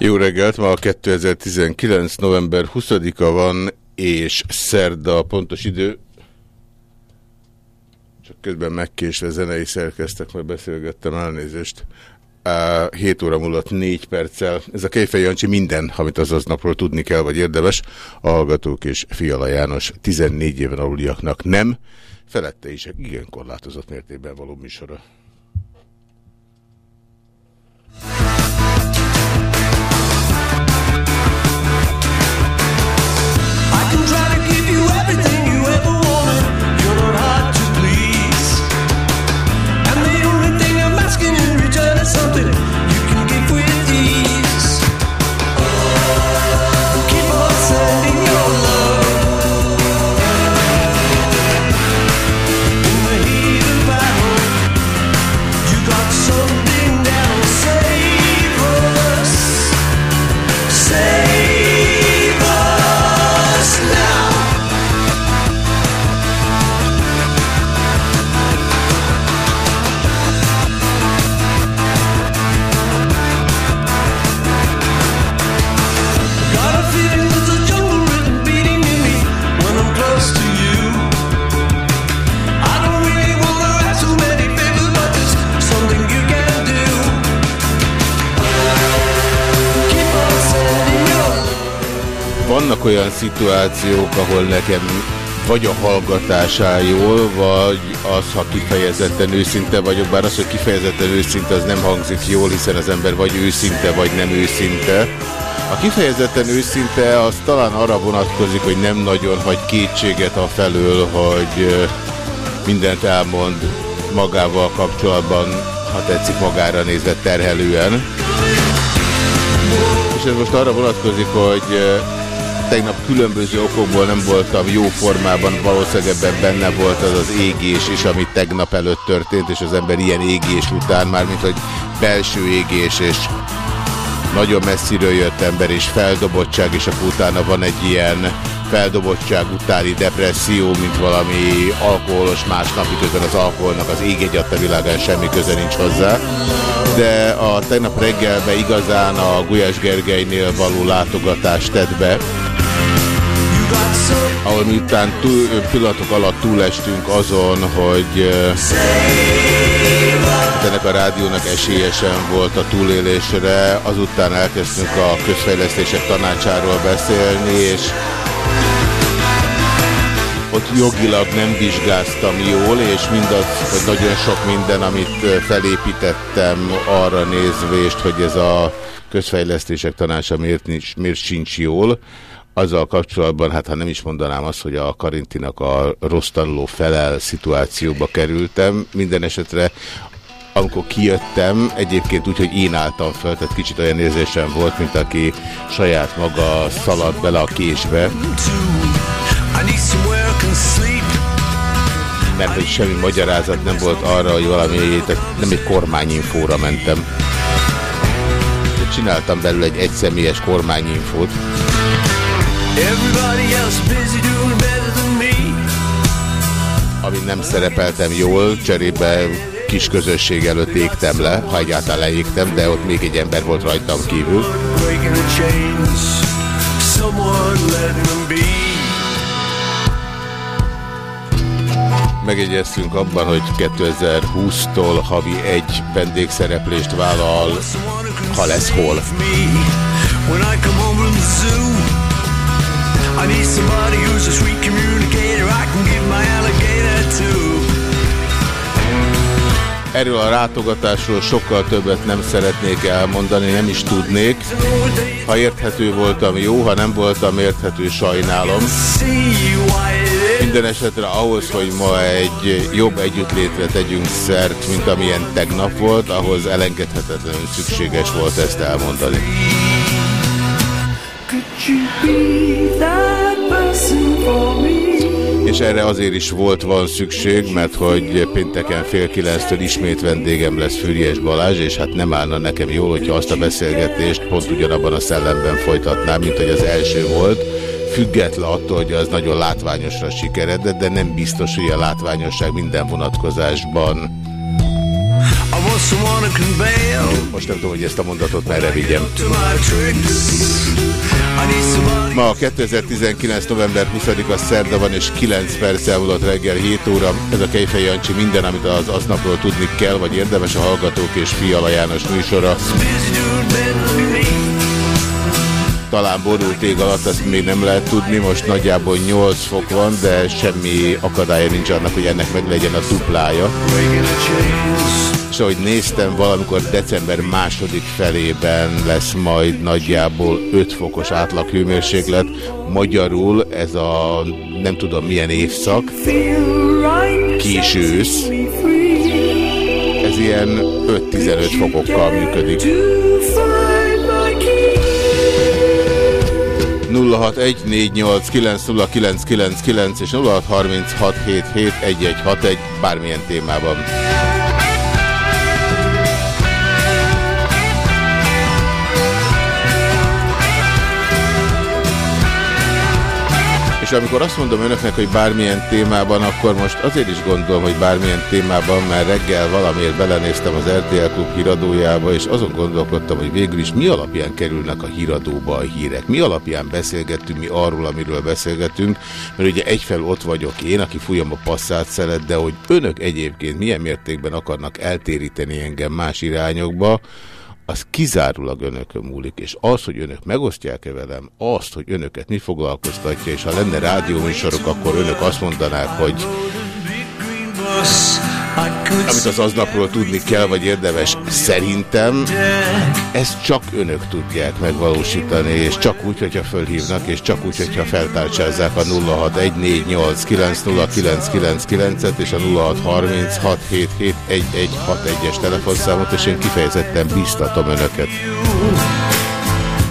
Jó reggelt, ma a 2019. november 20-a van, és szerda a pontos idő. Csak közben megkésve zenei szerkeztek, majd beszélgettem elnézést. 7 óra múlott 4 perccel. Ez a Kejfej Jancsi minden, amit az napról tudni kell, vagy érdemes. A Hallgatók és Fiala János 14 éven aluliaknak nem. Felette is igen korlátozott mértékben való műsora. something. Vannak olyan szituációk, ahol nekem vagy a hallgatásá jól, vagy az, ha kifejezetten őszinte vagyok, bár az, hogy kifejezetten őszinte, az nem hangzik jól, hiszen az ember vagy őszinte, vagy nem őszinte. A kifejezetten őszinte az talán arra vonatkozik, hogy nem nagyon hagy kétséget a felől, hogy mindent elmond magával kapcsolatban, ha tetszik magára nézve terhelően. És ez most arra vonatkozik, hogy tegnap különböző okokból nem voltam jó formában, valószínűleg ebben benne volt az az égés is, ami tegnap előtt történt, és az ember ilyen égés után, már mint hogy belső égés, és nagyon messziről jött ember, és feldobottság, és akkor utána van egy ilyen feldobottság utáni depresszió, mint valami alkoholos másnap, miközben az alkoholnak az ég egy világán semmi köze nincs hozzá. De a tegnap reggelben igazán a Gulyás Gergelynél való látogatást tett be, ahol miután túl, pillanatok alatt túlestünk azon, hogy ennek a rádiónak esélyesen volt a túlélésre, azután elkezdtünk a közfejlesztések tanácsáról beszélni, és ott jogilag nem vizsgáztam jól, és mindaz, hogy nagyon sok minden, amit felépítettem arra nézvést, hogy ez a közfejlesztések tanácsa miért, nincs, miért sincs jól, azzal kapcsolatban, hát ha nem is mondanám azt, hogy a Karintinak a rossz tanuló felel szituációba kerültem, minden esetre amikor kijöttem, egyébként úgy, hogy én álltam fel, tehát kicsit olyan érzésem volt, mint aki saját maga szaladt bele a késbe. Mert hogy semmi magyarázat nem volt arra, hogy valami, tehát nem egy kormányinfóra mentem. Csináltam belőle egy egyszemélyes kormányinfót. Ami nem szerepeltem jól, cserébe kis közösség előtt égtem le, ha egyáltalán leégtem, de ott még egy ember volt rajtam kívül. Megegyeztünk abban, hogy 2020-tól havi egy vendégszereplést vállal, ha lesz hol. When I come home from the zoo I need somebody who's a sweet communicator I can give my alligator to. Erről a látogatásról sokkal többet nem szeretnék elmondani, nem is tudnék. Ha érthető voltam, jó, ha nem voltam érthető, sajnálom. Minden esetre ahhoz, hogy ma egy jobb együttlétre tegyünk szert, mint amilyen tegnap volt, ahhoz elengedhetetlenül szükséges volt ezt elmondani. És erre azért is volt van szükség, mert hogy pénteken fél kilenctől ismét vendégem lesz Füriyes Balázs, és hát nem állna nekem jól, hogyha azt a beszélgetést pont ugyanabban a szellemben folytatnám, mint hogy az első volt független attól, hogy az nagyon látványosra sikeredett, de nem biztos, hogy a látványosság minden vonatkozásban. Most nem tudom, hogy ezt a mondatot merre vigyem. Ma 2019. november 20-a szerda van, és 9 perc elmúlott reggel 7 óra. Ez a Kejfej Jancsi minden, amit az aznapról tudni kell, vagy érdemes a Hallgatók és Fiala János műsora talán borult ég alatt, ezt még nem lehet tudni, most nagyjából 8 fok van, de semmi akadálya nincs annak, hogy ennek meg legyen a duplája. És ahogy néztem, valamikor december második felében lesz majd nagyjából 5 fokos átlaghőmérséklet. Magyarul ez a nem tudom milyen évszak, késő ez ilyen 5-15 fokokkal működik. 0614890999 és 0636771161 bármilyen témában. És amikor azt mondom önöknek, hogy bármilyen témában, akkor most azért is gondolom, hogy bármilyen témában, mert reggel valamiért belenéztem az RTL Klub híradójába, és azon gondolkodtam, hogy végül is mi alapján kerülnek a híradóba a hírek. Mi alapján beszélgettünk mi arról, amiről beszélgetünk, mert ugye egyfelől ott vagyok én, aki fújom a passzát szelet, de hogy önök egyébként milyen mértékben akarnak eltéríteni engem más irányokba, az kizárólag önökön múlik, és az, hogy önök megosztják-e velem, azt, hogy önöket mi foglalkoztatja, és ha lenne rádióműsorok, akkor önök azt mondanák, hogy amit az aznapról tudni kell, vagy érdemes szerintem, ezt csak önök tudják megvalósítani, és csak úgy, hogyha fölhívnak, és csak úgy, hogyha feltárcsázzák a 0614890999-et és a 0636771161-es telefonszámot, és én kifejezetten biztatom önöket.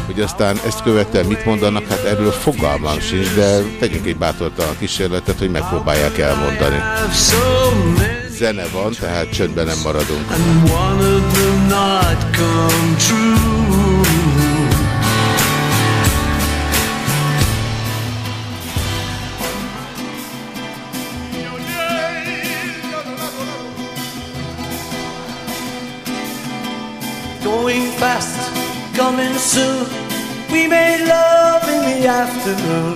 Hogy aztán ezt követően mit mondanak, hát erről fogalmam sincs, de tegyünk egy bátortalan kísérletet, hogy megpróbálják elmondani zene van, tehát csöndben nem maradunk. Going fast, coming soon. We made love in the afternoon.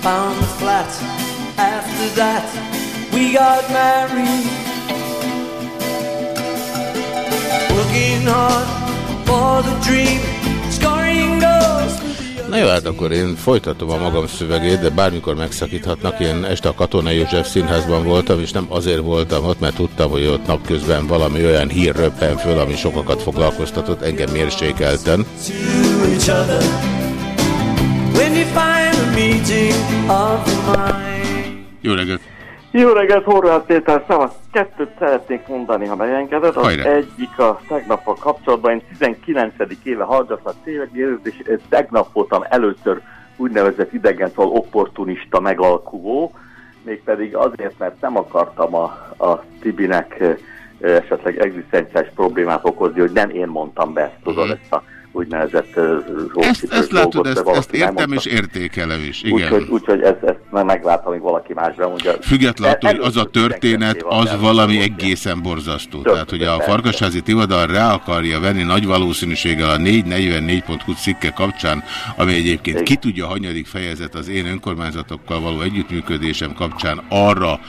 Found the flat. After that, we got married. Na jó, hát akkor én folytatom a magam szövegét, de bármikor megszakíthatnak. Én este a Katona József színházban voltam, és nem azért voltam ott, mert tudtam, hogy ott napközben valami olyan hír röppen föl, ami sokakat foglalkoztatott, engem mérsékelten. Jó reggelt! Jó reggelt, Horváth Péter, szavasz. Kettőt szeretnék mondani, ha megengeded. Az Hajra. egyik a tegnap kapcsolatban, én 19. éve hallgatlak tényleg, és tegnap voltam először úgynevezett idegentől opportunista megalkuló, mégpedig azért, mert nem akartam a, a Tibinek esetleg egzisztenciális problémát okozni, hogy nem én mondtam be ezt, tudod, mm. ezt a úgynevezett uh, ezt, ezt látod, ezt, ezt értem és értékelem is. Úgyhogy úgy, ezt, ezt meglátom, hogy valaki más bemondja. Függetlenül, hogy az a történet, az valami egészen borzasztó. Tehát, hogy a Farkasházi Tivadar rá akarja venni nagy valószínűséggel a 444.hu cikke kapcsán, ami egyébként ki tudja hanyadik fejezet az én önkormányzatokkal való együttműködésem kapcsán arra,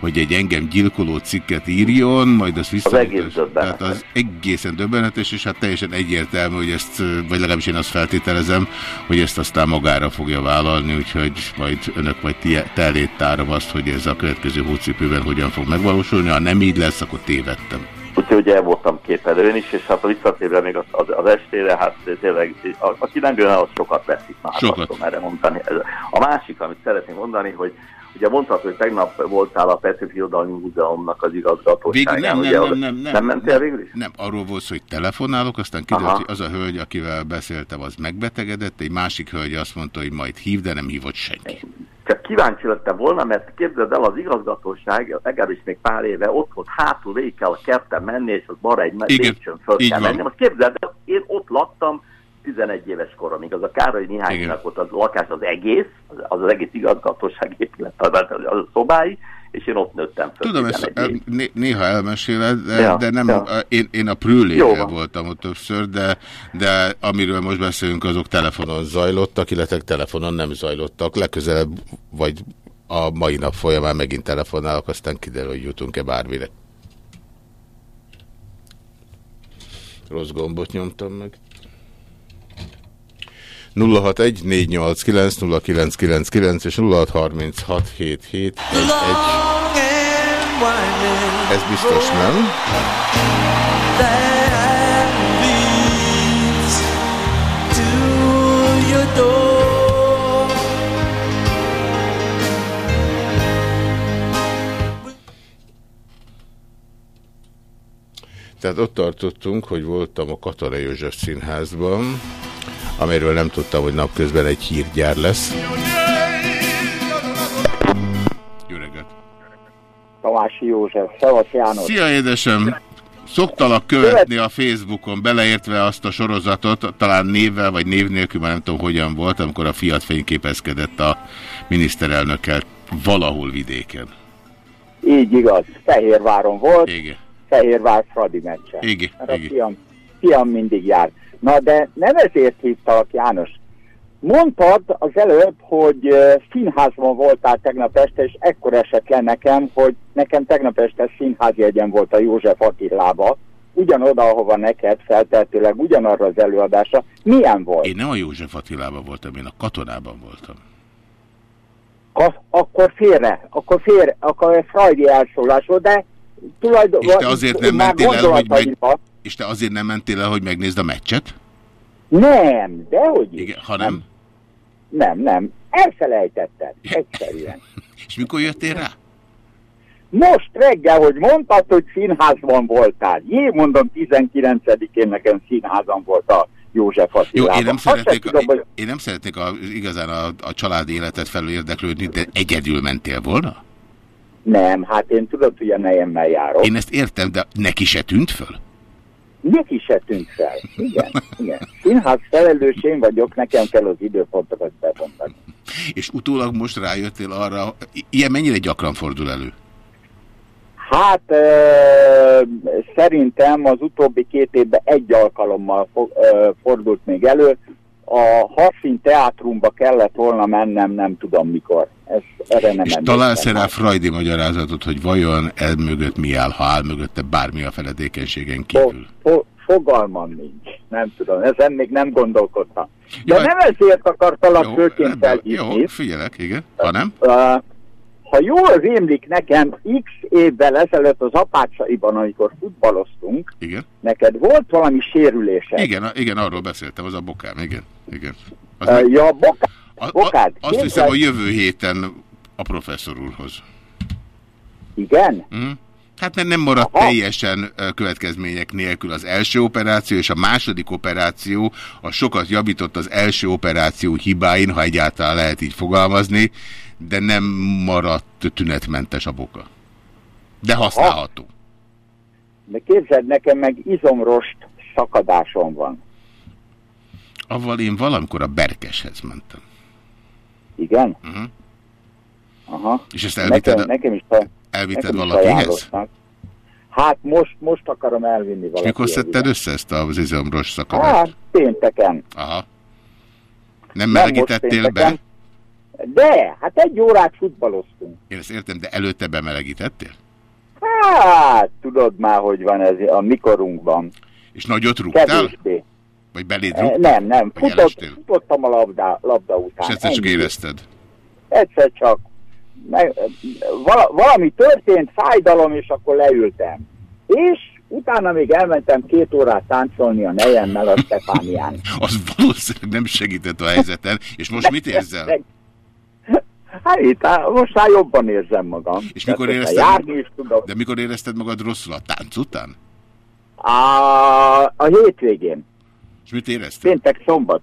hogy egy engem gyilkoló cikket írjon, majd azt vissza. Tehát az egészen döbbenetes, és hát teljesen egyértelmű, hogy ezt, vagy legalábbis én azt feltételezem, hogy ezt aztán magára fogja vállalni, úgyhogy majd önök majd te elét tárom azt, hogy ez a következő hócipőben hogyan fog megvalósulni. Ha nem így lesz, akkor tévedtem. Úgyhogy el voltam képerőn is, és hát a visszatérve még az, az, az estére, hát tényleg, aki nem jön el, az sokat veszik már, sokat. erre mondani. A másik, amit szeretném mondani, hogy Ugye mondtad, hogy tegnap voltál a Petőfi Irodalmi Múzeumnak az igazgatóságán. nem, ugye, nem, nem, nem, nem. Nem mentél nem, végül is? Nem, arról volt hogy telefonálok, aztán kiderült, hogy az a hölgy, akivel beszéltem, az megbetegedett, egy másik hölgy azt mondta, hogy majd hív, de nem hívott senki. Csak kíváncsi lettem volna, mert képzeld el, az igazgatóság, legalábbis még pár éve ott volt, hátul végig kell a kerten menni, és az bara egy lépcsőn föl kell menni. Most képzeld el, én ott laktam, 11 éves koromig. Az a Károly Mihálynak ott az lakás az egész, az az, az egész igazgatóság épület, az, a szobái, és én ott nőttem fel. Tudom, ezt né néha elmeséled, de, ja, de nem, ja. én, én a Prülével voltam ott többször, de, de amiről most beszélünk, azok telefonon zajlottak, illetve telefonon nem zajlottak. Legközelebb, vagy a mai nap folyamán megint telefonálok, aztán kiderül, hogy jutunk-e bármire. Rossz gombot nyomtam meg. 061 0999 és 06367711. Ez biztos nem. Tehát ott tartottunk, hogy voltam a Katara József Színházban, amiről nem tudtam, hogy napközben egy hírgyár lesz. Jó reggelt! Tamási József, Szevasz János! Szia édesem! Szoktalak követni a Facebookon, beleértve azt a sorozatot, talán névvel vagy név nélkül, már nem tudom hogyan volt, amikor a fiat fényképezkedett a miniszterelnökkel valahol vidéken. Így igaz, Fehérváron volt, Igen. Fehérvár Fradi meccse. Igen, igen. A fiam, fiam mindig járt. Na de nem ezért hívtalak, János. Mondtad az előbb, hogy színházban voltál tegnap este, és ekkor esett le nekem, hogy nekem tegnap este színházjegyen volt a József Attilába, ugyanoda, ahova neked feltehetőleg ugyanarra az előadása. Milyen volt? Én nem a József Attilában voltam, én a katonában voltam. Ka akkor félre, akkor félre, akkor egy frajdi elszólás volt, de tulajdonképpen... És te azért nem mentél el, hogy meg... És te azért nem mentél el, hogy megnézd a meccset? Nem, dehogy is. Igen, ha nem? Nem, nem. Elfelejtetted. Egyszerűen. És mikor jöttél rá? Most reggel, hogy mondtad, hogy színházban voltál. Jé, mondom, 19-én nekem színházban volt a József Attilában. Jó, én nem szeretnék, tudom, hogy... én nem szeretnék a, igazán a, a családi életet felül érdeklődni, de egyedül mentél volna? Nem, hát én tudod, hogy a nejemmel járok. Én ezt értem, de neki se tűnt föl? Neki se tűnt fel. Igen, igen. Színház felelős én vagyok, nekem kell az időpontokat bevontani. És utólag most rájöttél arra, ilyen mennyire gyakran fordul elő? Hát e, szerintem az utóbbi két évben egy alkalommal fo, e, fordult még elő. A Harfin teátrumba kellett volna mennem, nem tudom mikor. Ez, erre nem És találsz rá Freudi magyarázatot, hogy vajon el mögött mi áll, ha áll mögötte bármi a feledékenységen kívül? Fo, fo, fogalmam nincs. Nem tudom, ezen még nem gondolkodtam. De jó, nem ezért akartalak főként felhívni. Jó, figyelek, igen. Ha nem? Uh, ha jól rémlik nekem, x évvel ezelőtt az apácsaiban, amikor futballoztunk, igen. neked volt valami sérülése. Igen, igen, arról beszéltem, az a bokám, igen. igen. Az uh, meg... Ja, bokám. Bokád, azt képzel... hiszem, hogy jövő héten a professzor úrhoz. Igen? Mm. Hát mert nem maradt Aha. teljesen következmények nélkül az első operáció, és a második operáció a sokat javított az első operáció hibáin, ha egyáltalán lehet így fogalmazni, de nem maradt tünetmentes a boka. De használható. Aha. De képzeld, nekem meg izomrost szakadásom van. Avval én valamikor a Berkeshez mentem. Igen? Uh mhm. -huh. Aha. És ezt elvitted, nekem, nekem is a, elvitted valakihez? Hát most, most akarom elvinni valakihez. mikor szedted össze ezt az izomros szakadást? Hát, pénteken. Aha. Nem melegítettél be? De, hát egy órát futballoztunk. Én ezt értem, de előtte bemelegítettél? Hát, tudod már, hogy van ez a mikorunkban. És nagyot rúgtál? Kevésbé. Vagy beléd rúgtál? Nem, nem. Futott, futottam a labda, labda után. És egyszer csak érezted? Egyszer csak. Meg, vala, valami történt, fájdalom, és akkor leültem. És utána még elmentem két órát táncolni a nejemmel a Stefánián. Az valószínűleg nem segített a helyzeten, és most mit érzel? Hát itt, most már jobban érzem magam. És mikor érezted, járni is tudok. De mikor érezted magad rosszul? A tánc után? A, a hétvégén. És mit éreztél? Péntek szombat.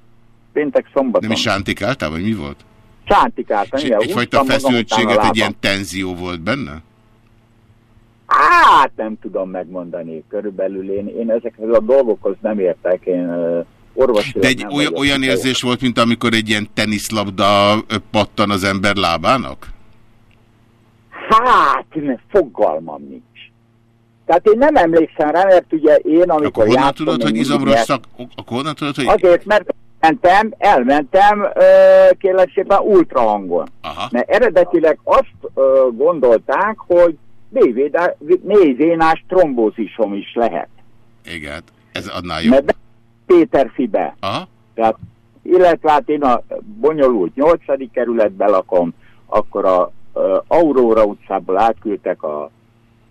Péntek szombat. Nem is sántikáltál, vagy mi volt? Sántikáltam, igen. Egyfajta feszültséget, egy ilyen tenzió volt benne? Hát nem tudom megmondani. Körülbelül én, én ezekhez a dolgokhoz nem értek. Én uh, orvosi. De egy olyan, olyan érzés volt, mint amikor egy ilyen teniszlabda pattan az ember lábának? Hát, fogalmam nincs. Tehát én nem emlékszem rá, mert ugye én, amikor Akkor honnan játszom, tudod, hogy izomros szak... Akkor honnan tudod, hogy... Azért, mert elmentem, elmentem kérlek szépen ultrahangon. Aha. Mert eredetileg azt ö, gondolták, hogy mélyvénás trombózisom is lehet. Igen, ez adná jó. Mert Péter Fibe. Aha. Tehát, illetve hát én a bonyolult 8. kerületben lakom, akkor a uh, Aurora utcából átküldtek a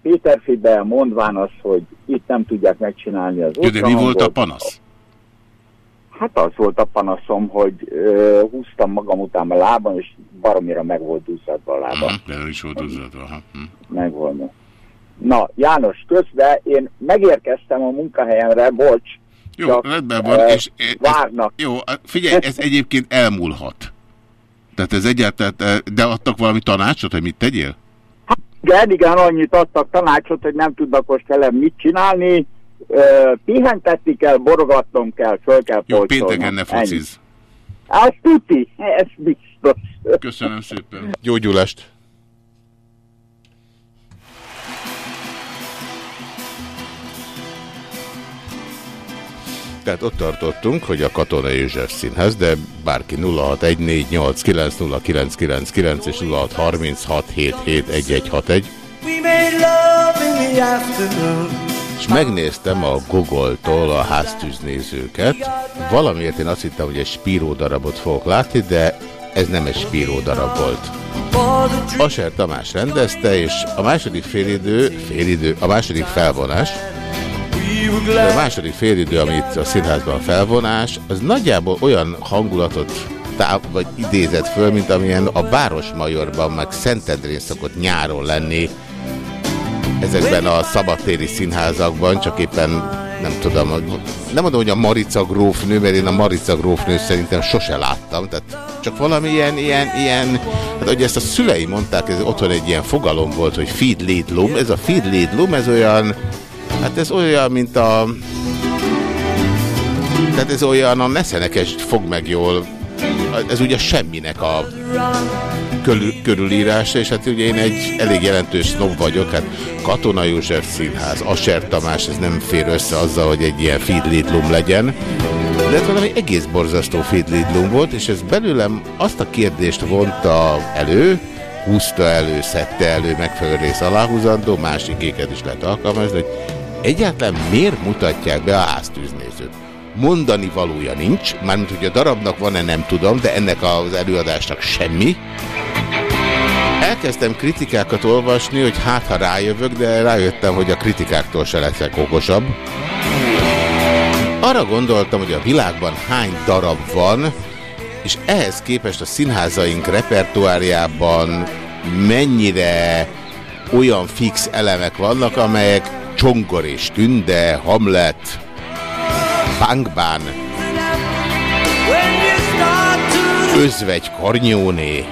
Péterfibe, mondván az, hogy itt nem tudják megcsinálni az De mi volt a panasz? Hát az volt a panaszom, hogy ö, húztam magam után a lábam, és baromira meg volt duzzadva a lábam. Aha, is volt duzzadva. Hm. Meg volt. Na, János, közben én megérkeztem a munkahelyemre, bocs. Jó, csak, rendben van, e, és várnak. Ez, jó, figyelj, ez egyébként elmúlhat. Tehát ez egyáltalán, de adtak valami tanácsot, hogy mit tegyél? Hát igen, igen, annyit adtak tanácsot, hogy nem tudnak most velem mit csinálni, pihentetni kell, borogatnom kell, föl kell Jó, pénteken ne fociz. Az tuti, ez biztos. Köszönöm szépen. Gyógyulást! Tehát ott tartottunk, hogy a Katona József Színház, de bárki 0614890999 és 0636771161. És megnéztem a Google-tól a háztűznézőket. Valamiért én azt hittem, hogy egy Spíró darabot fogok látni, de ez nem egy Spíró darab volt. Aser Tamás rendezte, és a második félidő, félidő, a második felvonás, de a második félidő, amit a színházban felvonás, az nagyjából olyan hangulatot táv, vagy idézett föl, mint amilyen a Városmajorban, meg Szentendrén szokott nyáron lenni, ezekben a szabadtéri színházakban, csak éppen nem tudom, nem mondom, hogy a Marica grófnő, mert én a Marica grófnő szerintem sose láttam, tehát csak valami ilyen, ilyen, ilyen hát hogy ezt a szülei mondták, ez otthon egy ilyen fogalom volt, hogy feed lead lum, ez a feed lead lum, ez olyan, hát ez olyan, mint a tehát ez olyan a neszenekes fog meg jól, ez ugye semminek a körül, körülírása, és hát ugye én egy elég jelentős snob vagyok, hát Katona József Színház, Aser Tamás, ez nem fér össze azzal, hogy egy ilyen feedlidlum legyen, de ez valami egész borzasztó feedlidlum volt, és ez belőlem azt a kérdést vonta elő, húzta elő, szedte elő, megfelelő rész aláhúzandó, másikéket is lehet alkalmazni, hogy egyáltalán miért mutatják be a háztűznézőt? mondani valója nincs, mármint hogy a darabnak van-e nem tudom, de ennek az előadásnak semmi. Elkezdtem kritikákat olvasni, hogy hát ha rájövök, de rájöttem, hogy a kritikáktól se leszek okosabb. Arra gondoltam, hogy a világban hány darab van, és ehhez képest a színházaink repertoáriában mennyire olyan fix elemek vannak, amelyek Csongor és Tünde, Hamlet, Bankbán, Özvegy Karnyóné.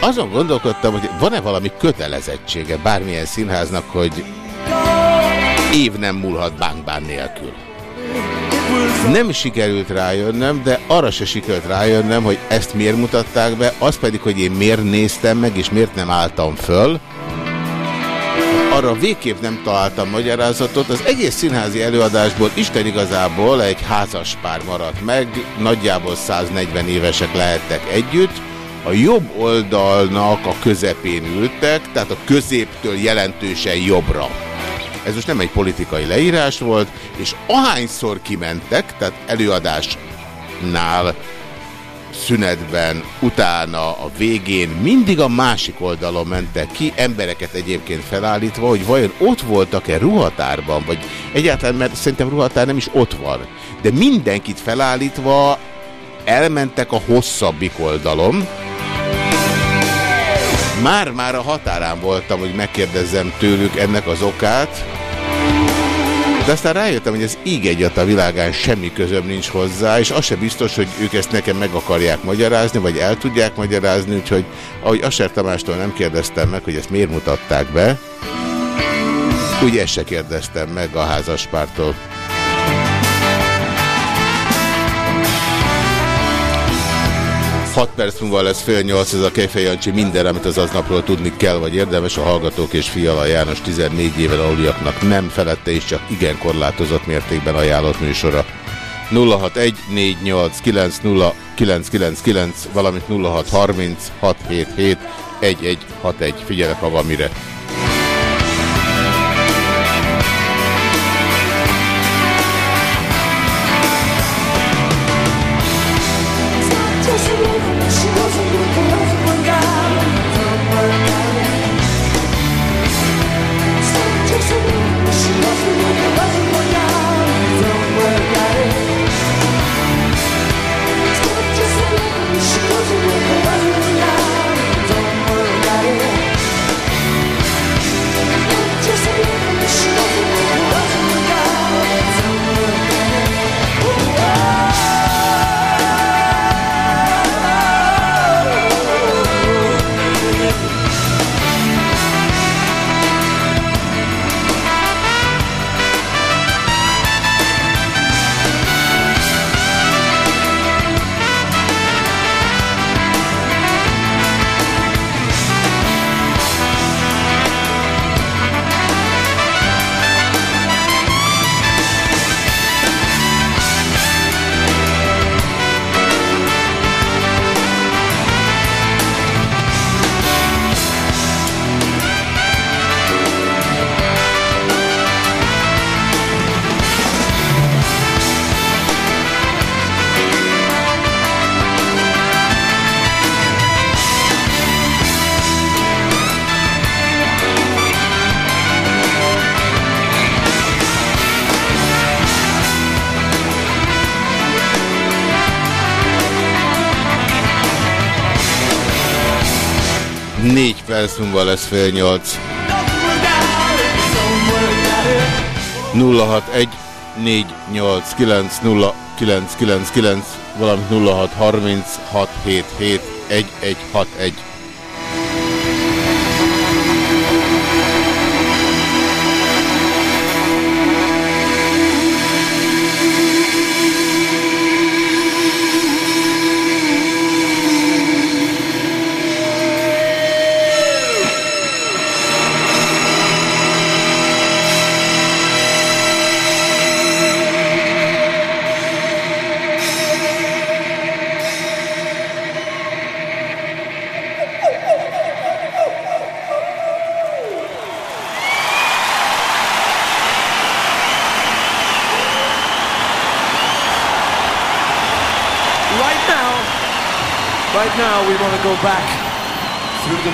Azon gondolkodtam, hogy van-e valami kötelezettsége bármilyen színháznak, hogy év nem múlhat Bankbán nélkül. Nem sikerült rájönnöm, de arra se sikerült rájönnöm, hogy ezt miért mutatták be, az pedig, hogy én miért néztem meg, és miért nem álltam föl, arra végképp nem találtam magyarázatot. Az egész színházi előadásból Isten igazából egy házas pár maradt meg, nagyjából 140 évesek lehettek együtt. A jobb oldalnak a közepén ültek, tehát a középtől jelentősen jobbra. Ez most nem egy politikai leírás volt, és ahányszor kimentek, tehát előadásnál szünetben, utána a végén mindig a másik oldalon mentek ki, embereket egyébként felállítva, hogy vajon ott voltak-e ruhatárban, vagy egyáltalán, mert szerintem ruhatár nem is ott van, de mindenkit felállítva elmentek a hosszabbik oldalom. Már-már a határán voltam, hogy megkérdezzem tőlük ennek az okát, de aztán rájöttem, hogy ez így egyat a világán semmi közöm nincs hozzá, és az se biztos, hogy ők ezt nekem meg akarják magyarázni, vagy el tudják magyarázni, úgyhogy ahogy Aser Tamástól nem kérdeztem meg, hogy ezt miért mutatták be, úgy ezt se kérdeztem meg a házaspártól. 6 perc múlva lesz fél nyolc, ez a Kejfej Jancsi minden, amit az aznapról tudni kell, vagy érdemes a Hallgatók és Fiala János 14 éven aluliaknak nem felette és csak igen korlátozott mértékben ajánlott műsora. 061 489 valamint 0630 677 1161. Figyelek, ha van mire. 4 perc múlva lesz fél 8. 061 489 0999 valamint 0630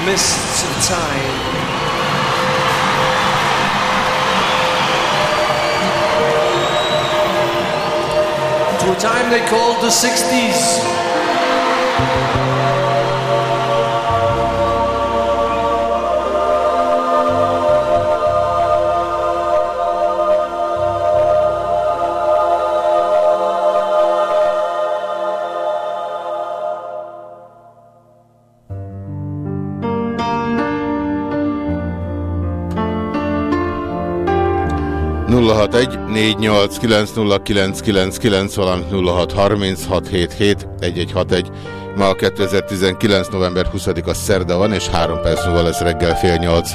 mists of time. To a time they called the 60s. Valamint 0636771161. Ma a 2019. november 20-a szerda van, és három perc múlva lesz reggel fél nyolc.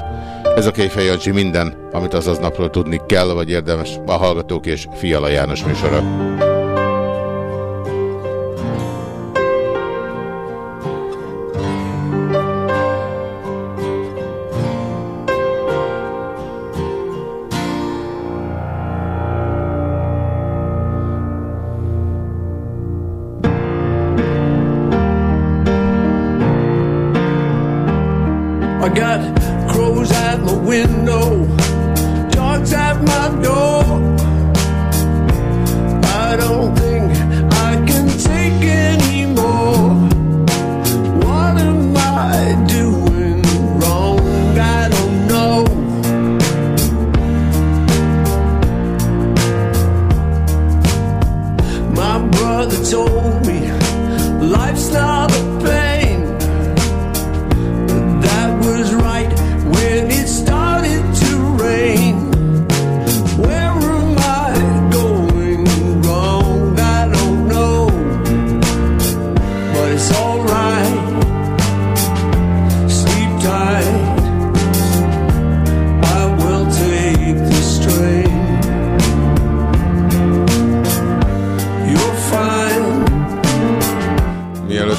Ez a Jancsi minden, amit azaz napról tudni kell, vagy érdemes a Hallgatók és Fiala János műsora.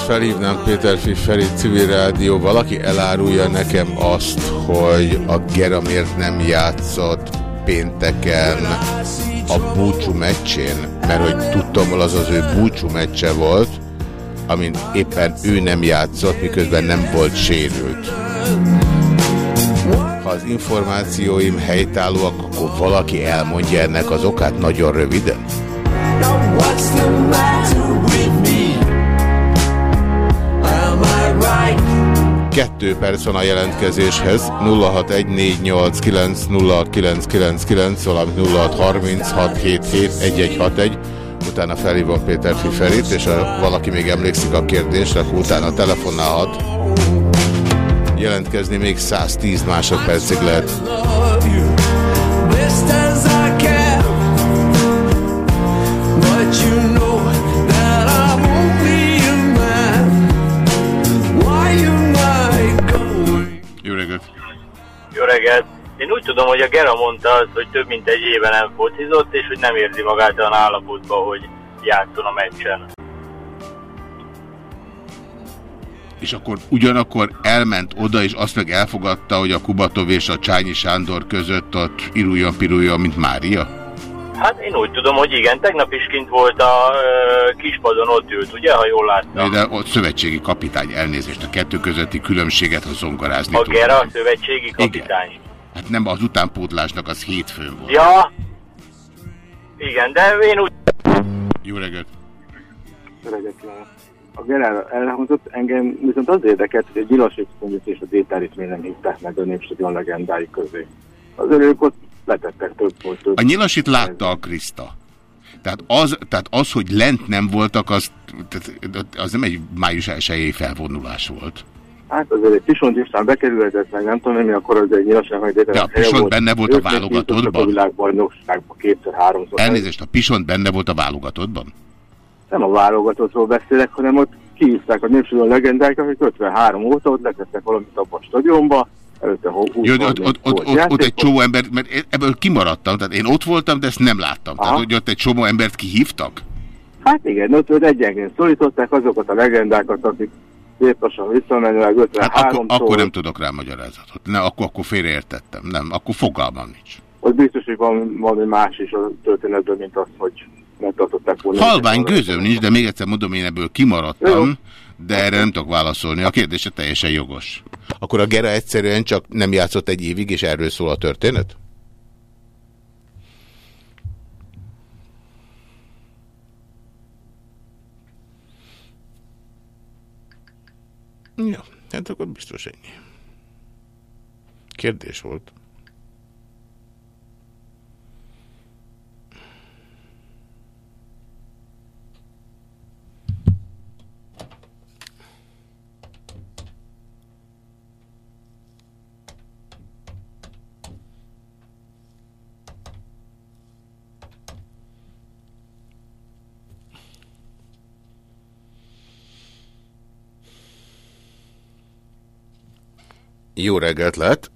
most felhívnám Péter Fifferi civil rádió, valaki elárulja nekem azt, hogy a Gera miért nem játszott pénteken a búcsú meccsén, mert hogy tudtam, hogy az az ő búcsú meccse volt, amin éppen ő nem játszott, miközben nem volt sérült. Ha az információim helytállóak, akkor valaki elmondja ennek az okát nagyon röviden. Kettő perc van a jelentkezéshez, 0614890999, valamint 0636771161, utána felhívom Péter Fiferit, és ha valaki még emlékszik a kérdésre, akkor utána telefonálhat. Jelentkezni még 110 másodpercig lehet. Reggelt! Én úgy tudom, hogy a Gera mondta azt, hogy több mint egy éve nem focizott, és hogy nem érzi magát olyan állapotban, hogy játszon a meccsen. És akkor ugyanakkor elment oda, és azt meg elfogadta, hogy a Kubatov és a Csányi Sándor között ott iruljon-piruljon, mint Mária? Hát én úgy tudom, hogy igen, tegnap is kint volt a ö, kispadon, ott ült, ugye, ha jól láttam. De ott szövetségi kapitány elnézést, a kettő közötti különbséget, ha zongorázni A. Gera, a szövetségi kapitány. Hát nem az utánpótlásnak, az hétfőn volt. Ja, igen, de én úgy... Jó reggelt! Reggelt kívánok. A Gerár elhangzott, engem viszont az érdekelt, hogy a Gyilas és a Détárit miért nem hívták meg a Népstadion legendái közé. Az ők ott letettek több volt több. A nyilasit látta a Kriszta. Tehát az, tehát az, hogy lent nem voltak, az, az nem egy május 1 felvonulás volt. Hát azért egy Pisont István bekerülhetett meg, nem tudom, mi akkor az egy Nyilas meg De a Pisont benne volt a válogatottban? A világbajnokságban kétszer-háromszor. Elnézést, a Pisont benne volt a válogatottban? Nem a válogatottról beszélek, hanem ott kihívták a Népstadion legendáit, akik 53 óta ott letettek valamit abban a stadionba, előtte 20 Jó, ott, ott, ott, ott, ott egy csomó ember, mert ebből kimaradtam, tehát én ott voltam, de ezt nem láttam. Aha. Tehát, hogy ott egy csomó embert kihívtak? Hát igen, ott, ott egyenként szólították azokat a legendákat, akik szépasan visszamenőleg 53 Hát akkor, akkor nem tudok rá magyarázatot. Ne, akkor, akkor félreértettem. Nem, akkor fogalmam nincs. Ott biztos, hogy van valami más is a történetben, mint az, hogy megtartották volna. Halvány gőzöm nincs, de még egyszer mondom, én ebből kimaradtam, de erre nem tudok válaszolni. A kérdése teljesen jogos. Akkor a Gera egyszerűen csak nem játszott egy évig, és erről szól a történet? Ja, hát akkor biztos ennyi. Kérdés volt. Jó reggelt lehet.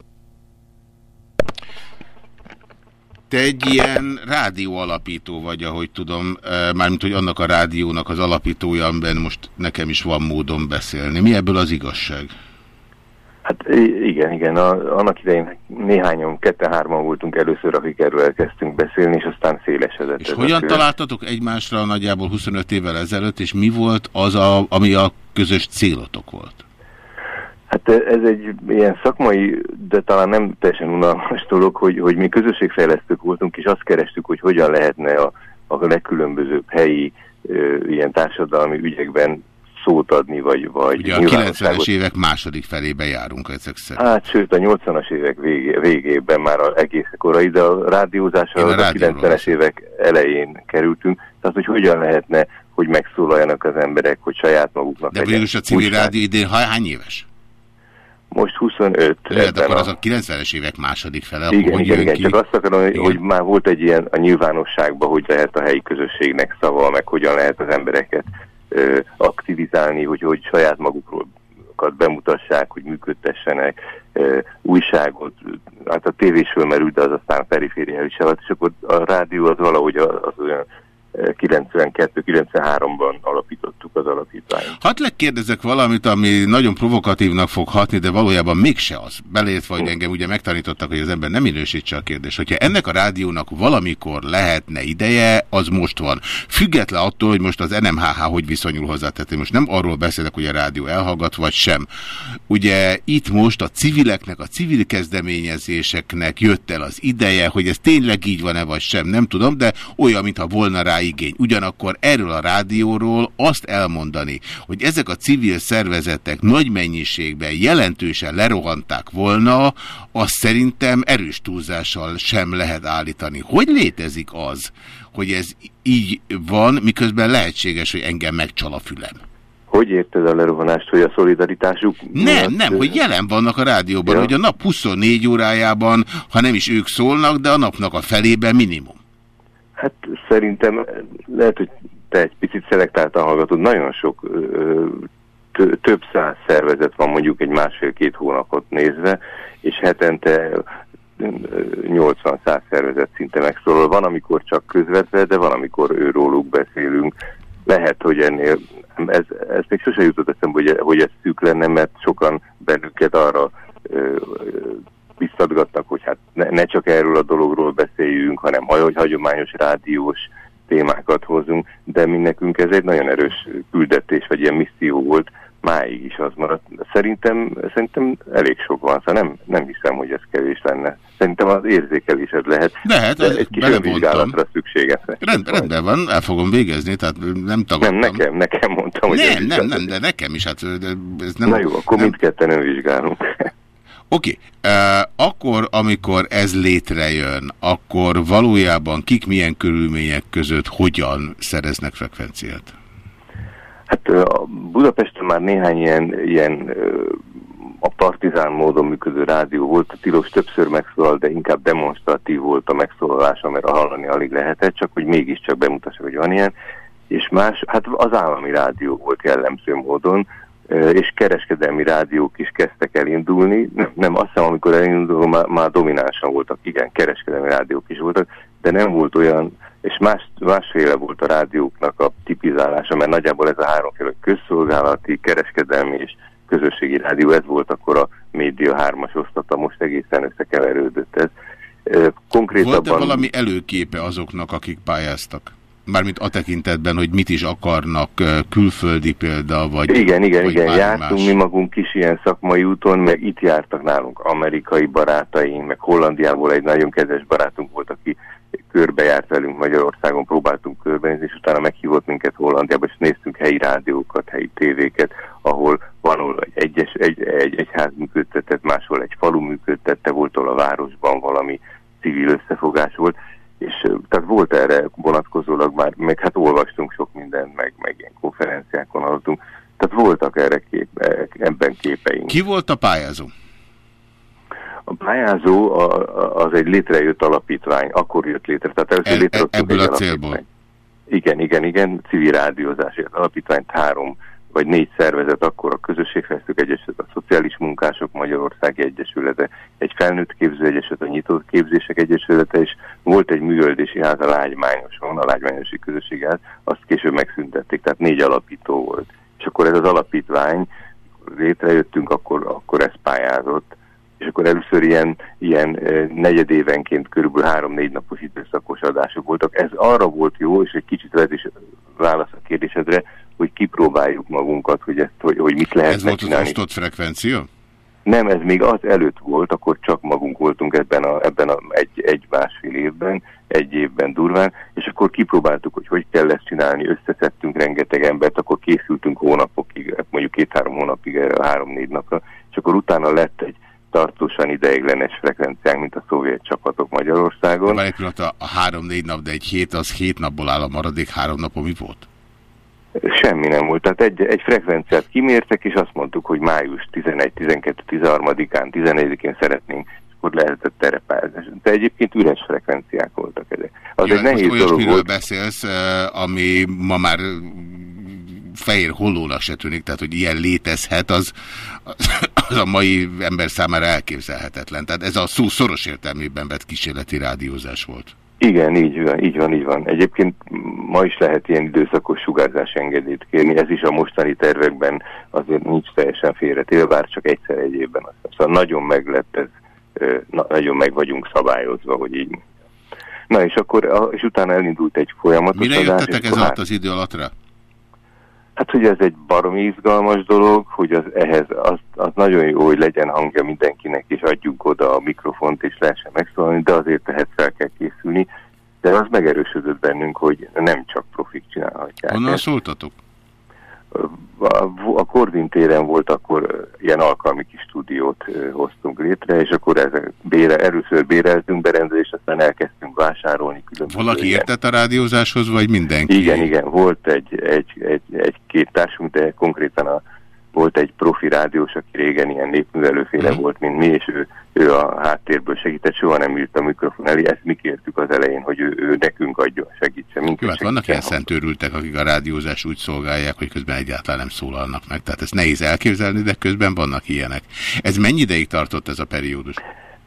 Te egy ilyen rádió alapító vagy, ahogy tudom, mármint, hogy annak a rádiónak az alapítója, amiben most nekem is van módon beszélni. Mi ebből az igazság? Hát igen, igen. A, annak idején néhányan, kette-hárman voltunk először, akik erről elkezdtünk beszélni, és aztán szélesedett. És hogyan találtatok egymásra nagyjából 25 évvel ezelőtt, és mi volt az, a, ami a közös célotok volt? Hát ez egy ilyen szakmai, de talán nem teljesen unalmas dolog, hogy, hogy mi közösségfejlesztők voltunk, és azt kerestük, hogy hogyan lehetne a, a legkülönbözőbb helyi ö, ilyen társadalmi ügyekben szót adni, vagy... vagy Ugye a 90-es évek második felébe járunk ezek szerint. Hát, sőt, a 80-as évek végé, végében már az egész korai, de a rádiózásra a, a 90-es évek elején kerültünk, tehát hogy hogyan lehetne hogy megszólaljanak az emberek, hogy saját maguknak De végülis a civil rádió idén hány éves? Most 25. Tehát ebben akkor a- az a 90-es évek második fele, igen, hogy igen, igen, ki? csak azt akarom, hogy, Igen. hogy már volt egy ilyen a nyilvánosságban, hogy lehet a helyi közösségnek szava, meg hogyan lehet az embereket ö, aktivizálni, hogy, hogy saját magukról bemutassák, hogy működtessenek, ö, újságot, hát a tévés fölmerült, de az aztán a perifériális volt, és akkor a rádió az valahogy az, az olyan 92-93-ban alapítottuk az alapítványt. Hadd legkérdezek valamit, ami nagyon provokatívnak fog hatni, de valójában mégse az. Beleértve, hogy engem ugye megtanítottak, hogy az ember nem minősítse a kérdést. Hogyha ennek a rádiónak valamikor lehetne ideje, az most van. Független attól, hogy most az NMHH hogy viszonyul hozzá. Tehát én most nem arról beszélek, hogy a rádió elhallgat, vagy sem. Ugye itt most a civileknek, a civil kezdeményezéseknek jött el az ideje, hogy ez tényleg így van-e, vagy sem, nem tudom, de olyan, mintha volna rá igény. Ugyanakkor erről a rádióról azt elmondani, hogy ezek a civil szervezetek nagy mennyiségben jelentősen lerohanták volna, azt szerintem erős túlzással sem lehet állítani. Hogy létezik az, hogy ez így van, miközben lehetséges, hogy engem megcsal a fülem? Hogy érted a lerohanást, hogy a szolidaritásuk... Nem, nem, hogy jelen vannak a rádióban, Ja. hogy a nap 24 órájában, ha nem is ők szólnak, de a napnak a felében minimum. Hát szerintem lehet, hogy te egy picit szelektáltan hallgatod, nagyon sok tö- több száz szervezet van mondjuk egy másfél-két hónapot nézve, és hetente 80-100 szervezet szinte megszólal. Van, amikor csak közvetve, de van, amikor őróluk beszélünk. Lehet, hogy ennél, ez, ez még sose jutott eszembe, hogy, hogy ez szűk lenne, mert sokan bennünket arra biztatgatnak, hogy hát ne, ne csak erről a dologról beszéljünk, hanem hogy hagyományos rádiós témákat hozunk, de mi nekünk ez egy nagyon erős küldetés, vagy ilyen misszió volt, máig is az maradt. Szerintem, szerintem elég sok van, szóval nem, nem hiszem, hogy ez kevés lenne. Szerintem az érzékelésed lehet, Lehet, de egy kis önvizsgálatra szükséges. Rend, rendben van, el fogom végezni, tehát nem tagadtam. Nem, nekem, nekem mondtam, hogy Nem, nem, nem, de nekem is, hát de ez nem... Na jó, akkor mindketten önvizsgálunk. Oké, okay. akkor, amikor ez létrejön, akkor valójában kik milyen körülmények között hogyan szereznek frekvenciát? Hát a Budapesten már néhány ilyen, ilyen a partizán módon működő rádió volt, a tilos többször megszólal, de inkább demonstratív volt a megszólalása, mert hallani alig lehetett, csak hogy mégiscsak bemutassa, hogy van ilyen. És más, hát az állami rádió volt jellemző módon, és kereskedelmi rádiók is kezdtek elindulni. Nem, azt hiszem, amikor elinduló már, már dominánsan voltak, igen, kereskedelmi rádiók is voltak, de nem volt olyan, és más, másféle volt a rádióknak a tipizálása, mert nagyjából ez a háromféle közszolgálati, kereskedelmi és közösségi rádió, ez volt akkor a média hármas osztata, most egészen összekeverődött ez. Konkrétabban... Volt-e valami előképe azoknak, akik pályáztak? Mármint a tekintetben, hogy mit is akarnak, külföldi példa, vagy Igen, igen, vagy igen, jártunk más? mi magunk is ilyen szakmai úton, meg itt jártak nálunk amerikai barátaink, meg Hollandiából egy nagyon kedves barátunk volt, aki körbejárt velünk Magyarországon, próbáltunk körbenézni, és utána meghívott minket Hollandiába, és néztünk helyi rádiókat, helyi tévéket, ahol van ahol egy, egyes, egy, egy egyház működtetett, máshol egy falu működtette, volt ahol a városban valami civil összefogás volt, és tehát volt erre vonatkozólag már, meg hát olvastunk sok mindent, meg, meg ilyen konferenciákon hallottunk, tehát voltak erre kép, ebben képeink. Ki volt a pályázó? A pályázó a, a, az egy létrejött alapítvány, akkor jött létre. Tehát először E- létrehoztuk ebből egy a célból. Igen, igen, igen, civil rádiózásért alapítványt három vagy négy szervezet, akkor a Közösségfejlesztők Egyesület, a Szociális Munkások Magyarországi Egyesülete, egy felnőtt képző egyesület, a Nyitott Képzések Egyesülete, és volt egy művöldési ház a Lágymányoson, a Lágymányosi Közösségi Ház, azt később megszüntették, tehát négy alapító volt. És akkor ez az alapítvány, létrejöttünk, akkor, akkor ez pályázott, és akkor először ilyen, ilyen eh, negyedévenként körülbelül három-négy napos időszakos adások voltak. Ez arra volt jó, és egy kicsit vezet is válasz a kérdésedre, hogy kipróbáljuk magunkat, hogy, ezt, hogy, hogy mit lehet Ez volt az csinálni. osztott frekvencia? Nem, ez még az előtt volt, akkor csak magunk voltunk ebben a, ebben a egy, egy másfél évben, egy évben durván, és akkor kipróbáltuk, hogy hogy kell ezt csinálni, összeszedtünk rengeteg embert, akkor készültünk hónapokig, mondjuk két-három hónapig három-négy napra, és akkor utána lett egy tartósan ideiglenes frekvenciánk, mint a szovjet csapatok Magyarországon. Várj egy pillanat, a három-négy nap, de egy hét az hét napból áll a maradék három napon mi volt? Semmi nem volt. Tehát egy, egy frekvenciát kimértek, és azt mondtuk, hogy május 11, 12, 13-án, 14-én szeretnénk, és akkor lehetett terepázni. De egyébként üres frekvenciák voltak ezek. Az Jó, egy hát most nehéz dolog volt. beszélsz, eh, ami ma már fehér hollónak se tűnik, tehát hogy ilyen létezhet, az, az a mai ember számára elképzelhetetlen. Tehát ez a szó szoros értelmében vett kísérleti rádiózás volt. Igen, így van, így van, így van. Egyébként ma is lehet ilyen időszakos sugárzás engedélyt kérni, ez is a mostani tervekben azért nincs teljesen félretéve, bár csak egyszer egy évben. Szóval nagyon meg lett ez, na, nagyon meg vagyunk szabályozva, hogy így. Na és akkor, és utána elindult egy folyamatos Mire jöttetek ez alatt az idő alatra? Hát, hogy ez egy baromi izgalmas dolog, hogy az ehhez az, az nagyon jó, hogy legyen hangja mindenkinek, és adjunk oda a mikrofont, és lehessen megszólalni, de azért ehhez fel kell készülni. De az megerősödött bennünk, hogy nem csak profik csinálhatják. Honnan szóltatok? A, Korvin téren volt akkor ilyen alkalmi kis stúdiót hoztunk létre, és akkor ez, bére, először béreltünk berendezést, aztán elkezdtünk vásárolni különböző Valaki ilyen- értett a rádiózáshoz, vagy mindenki? igen, igen, volt egy, egy, egy, egy két társunk, de konkrétan a, volt egy profi rádiós, aki régen ilyen népművelőféle Mhm. volt, mint mi, és ő, ő a háttérből segített, soha nem ült a mikrofon elé, ezt mi kértük az elején, hogy ő, ő nekünk adjon, segítsen, minket Jó, hát vannak ilyen szentőrültek, akik a rádiózás úgy szolgálják, hogy közben egyáltalán nem szólalnak meg. Tehát ez nehéz elképzelni, de közben vannak ilyenek. Ez mennyi ideig tartott ez a periódus?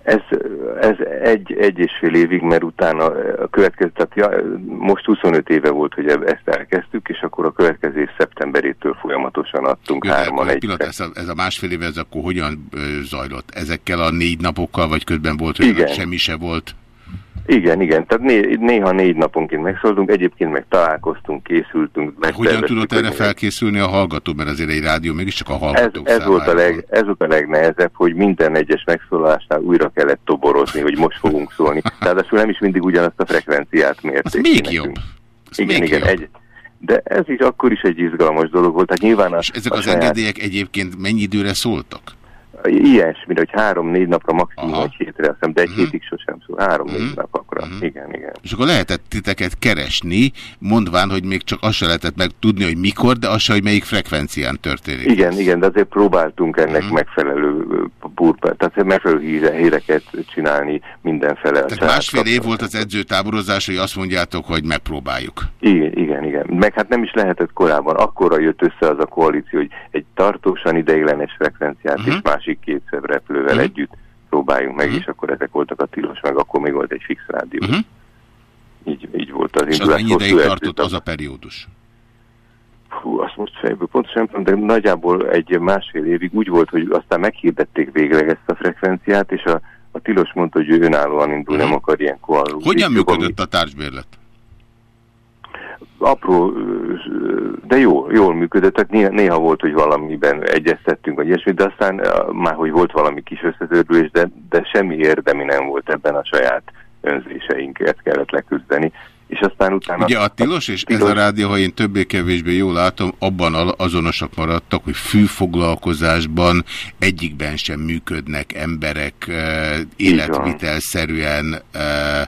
Ez, ez egy, egy és fél évig, mert utána a következő, tehát ja, most 25 éve volt, hogy ezt elkezdtük, és akkor a következő év szeptemberétől folyamatosan adtunk Jó, hárman egy pillanat, ez a, ez a másfél éve, ez akkor hogyan zajlott? Ezekkel a négy napokkal, vagy közben volt, hogy Igen. semmi se volt? Igen, igen, tehát né, néha négy naponként megszóltunk, egyébként meg találkoztunk, készültünk. Hogyan megterveztük, tudott erre felkészülni a hallgató? Mert azért egy rádió mégiscsak a Ez, hallgatók ez, volt a leg, ez volt a legnehezebb, hogy minden egyes megszólalásnál újra kellett toborozni, hogy most fogunk szólni. Ráadásul nem is mindig ugyanazt a frekvenciát mérték. Az még ki jobb. nekünk. Az Igen, még igen, jobb. egy, de ez is akkor is egy izgalmas dolog volt. Tehát nyilván a, És ezek a az saját, engedélyek egyébként mennyi időre szóltak? Ilyesmi, hogy három-négy napra maximum, Aha. vagy hétre, azt hiszem, de egy Mhm. hétig sosem szól. Három-négy Mhm. napokra. Mhm. Igen, igen. És akkor lehetett titeket keresni, mondván, hogy még csak azt se lehetett meg tudni, hogy mikor, de azt se, hogy melyik frekvencián történik. Igen, igen, de azért próbáltunk ennek Mhm. megfelelő burpát, tehát megfelelő híre, híreket csinálni mindenfele. Tehát másfél év volt az edzőtáborozás, hogy azt mondjátok, hogy megpróbáljuk. Igen, igen, igen. Meg hát nem is lehetett korábban. Akkorra jött össze az a koalíció, hogy egy tartósan ideiglenes frekvenciát Mhm. és másik két repülővel Mhm. együtt próbáljunk meg, Mhm. és akkor ezek voltak a tilos, meg akkor még volt egy fix rádió. Uh-huh. Így, így volt az És az indulás. mennyi ideig tartott az a periódus? Hú, azt most fejből pontosan nem tudom, de nagyjából egy másfél évig úgy volt, hogy aztán meghirdették végleg ezt a frekvenciát, és a, a tilos mondta, hogy ő önállóan indul, Mhm. nem akar ilyen koalú. Hogyan működött a társbérlet? Apró, de jól, jól működött, tehát néha, néha volt, hogy valamiben egyeztettünk, vagy ilyesmi, de aztán már, hogy volt valami kis összetörülés, de, de semmi érdemi nem volt ebben a saját önzéseinket kellett leküzdeni. És aztán utána... Ugye a tilos és ez a rádió, ha én többé-kevésbé jól látom, abban azonosak maradtak, hogy fűfoglalkozásban egyikben sem működnek emberek életvitelszerűen,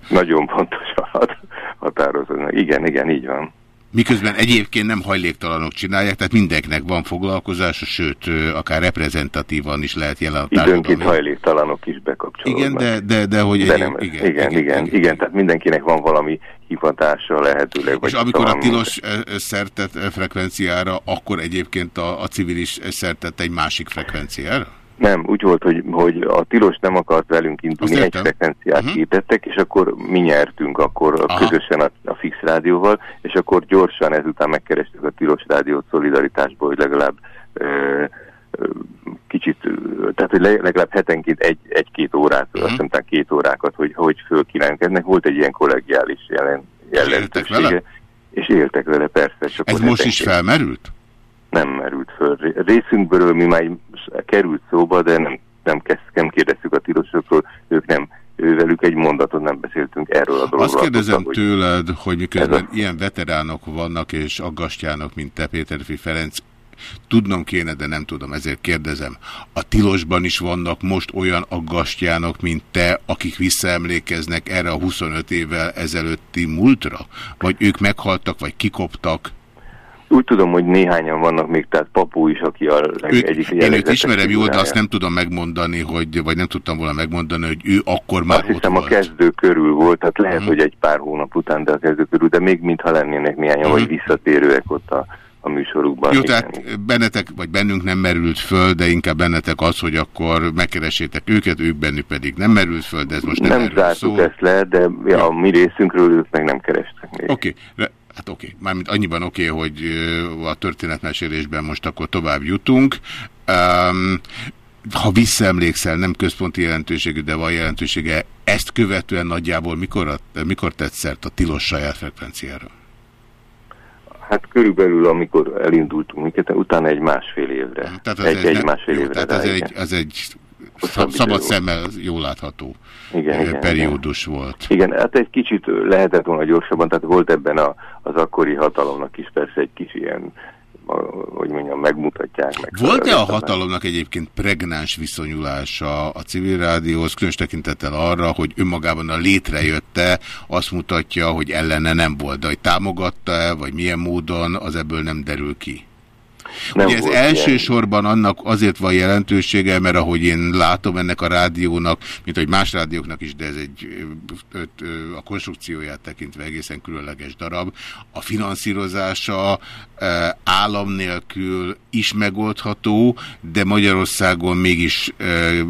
Nagyon pontosan hat, határozódnak. Igen, igen, így van. Miközben egyébként nem hajléktalanok csinálják, tehát mindenkinek van foglalkozása, sőt, akár reprezentatívan is lehet jelen a Időnként hajléktalanok is bekapcsolódnak. Igen, de, de, de hogy de nem, igen, igen, igen, igen, igen, tehát mindenkinek van valami hivatása lehetőleg. És amikor a tilos szertett eh, frekvenciára, akkor egyébként a, a civil is szertett egy másik frekvenciára? Nem, úgy volt, hogy, hogy a tilos nem akart velünk indulni, egy frekvenciát Mhm. hirdettek, és akkor mi nyertünk akkor Aha. közösen a, a fix rádióval, és akkor gyorsan ezután megkerestük a tilos rádiót szolidaritásból, hogy legalább ö, ö, kicsit, tehát hogy le- legalább hetenként egy, egy-két órát, Mhm. azt hiszem két órákat, hogy, hogy fölkínálunk. Ennek volt egy ilyen kollegiális jelen, jelentősége. És éltek vele, persze. Ez most is felmerült? Nem merült föl. Ré- Részünkből mi már került szóba, de nem, nem, kezd, nem kérdeztük a tilosokról, ők nem, ővelük egy mondatot nem beszéltünk erről a dologról. Azt kérdezem hogy tőled, hogy miközben a- ilyen veteránok vannak és aggasztjának, mint te Péterfi Ferenc, tudnom kéne, de nem tudom, ezért kérdezem. A tilosban is vannak most olyan aggasztjának, mint te, akik visszaemlékeznek erre a 25 évvel ezelőtti múltra? Vagy ők meghaltak, vagy kikoptak? Úgy tudom, hogy néhányan vannak még, tehát Papú is, aki a leg, Ő, egyik én őt ismerem jól, de azt nem tudom megmondani, hogy, vagy nem tudtam volna megmondani, hogy ő akkor már Azt ott hiszem a volt. kezdő körül volt, tehát lehet, Mhm. hogy egy pár hónap után, de a kezdő körül, de még mintha lennének néhányan, Mhm. vagy visszatérőek ott a, a műsorukban. Jó, Igen. tehát bennetek, vagy bennünk nem merült föl, de inkább bennetek az, hogy akkor megkeresétek őket, ők bennük pedig nem merült föl, de ez most nem, nem zártuk szól. ezt le, de ja, a mi részünkről ők meg nem kerestek még. Oké, re- hát oké. Mármint annyiban oké, hogy ö, a történetmesélésben most akkor tovább jutunk. Um, ha visszaemlékszel, nem központi jelentőségű, de van jelentősége, ezt követően nagyjából mikor, mikor tett szert a tilos saját frekvenciára? Hát körülbelül, amikor elindultunk minket, utána egy másfél évre. Tehát az egy, egy, egy másfél jó, évre. Tehát igen. egy, ez egy szab, szabad szemmel jól látható Igen, igen, periódus volt. Igen, hát egy kicsit lehetett volna gyorsabban, tehát volt ebben a, az akkori hatalomnak is persze egy kis ilyen, hogy mondjam, megmutatják. Meg Volt-e a hatalomnak egyébként pregnáns viszonyulása a civil rádióhoz, különös tekintettel arra, hogy önmagában a létrejötte azt mutatja, hogy ellene nem volt, de hogy támogatta-e, vagy milyen módon, az ebből nem derül ki. Nem Ugye ez ilyen. elsősorban annak azért van jelentősége, mert ahogy én látom ennek a rádiónak, mint hogy más rádióknak is, de ez egy a konstrukcióját tekintve egészen különleges darab. A finanszírozása állam nélkül is megoldható, de Magyarországon mégis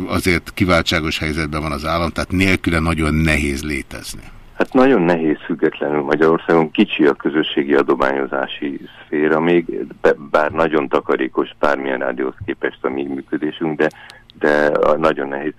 azért kiváltságos helyzetben van az állam, tehát nélküle nagyon nehéz létezni. Hát nagyon nehéz függetlenül Magyarországon kicsi a közösségi adományozási szféra még, bár nagyon takarékos bármilyen rádióhoz képest a mi működésünk, de, de nagyon nehéz.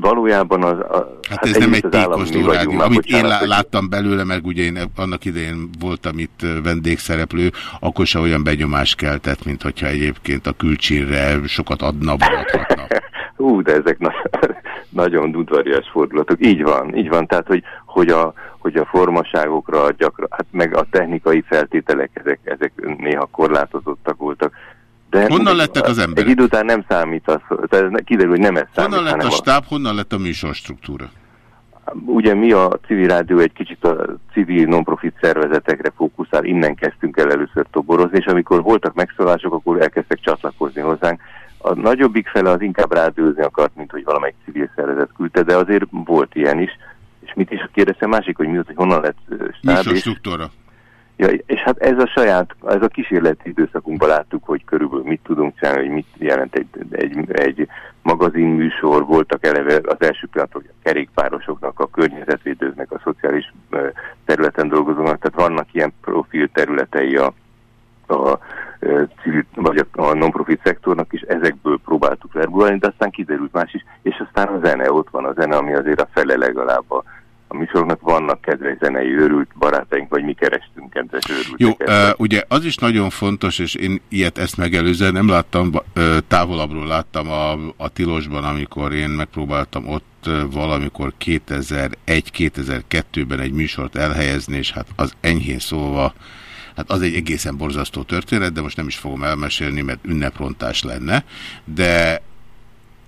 Valójában az... A, Hát ez nem egy vagyunk rádió. már, Amit én bocsánat, lá- hogy- láttam belőle, meg ugye én annak idején voltam itt vendégszereplő, akkor se olyan benyomást keltett, mint hogyha egyébként a külcsínre sokat adna, vagy Hú, de ezek na nagyon udvarias fordulatok. Így van, így van. Tehát, hogy, hogy, a, hogy a formaságokra gyakran, hát meg a technikai feltételek, ezek, ezek néha korlátozottak voltak. De Honnan lettek az emberek? Egy idő után nem számít az, tehát kiderül, hogy nem ez számít, Honnan lett a stáb, honnan lett a műsorstruktúra? Ugye mi a civil rádió egy kicsit a civil non-profit szervezetekre fókuszál, innen kezdtünk el először toborozni, és amikor voltak megszólások, akkor elkezdtek csatlakozni hozzánk. A nagyobbik fele az inkább rádiózni akart, mint hogy valamelyik civil szervezet küldte, de azért volt ilyen is. És mit is kérdezte másik, hogy mi az, hogy honnan lett stáb, és, Műsorstruktúra. ja, és hát ez a saját, ez a kísérleti időszakunkban láttuk, hogy körülbelül mit tudunk csinálni, hogy mit jelent egy, egy, egy magazinműsor, voltak eleve az első pillanat, hogy a kerékpárosoknak, a környezetvédőknek, a szociális területen dolgozóknak, tehát vannak ilyen profil területei a, a civil, vagy a, non-profit szektornak is, ezekből próbáltuk verbulálni, de aztán kiderült más is, és aztán a zene, ott van a zene, ami azért a fele legalább a, a műsoroknak vannak kedves zenei őrült barátaink, vagy mi kerestünk kedves őrülteket. Jó, uh, ugye az is nagyon fontos, és én ilyet ezt megelőzően nem láttam, távolabbról láttam a, a Tilosban, amikor én megpróbáltam ott valamikor 2001-2002-ben egy műsort elhelyezni, és hát az enyhén szólva, hát az egy egészen borzasztó történet, de most nem is fogom elmesélni, mert ünneprontás lenne, de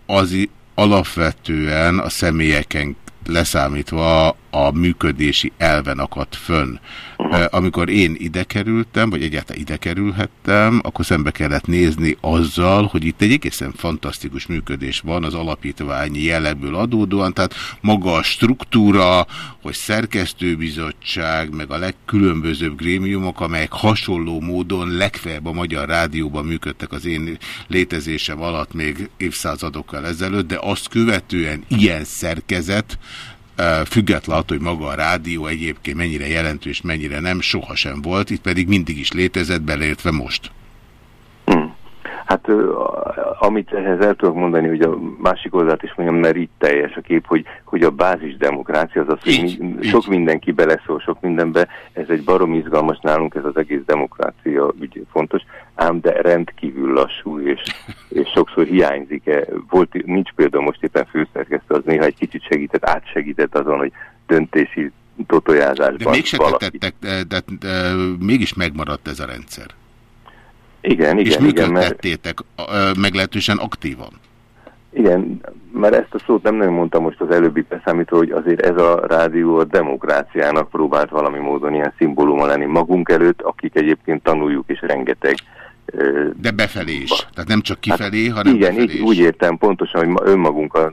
az alapvetően a személyeken leszámítva a működési elven akadt fönn. Amikor én ide kerültem, vagy egyáltalán ide kerülhettem, akkor szembe kellett nézni azzal, hogy itt egy egészen fantasztikus működés van az alapítványi jellegből adódóan, tehát maga a struktúra, hogy szerkesztőbizottság, meg a legkülönbözőbb grémiumok, amelyek hasonló módon legfeljebb a Magyar Rádióban működtek az én létezésem alatt még évszázadokkal ezelőtt, de azt követően ilyen szerkezet, független attól, hogy maga a rádió egyébként mennyire jelentős, mennyire nem, sohasem volt, itt pedig mindig is létezett, beleértve most. Hát amit ehhez el tudok mondani, hogy a másik oldalt is mondjam, mert itt teljes a kép, hogy, hogy a bázis demokrácia az az, hogy Így, mi, így. sok mindenki beleszól, sok mindenbe, ez egy barom izgalmas nálunk, ez az egész demokrácia ügy fontos, ám de rendkívül lassú, és, és sokszor hiányzik -e. Volt, nincs például most éppen főszerkesztő, az néha egy kicsit segített, átsegített azon, hogy döntési totojázásban De mégse valaki- tettek, de, de, de, mégis megmaradt ez a rendszer. Igen, És igen, igen, mert működtettétek meglehetősen aktívan. Igen, mert ezt a szót nem nagyon mondtam most az előbbi beszámítva, hogy azért ez a rádió a demokráciának próbált valami módon ilyen szimbóluma lenni magunk előtt, akik egyébként tanuljuk és rengeteg. De befelé is. Tehát nem csak kifelé, Hát hanem igen, befelé így, is. úgy értem pontosan, hogy ma- önmagunkat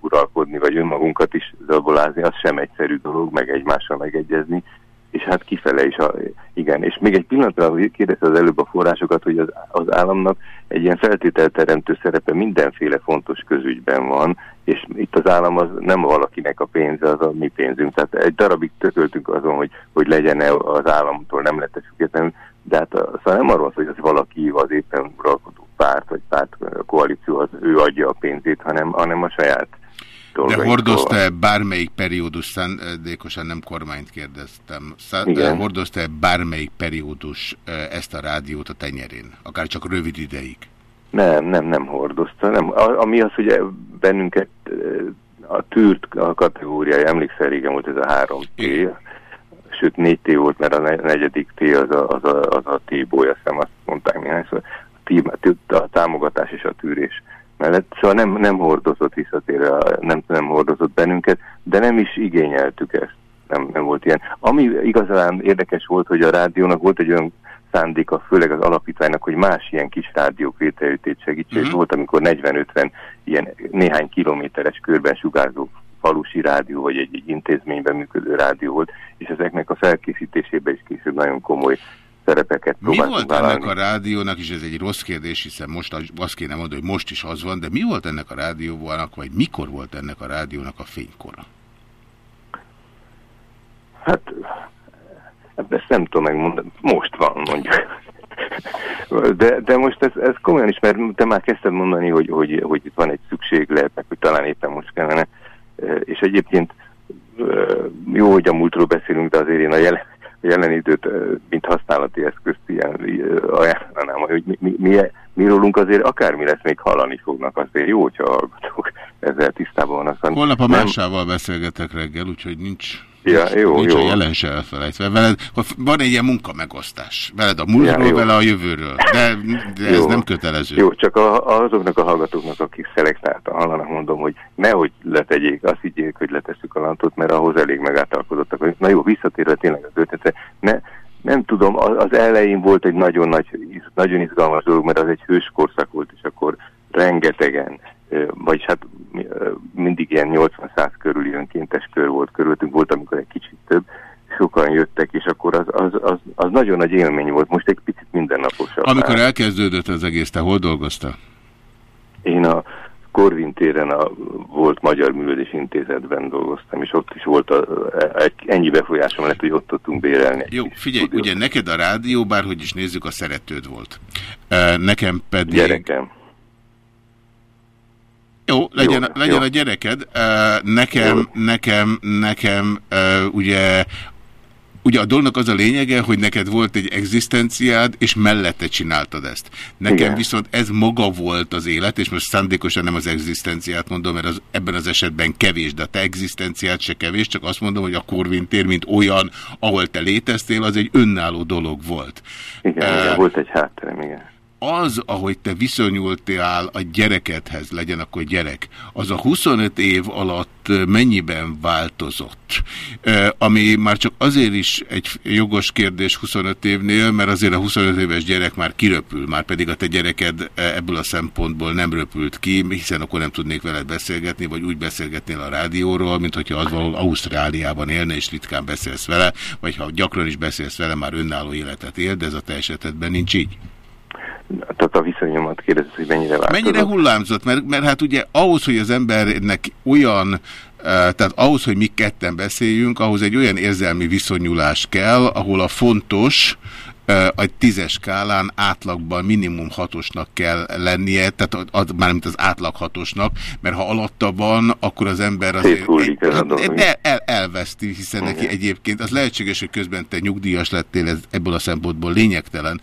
uralkodni, vagy önmagunkat is zabolázni, az sem egyszerű dolog, meg egymással megegyezni, és hát kifele is, a, igen. És még egy pillanatra kérdezte az előbb a forrásokat, hogy az, az államnak egy ilyen feltételteremtő szerepe mindenféle fontos közügyben van, és itt az állam az nem valakinek a pénze, az a mi pénzünk. Tehát egy darabig tököltünk azon, hogy, hogy legyen -e az államtól, nem lett függetlenül, de hát szóval nem arról hogy az valaki az éppen uralkodó párt, vagy párt koalíció, az ő adja a pénzét, hanem, hanem a saját De dolgaitól. hordozta-e bármelyik periódus, szándékosan nem kormányt kérdeztem, Igen. hordozta-e bármelyik periódus eh, ezt a rádiót a tenyerén? Akár csak rövid ideig? Nem, nem, nem hordozta. Nem. A, ami az, hogy bennünket a tűrt a kategóriája, emlékszel, régen volt ez a három T, sőt négy T volt, mert a ne- negyedik T az a, az a, az a T-boly, azt hiszem azt mondták néhányszor, a, a támogatás és a tűrés mellett. Szóval nem, nem hordozott visszatérve, nem, nem hordozott bennünket, de nem is igényeltük ezt. Nem, nem volt ilyen. Ami igazán érdekes volt, hogy a rádiónak volt egy olyan szándéka, főleg az alapítványnak, hogy más ilyen kis rádiók létrejöttét segítse, és volt, amikor 40-50 ilyen néhány kilométeres körben sugárzó falusi rádió, vagy egy, egy intézményben működő rádió volt, és ezeknek a felkészítésében is később nagyon komoly szerepeket Mi volt vállalni. ennek a rádiónak, és ez egy rossz kérdés, hiszen most az- azt kéne mondani, hogy most is az van, de mi volt ennek a rádiónak, vagy mikor volt ennek a rádiónak a fénykora? Hát, hát ezt nem tudom megmondani. Most van, mondjuk. De, de most ez, ez komolyan is, mert te már kezdted mondani, hogy, hogy, hogy itt van egy szükséglet, meg hogy talán éppen most kellene. És egyébként jó, hogy a múltról beszélünk, de azért én a jelen, jelen időt, mint használati eszközt ilyen ajánlanám, hogy mi, mi, mi, mi rólunk azért akármi lesz, még hallani fognak, azért jó, hogyha hallgatók ezzel tisztában vannak. Szóval Holnap a nem- másával beszélgetek reggel, úgyhogy nincs, Ja, jó, nincs jó. a jelen se elfelejtve. Veled, van egy ilyen munkamegosztás. Veled a múltról, Ja, vele a jövőről. De, de ez Jó. nem kötelező. Jó, csak a, azoknak a hallgatóknak, akik szelektáltan hallanak, mondom, hogy nehogy letegyék, azt higgyék, hogy letesszük a lantot, mert ahhoz elég megáltalkodottak. vagyunk. Na jó, visszatérve tényleg az ötletre, ne, nem tudom, az elején volt egy nagyon nagy, nagyon izgalmas dolog, mert az egy hős korszak volt, és akkor rengetegen, vagyis hát mindig ilyen 80-100 körüli önkéntes kör volt körülöttünk, volt, amikor egy kicsit több, sokan jöttek, és akkor az, az, az, az nagyon nagy élmény volt, most egy picit mindennaposabb. Amikor elkezdődött az egész, te hol dolgoztál? Én a Korvin téren a volt Magyar Művelés Intézetben dolgoztam, és ott is volt a, egy, ennyi befolyásom lett, hogy ott tudtunk bérelni. Jó, figyelj, ugye neked a rádió, bárhogy is nézzük, a szeretőd volt. Ö, Nekem pedig... Gyerekem. Jó, legyen, Jó, legyen jó. a gyereked. Nekem, nekem, nekem, ö, ugye, ugye a dolognak az a lényege, hogy neked volt egy egzisztenciád, és mellette csináltad ezt. Nekem Igen. viszont ez maga volt az élet, és most szándékosan nem az egzisztenciát mondom, mert az, ebben az esetben kevés, de a te egzisztenciát se kevés, csak azt mondom, hogy a Korvin tér, mint olyan, ahol te léteztél, az egy önálló dolog volt. Igen, igen, volt egy hátterem, igen. Az, ahogy te viszonyultál a gyerekedhez, legyen akkor gyerek, az a 25 év alatt mennyiben változott? Ami már csak azért is egy jogos kérdés 25 évnél, mert azért a 25 éves gyerek már kiröpül, már pedig a te gyereked ebből a szempontból nem röpült ki, hiszen akkor nem tudnék veled beszélgetni, vagy úgy beszélgetnél a rádióról, mint hogyha az valahol Ausztráliában élne, és ritkán beszélsz vele, vagy ha gyakran is beszélsz vele, már önálló életet él, de ez a te esetedben nincs így. Tehát a viszonyomat kérdezett, hogy mennyire változott. Mennyire hullámzott? Mert, mert hát ugye ahhoz, hogy az embernek olyan, eh, tehát ahhoz, hogy mi ketten beszéljünk, ahhoz egy olyan érzelmi viszonyulás kell, ahol a fontos egy tízes skálán átlagban minimum hatosnak kell lennie, tehát az, mármint az átlag hatosnak, mert ha alatta van, akkor az ember azért Széthullik ez a el, el, elveszti, hiszen neki egyébként az lehetséges, hogy közben te nyugdíjas lettél, ez ebből a szempontból lényegtelen,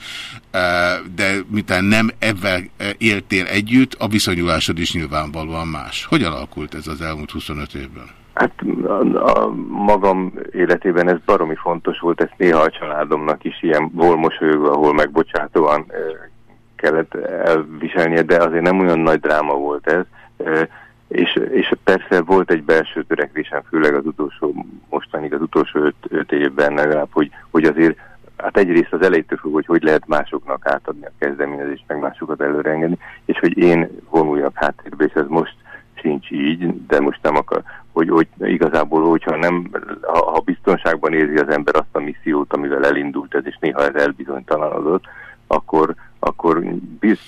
de miután nem ebben éltél együtt, a viszonyulásod is nyilvánvalóan más. Hogyan alakult ez az elmúlt 25 évben? Hát a, a magam életében ez baromi fontos volt, ezt néha a családomnak is ilyen hol mosolyogva, hol megbocsátóan kellett elviselnie, de azért nem olyan nagy dráma volt ez. És, és persze volt egy belső törekvésem, főleg az utolsó, mostanig az utolsó öt, öt évben legalább, hogy, hogy azért hát egyrészt az elejétől függ, hogy hogy lehet másoknak átadni a kezdeményezést, meg másokat előreengedni, és hogy én vonuljak háttérbe, és ez most sincs így, de most nem akar, hogy, hogy igazából, hogyha nem, ha, ha biztonságban érzi az ember azt a missziót, amivel elindult ez, és néha ez elbizonytalanodott, akkor, akkor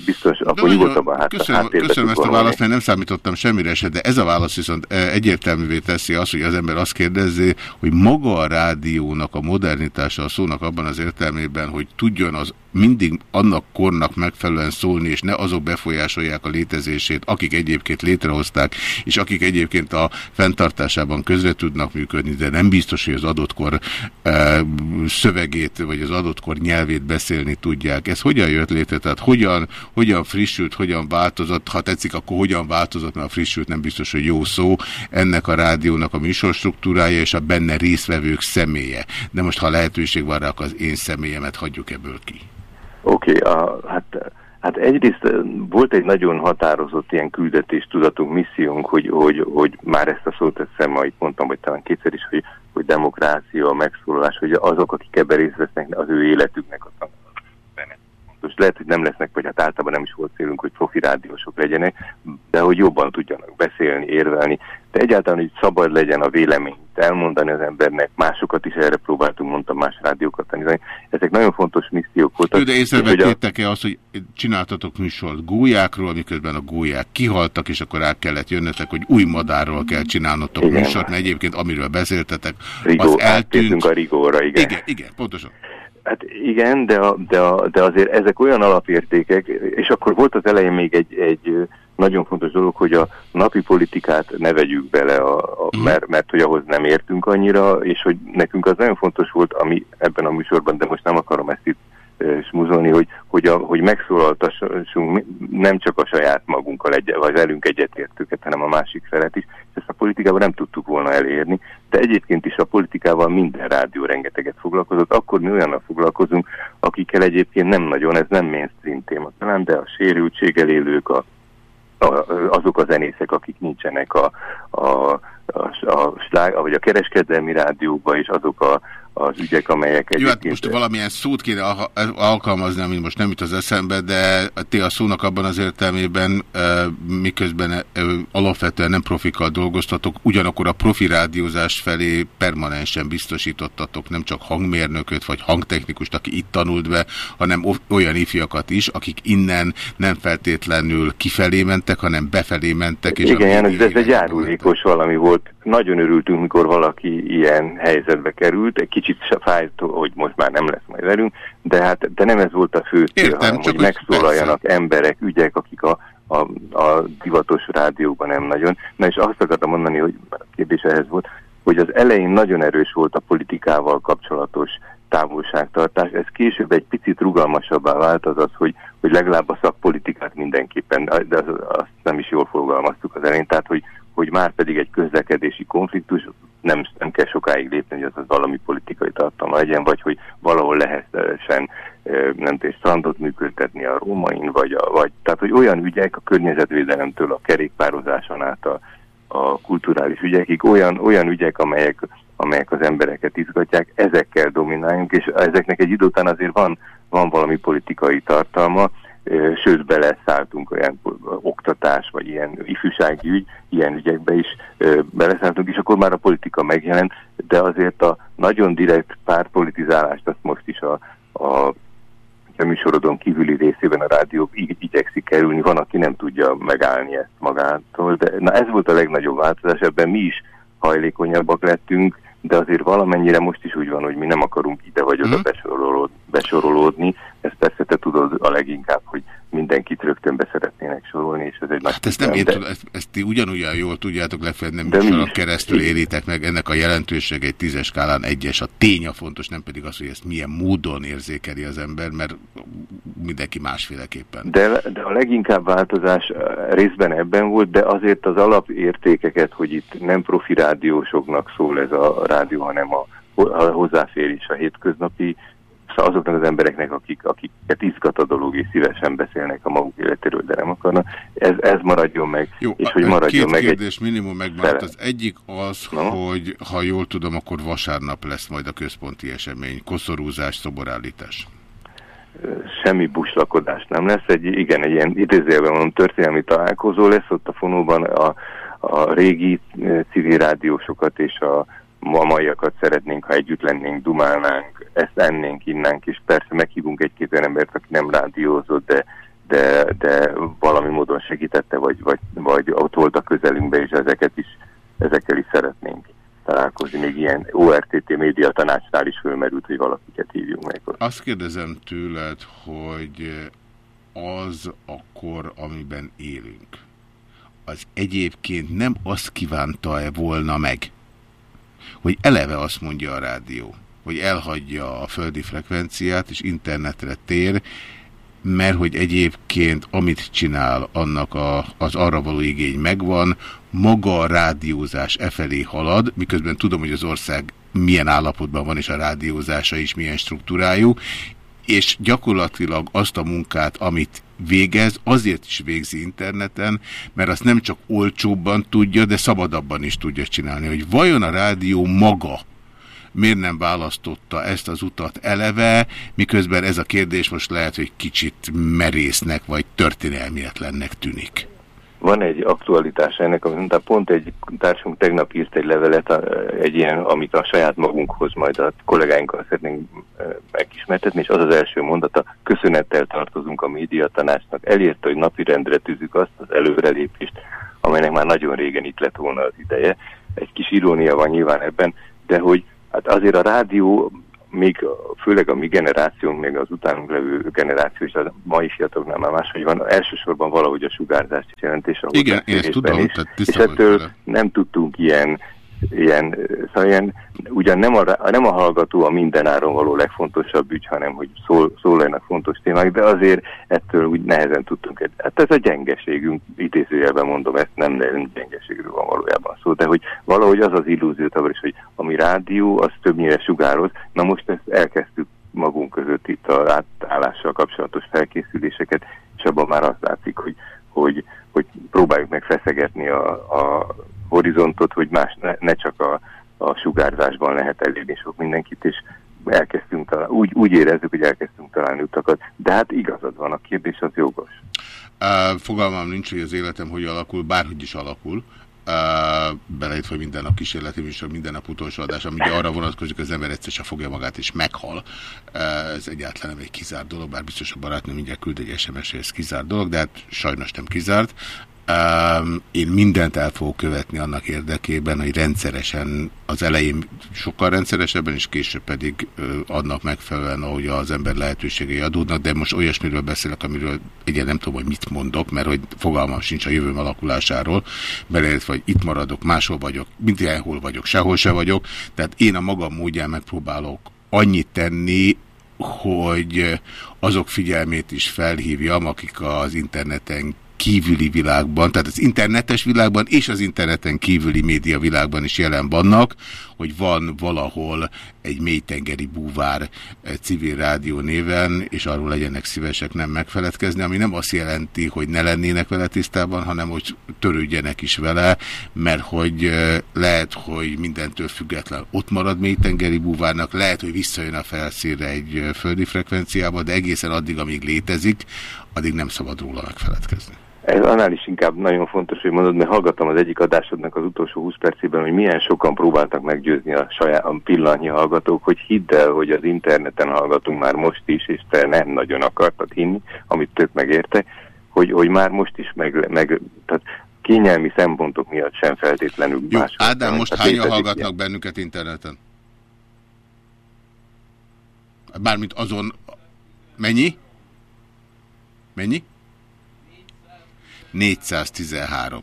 biztos, De akkor nyugodtabban hát, Köszönöm, háttérbe köszönöm ezt a választ, mert nem számítottam semmire se, de ez a válasz viszont eh, egyértelművé teszi azt, hogy az ember azt kérdezi, hogy maga a rádiónak a modernitása a szónak abban az értelmében, hogy tudjon az mindig annak kornak megfelelően szólni, és ne azok befolyásolják a létezését, akik egyébként létrehozták, és akik egyébként a fenntartásában közre tudnak működni, de nem biztos, hogy az adott kor e, szövegét, vagy az adott kor nyelvét beszélni tudják. Ez hogyan jött létre? Tehát hogyan, hogyan frissült, hogyan változott, ha tetszik, akkor hogyan változott, mert a frissült nem biztos, hogy jó szó, ennek a rádiónak a műsorstruktúrája és a benne résztvevők személye. De most, ha lehetőség van rá, akkor az én személyemet hagyjuk ebből ki. Oké, okay, hát, hát egyrészt volt egy nagyon határozott ilyen küldetés tudatunk, missziónk, hogy, hogy, hogy már ezt a szót teszem, ma itt mondtam, vagy talán kétszer is, hogy, hogy demokrácia, megszólalás, hogy azok, akik ebben részt vesznek, az ő életüknek a most lehet, hogy nem lesznek, vagy hát általában nem is volt célunk, hogy profi rádiósok legyenek, de hogy jobban tudjanak beszélni, érvelni, de egyáltalán, hogy szabad legyen a véleményt elmondani az embernek, másokat is erre próbáltunk, mondtam, más rádiókat tanítani. Ezek nagyon fontos missziók voltak. Ő, de és hogy a- észrevettétek-e azt, hogy csináltatok műsort gólyákról, miközben a gólyák kihaltak, és akkor rá kellett jönnetek, hogy új madárról kell csinálnotok Igen. műsort, mert egyébként amiről beszéltetek, Rigó, az eltűnt. a rigóra, igen. Igen, igen, pontosan. Hát igen, de, a, de, a, de azért ezek olyan alapértékek, és akkor volt az elején még egy, egy nagyon fontos dolog, hogy a napi politikát ne vegyük bele, a, a, mert, mert hogy ahhoz nem értünk annyira, és hogy nekünk az nagyon fontos volt, ami ebben a műsorban, de most nem akarom ezt itt smuzolni, hogy, hogy, a, hogy megszólaltassunk nem csak a saját magunkkal, egy, vagy velünk egyetértőket, hanem a másik felet is. És ezt a politikában nem tudtuk volna elérni, de egyébként is a politikával minden rádió rengeteget foglalkozott. Akkor mi olyannal foglalkozunk, akikkel egyébként nem nagyon, ez nem mainstream téma talán, de a sérültséggel élők, a, a, azok a zenészek, akik nincsenek a, a, a, a, vagy a kereskedelmi rádiókban, és azok a, az ügyek, amelyek Jó, hát egyébként... most valamilyen szót kéne al- alkalmazni, ami most nem jut az eszembe, de ti a szónak abban az értelmében, miközben alapvetően nem profikkal dolgoztatok, ugyanakkor a profi rádiózás felé permanensen biztosítottatok nem csak hangmérnököt vagy hangtechnikust, aki itt tanult be, hanem olyan ifjakat is, akik innen nem feltétlenül kifelé mentek, hanem befelé mentek. És Igen, János, de ez egy járulékos valami volt. Nagyon örültünk, mikor valaki ilyen helyzetbe került. Egy kicsit se fájt, hogy most már nem lesz majd velünk, de hát de nem ez volt a fő cél, Értem, hanem hogy megszólaljanak emberek, ügyek, akik a, a, a divatos rádióban nem nagyon. Na és azt akartam mondani, hogy a kérdés ehhez volt, hogy az elején nagyon erős volt a politikával kapcsolatos távolságtartás. Ez később egy picit rugalmasabbá vált az az, hogy, hogy legalább a szakpolitikát mindenképpen, de az, azt nem is jól fogalmaztuk az elején, tehát hogy, hogy már pedig egy közlekedési konfliktus, nem, nem kell sokáig lépni, hogy az, az valami politikai tartalma legyen, vagy hogy valahol lehessen eh, nem tudom, strandot működtetni a rómain, vagy, a, vagy tehát, hogy olyan ügyek a környezetvédelemtől a kerékpározáson át a, a kulturális ügyekig, olyan, olyan ügyek, amelyek, amelyek az embereket izgatják, ezekkel domináljunk, és ezeknek egy idő után azért van, van valami politikai tartalma, sőt beleszálltunk olyan oktatás, vagy ilyen ifjúsági ügy, ilyen ügyekbe is beleszálltunk, és akkor már a politika megjelent, de azért a nagyon direkt pártpolitizálást azt most is a, a a műsorodon kívüli részében a rádió így igyekszik kerülni, van, aki nem tudja megállni ezt magától, de na ez volt a legnagyobb változás, ebben mi is hajlékonyabbak lettünk, de azért valamennyire most is úgy van, hogy mi nem akarunk ide vagy oda besorolód, besorolódni. Ezt persze te tudod a leginkább, hogy mindenkit rögtön be szeretnének sorolni, és ez egy Hát ezt nem én de- tudom, ezt, ezt ti ugyanolyan jól tudjátok, mi műsoron keresztül éritek meg, ennek a jelentőség egy tízes skálán egyes. A tény a fontos, nem pedig az, hogy ezt milyen módon érzékeli az ember, mert mindenki másféleképpen. De, de a leginkább változás részben ebben volt, de azért az alapértékeket, hogy itt nem profi rádiósoknak szól ez a rádió, hanem a hozzáférés a hétköznapi azoknak az embereknek, akik, akiket izgat a dolog, és szívesen beszélnek a maguk életéről, de nem akarnak, ez, ez maradjon meg, Jó, és hogy maradjon két meg kérdés egy... minimum megmaradt. Az egyik az, no? hogy ha jól tudom, akkor vasárnap lesz majd a központi esemény. Koszorúzás, szoborállítás. Semmi buslakodás nem lesz. Egy, igen, egy ilyen idézőjelben mondom, történelmi találkozó lesz ott a fonóban a, a régi civil rádiósokat és a ma maiakat szeretnénk, ha együtt lennénk, dumálnánk, ezt ennénk, innánk, és persze meghívunk egy-két olyan embert, aki nem rádiózott, de, de, de valami módon segítette, vagy, vagy, vagy ott volt a közelünkbe, és ezeket is, ezekkel is szeretnénk találkozni. Még ilyen ORTT média tanácsnál is fölmerült, hogy valakiket hívjunk meg. Azt kérdezem tőled, hogy az akkor, amiben élünk, az egyébként nem azt kívánta-e volna meg, hogy eleve azt mondja a rádió, hogy elhagyja a földi frekvenciát, és internetre tér, mert hogy egyébként amit csinál, annak a, az arra való igény megvan, maga a rádiózás e felé halad, miközben tudom, hogy az ország milyen állapotban van, és a rádiózása is milyen struktúrájú, és gyakorlatilag azt a munkát, amit végez, azért is végzi interneten, mert azt nem csak olcsóbban tudja, de szabadabban is tudja csinálni, hogy vajon a rádió maga miért nem választotta ezt az utat eleve, miközben ez a kérdés most lehet, hogy kicsit merésznek vagy történelmietlennek tűnik. Van egy aktualitás ennek, amit pont egy társunk tegnap írt egy levelet, egy ilyen, amit a saját magunkhoz majd a kollégáinkkal szeretnénk megismertetni, és az az első mondata, köszönettel tartozunk a médiatanácsnak, elérte, hogy napirendre tűzük azt az előrelépést, amelynek már nagyon régen itt lett volna az ideje. Egy kis irónia van nyilván ebben, de hogy hát azért a rádió még főleg a mi generációnk, még az utánunk levő generáció és a mai fiataloknál már máshogy van, elsősorban valahogy a sugárzást is jelentés. Igen, én ezt tudom, is, és ettől nem tudtunk ilyen ilyen, szóval ilyen, ugyan nem a, nem a hallgató a mindenáron való legfontosabb ügy, hanem hogy szól, szóljanak fontos témák, de azért ettől úgy nehezen tudtunk. Hát ez a gyengeségünk, idézőjelben mondom, ezt nem, nem gyengeségről van valójában szó, de hogy valahogy az az illúzió tovább is, hogy ami rádió, az többnyire sugároz. Na most ezt elkezdtük magunk között itt a átállással kapcsolatos felkészüléseket, és abban már azt látszik, hogy, hogy, hogy próbáljuk meg feszegetni a, a horizontot, hogy más ne, ne csak a, a sugárzásban lehet elérni sok mindenkit, és elkezdtünk találni, úgy, úgy érezzük, hogy elkezdtünk találni utakat, de hát igazad van, a kérdés az jogos. Fogalmam nincs, hogy az életem hogy alakul, bárhogy is alakul. Uh, hogy minden nap kísérleti műsor, minden nap utolsó adás, ami arra vonatkozik, az ember egyszer csak fogja magát és meghal. Ez egyáltalán nem egy kizárt dolog, bár biztos a barátnőm mindjárt küld egy SMS, hogy ez kizárt dolog, de hát sajnos nem kizárt. Én mindent el fogok követni annak érdekében, hogy rendszeresen, az elején sokkal rendszeresebben, és később pedig uh, annak megfelelően, ahogy az ember lehetőségei adódnak, de most olyasmiről beszélek, amiről egyáltalán nem tudom, hogy mit mondok, mert hogy fogalmam sincs a jövőm alakulásáról, beleértve, hogy itt maradok, máshol vagyok, mindenhol vagyok, sehol se vagyok, tehát én a magam módján megpróbálok annyit tenni, hogy azok figyelmét is felhívjam, akik az interneten kívüli világban, tehát az internetes világban és az interneten kívüli média világban is jelen vannak, hogy van valahol egy mélytengeri búvár civil rádió néven, és arról legyenek szívesek nem megfeledkezni, ami nem azt jelenti, hogy ne lennének vele tisztában, hanem hogy törődjenek is vele, mert hogy lehet, hogy mindentől független ott marad mélytengeri búvárnak, lehet, hogy visszajön a felszínre egy földi frekvenciába, de egészen addig, amíg létezik, addig nem szabad róla megfeledkezni. Ez annál is inkább nagyon fontos, hogy mondod, mert hallgattam az egyik adásodnak az utolsó 20 percében, hogy milyen sokan próbáltak meggyőzni a saját a pillanatnyi hallgatók, hogy hidd el, hogy az interneten hallgatunk már most is, és te nem nagyon akartad hinni, amit tök megérte, hogy, hogy már most is meg, meg tehát kényelmi szempontok miatt sem feltétlenül Jó, más. Ádám, most hányan hallgatnak ilyen? bennünket interneten? Bármint azon... Mennyi? Mennyi? 413.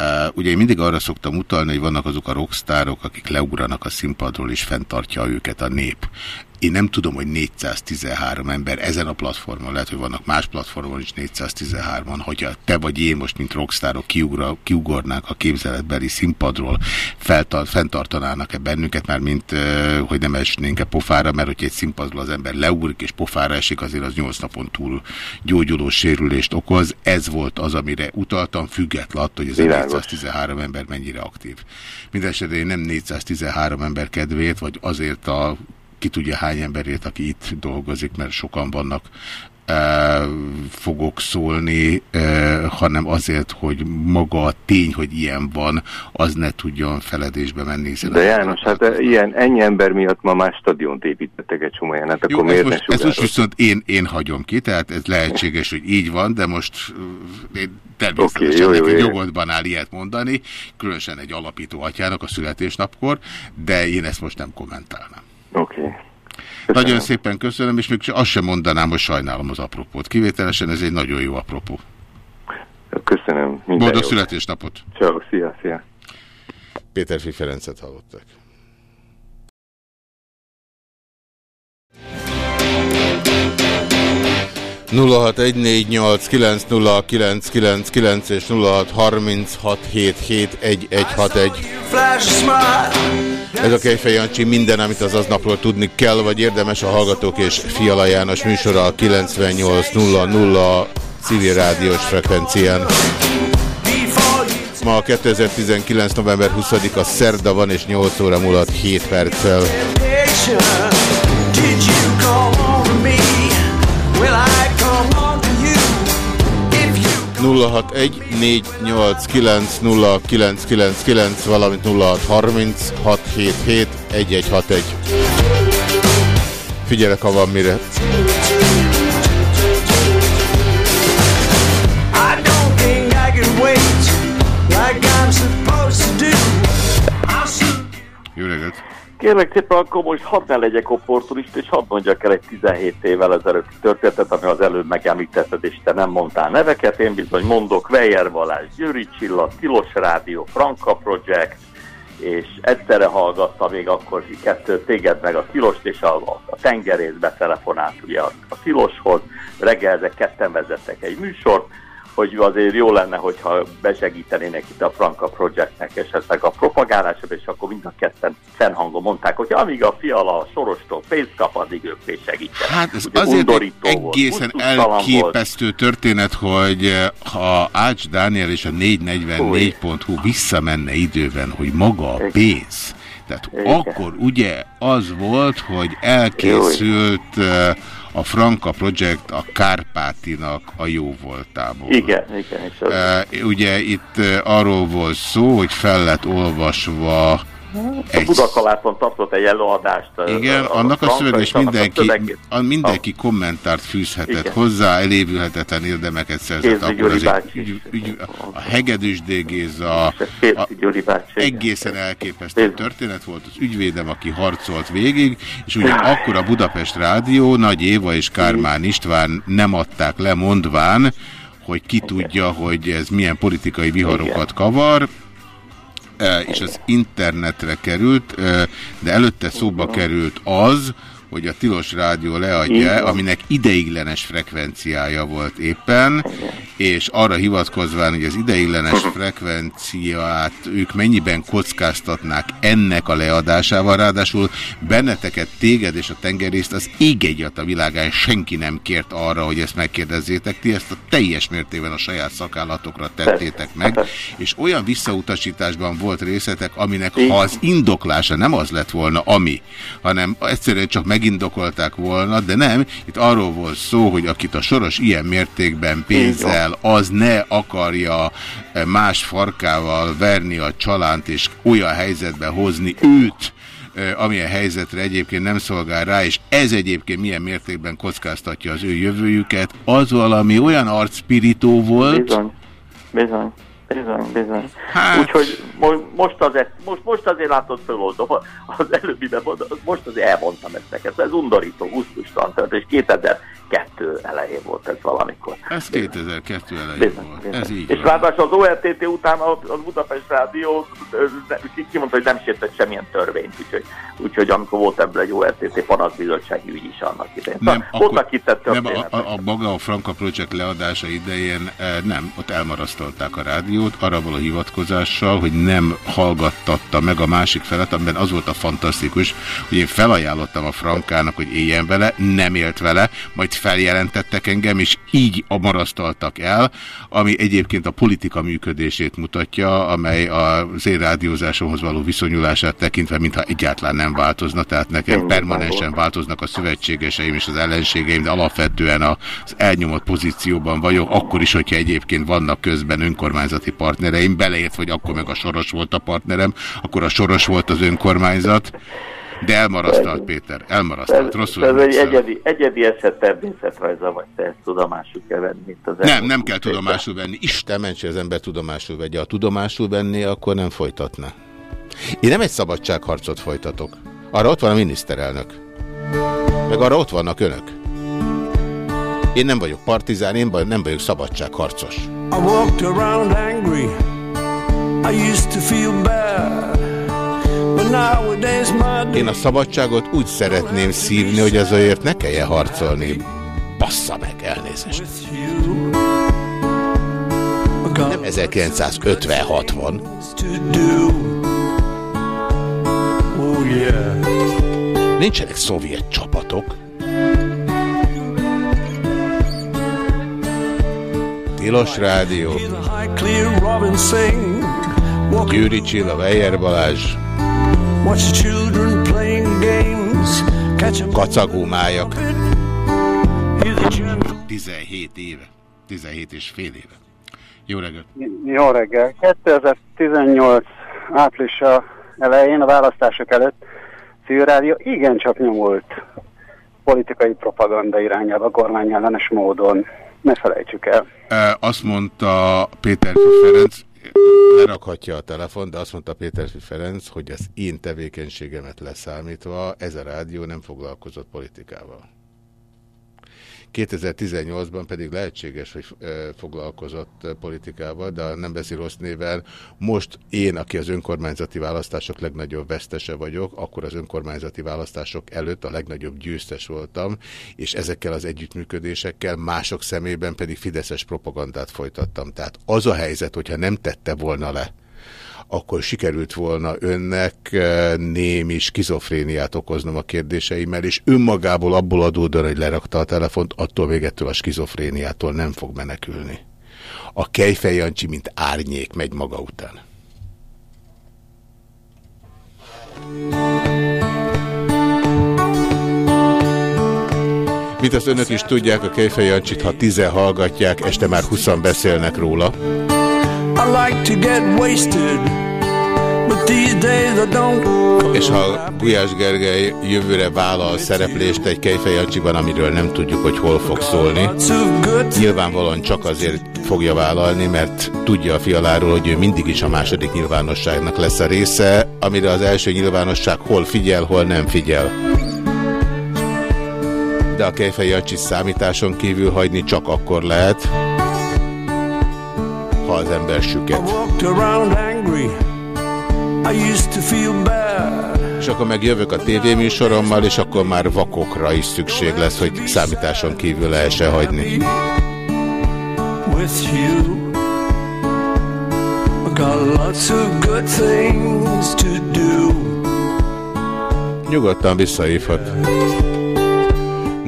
Uh, ugye én mindig arra szoktam utalni, hogy vannak azok a rockstárok, akik leugranak a színpadról, és fenntartja őket a nép. Én nem tudom, hogy 413 ember ezen a platformon, lehet, hogy vannak más platformon is 413-an, hogyha te vagy én most, mint rockstárok kiugra, kiugornánk a képzeletbeli színpadról, feltart, fenntartanának-e bennünket, már mint hogy nem esnénk-e pofára, mert hogy egy színpadról az ember leugrik és pofára esik, azért az 8 napon túl gyógyuló sérülést okoz. Ez volt az, amire utaltam, független attól, hogy ez a 413 ember mennyire aktív. Mindenesetre én nem 413 ember kedvéért, vagy azért a ki tudja hány emberét, aki itt dolgozik, mert sokan vannak, fogok szólni, hanem azért, hogy maga a tény, hogy ilyen van, az ne tudjon feledésbe menni. De János, hát ilyen, ennyi ember miatt ma más stadiont építettek egy csomó hát akkor Jó, miért most, ez most viszont én, én hagyom ki, tehát ez lehetséges, hogy így van, de most én természetesen okay, jó, jó, jogodban áll ilyet mondani, különösen egy alapító atyának a születésnapkor, de én ezt most nem kommentálnám. Oké. Okay. Nagyon szépen köszönöm, és még azt sem mondanám, hogy sajnálom az apropót. Kivételesen ez egy nagyon jó apropó. Köszönöm. Boldog születésnapot. Ciao, szia, szia. Péter Ferencet hallottak. 0614890999 és 0636771161. Ez a Kejfej Jancsi minden, amit az aznapról tudni kell, vagy érdemes a Hallgatók és Fiala János műsora a 98.00 civil rádiós frekvencián. Ma a 2019. november 20-a szerda van, és 8 óra múlott 7 perccel. 061 489 valamint 0630 677 1161. Figyelek, ha van mire. Jó reggelt! Kérlek szépen, akkor most hadd ne legyek opportunist, és hadd mondjak el egy 17 évvel ezelőtt történetet, ami az előbb megemlítetted, és te nem mondtál neveket. Én bizony mondok, Weyer Balázs, Győri Csilla, Tilos Rádió, Franka Project, és egyszerre hallgatta még akkor kettő téged meg a Tilost, és a, a tengerész betelefonált ugye a, a Tiloshoz, reggel ezek ketten vezettek egy műsort, hogy azért jó lenne, hogyha besegítenének itt a Franka Projectnek esetleg a propagálásába, és akkor mind a ketten fennhangon mondták, hogy amíg a fiala a sorostól pénzt kap, addig ők segítenek. Hát ez Ugye azért egy egészen volt, elképesztő volt. történet, hogy eh, ha Ács Dániel és a 444.hu visszamenne időben, hogy maga a pénz, tehát Igen. akkor ugye az volt, hogy elkészült Jó a Franka Project a Kárpátinak a jó voltából. Igen, igen. És az... uh, ugye itt uh, arról volt szó, hogy fel lett olvasva egy... A Budakalászon tartott egy előadást. Igen, a, a annak a szöveg, és mindenki, a mindenki kommentárt fűzhetett Igen. hozzá, elévülhetetlen érdemeket szerzett. Akkor az ügy, ügy, a Hegedűs Dégéza, a, egészen elképesztő történet volt, az ügyvédem, aki harcolt végig, és ugye akkor a Budapest Rádió, Nagy Éva és Kármán István nem adták le mondván, hogy ki tudja, hogy ez milyen politikai viharokat kavar, és az internetre került, de előtte szóba került az, hogy a Tilos Rádió leadja, aminek ideiglenes frekvenciája volt éppen, és arra hivatkozván, hogy az ideiglenes frekvenciát ők mennyiben kockáztatnák ennek a leadásával, ráadásul benneteket, téged és a tengerészt az ég egyat a világán senki nem kért arra, hogy ezt megkérdezzétek, ti ezt a teljes mértében a saját szakállatokra tettétek meg, és olyan visszautasításban volt részletek, aminek ha az indoklása nem az lett volna, ami, hanem egyszerűen csak meg megindokolták volna, de nem, itt arról volt szó, hogy akit a soros ilyen mértékben pénzzel, az ne akarja eh, más farkával verni a csalánt, és olyan helyzetbe hozni őt, eh, amilyen helyzetre egyébként nem szolgál rá, és ez egyébként milyen mértékben kockáztatja az ő jövőjüket, az valami olyan arcspiritó volt. Bizony, bizony. Bizony, bizony. Hát... Úgyhogy most azért, most, most azért látod föloldom, az előbbiben most azért elmondtam ezt neked. Ez undorító, gusztustalan tört, és 2002 2002 elején volt ez valamikor. Ez 2002 elején Bizony, volt. bizony. Ez így És ráadásul az ORTT után a, a Budapest Rádió kimondta, hogy nem sértett semmilyen törvényt, úgyhogy, úgyhogy amikor volt ebből egy ORTT panaszbizottsági ügy is annak idején. Nem, Szóval voltak itt a nem a, a, a maga a Franka Project leadása idején eh, nem, ott elmarasztalták a rádiót, arra való hivatkozással, hogy nem hallgattatta meg a másik felet, amiben az volt a fantasztikus, hogy én felajánlottam a Frankának, hogy éljen vele, nem élt vele, majd feljelentettek engem, és így amarasztaltak el, ami egyébként a politika működését mutatja, amely az én rádiózásomhoz való viszonyulását tekintve, mintha egyáltalán nem változna, tehát nekem permanensen változnak a szövetségeseim és az ellenségeim, de alapvetően az elnyomott pozícióban vagyok, akkor is, hogyha egyébként vannak közben önkormányzati partnereim, beleért, hogy akkor meg a Soros volt a partnerem, akkor a Soros volt az önkormányzat, de elmarasztalt Péter, elmarasztalt, rosszul ez egy egyedi, egyedi eset természetrajza, vagy te ezt tudomásul kell venni, mint az Nem, nem kell évben. tudomásul venni. Isten mentse, az ember tudomásul vegye. Ha tudomásul venné, akkor nem folytatna. Én nem egy szabadságharcot folytatok. Arra ott van a miniszterelnök. Meg arra ott vannak önök. Én nem vagyok partizán, én vagy- nem vagyok szabadságharcos. I walked around angry. Én a szabadságot úgy szeretném szívni, hogy azért ne kelljen harcolni. Bassza meg, elnézést. Nem 1956 van. Oh. Nincsenek szovjet csapatok. Tilos Rádió, Győri Csilla, Weyer Balázs, kacagó májak. hear the gentle 17 éve. 17 és fél éve. Jó reggelt! Jó reggel. 2018 áprilisa elején, a választások előtt civil rádió igencsak nyomult politikai propaganda irányába kormányellenes módon. Ne felejtsük el. E, Azt mondta Péter Ferenc, lerakhatja a telefon, de azt mondta Péter Ferenc, hogy az én tevékenységemet leszámítva ez a rádió nem foglalkozott politikával. 2018-ban pedig lehetséges, hogy foglalkozott politikával, de nem veszi rossz néven. Most én, aki az önkormányzati választások legnagyobb vesztese vagyok, akkor az önkormányzati választások előtt a legnagyobb győztes voltam, és ezekkel az együttműködésekkel mások szemében pedig fideszes propagandát folytattam. Tehát az a helyzet, hogyha nem tette volna le, akkor sikerült volna önnek eh, némi skizofréniát okoznom a kérdéseimmel, és önmagából abból adódóan, hogy lerakta a telefont, attól még ettől a skizofréniától nem fog menekülni. A Kejfej mint árnyék megy maga után. Mint azt önök is tudják, a Kejfej Jancsit, ha tizen hallgatják, este már huszan beszélnek róla. És ha Gulyás Gergely jövőre vállal szereplést egy Kejfej Jancsiban, amiről nem tudjuk, hogy hol fog szólni, nyilvánvalóan csak azért fogja vállalni, mert tudja a fialáról, hogy ő mindig is a második nyilvánosságnak lesz a része, amire az első nyilvánosság hol figyel, hol nem figyel. De a Kejfej Jancsit számításon kívül hagyni csak akkor lehet, az ember süket. És akkor meg jövök a tévéműsorommal, és akkor már vakokra is szükség lesz, hogy számításon kívül lehessen hagyni. with you. I got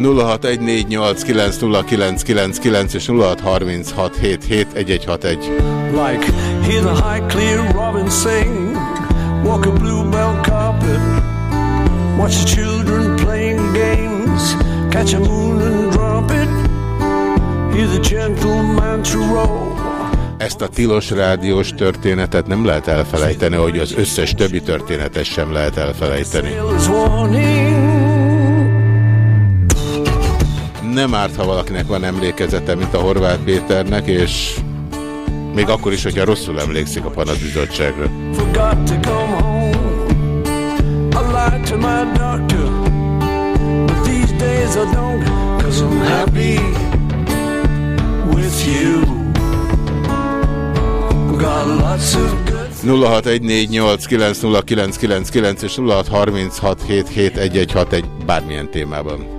0614890999 és 0636771161. Like hear the high clear robin sing, walk a bluebell carpet, watch the children playing games, catch a moon and drop it, hear the gentle mantra roll. Ezt a tilos rádiós történetet nem lehet elfelejteni, hogy az összes többi történetet sem lehet elfelejteni. Nem árt, ha valakinek van emlékezete, mint a Horváth Péternek, és még akkor is, hogyha rosszul emlékszik a panaszbizottságra. Got lots of good 0614890999 és 0636771161 bármilyen témában.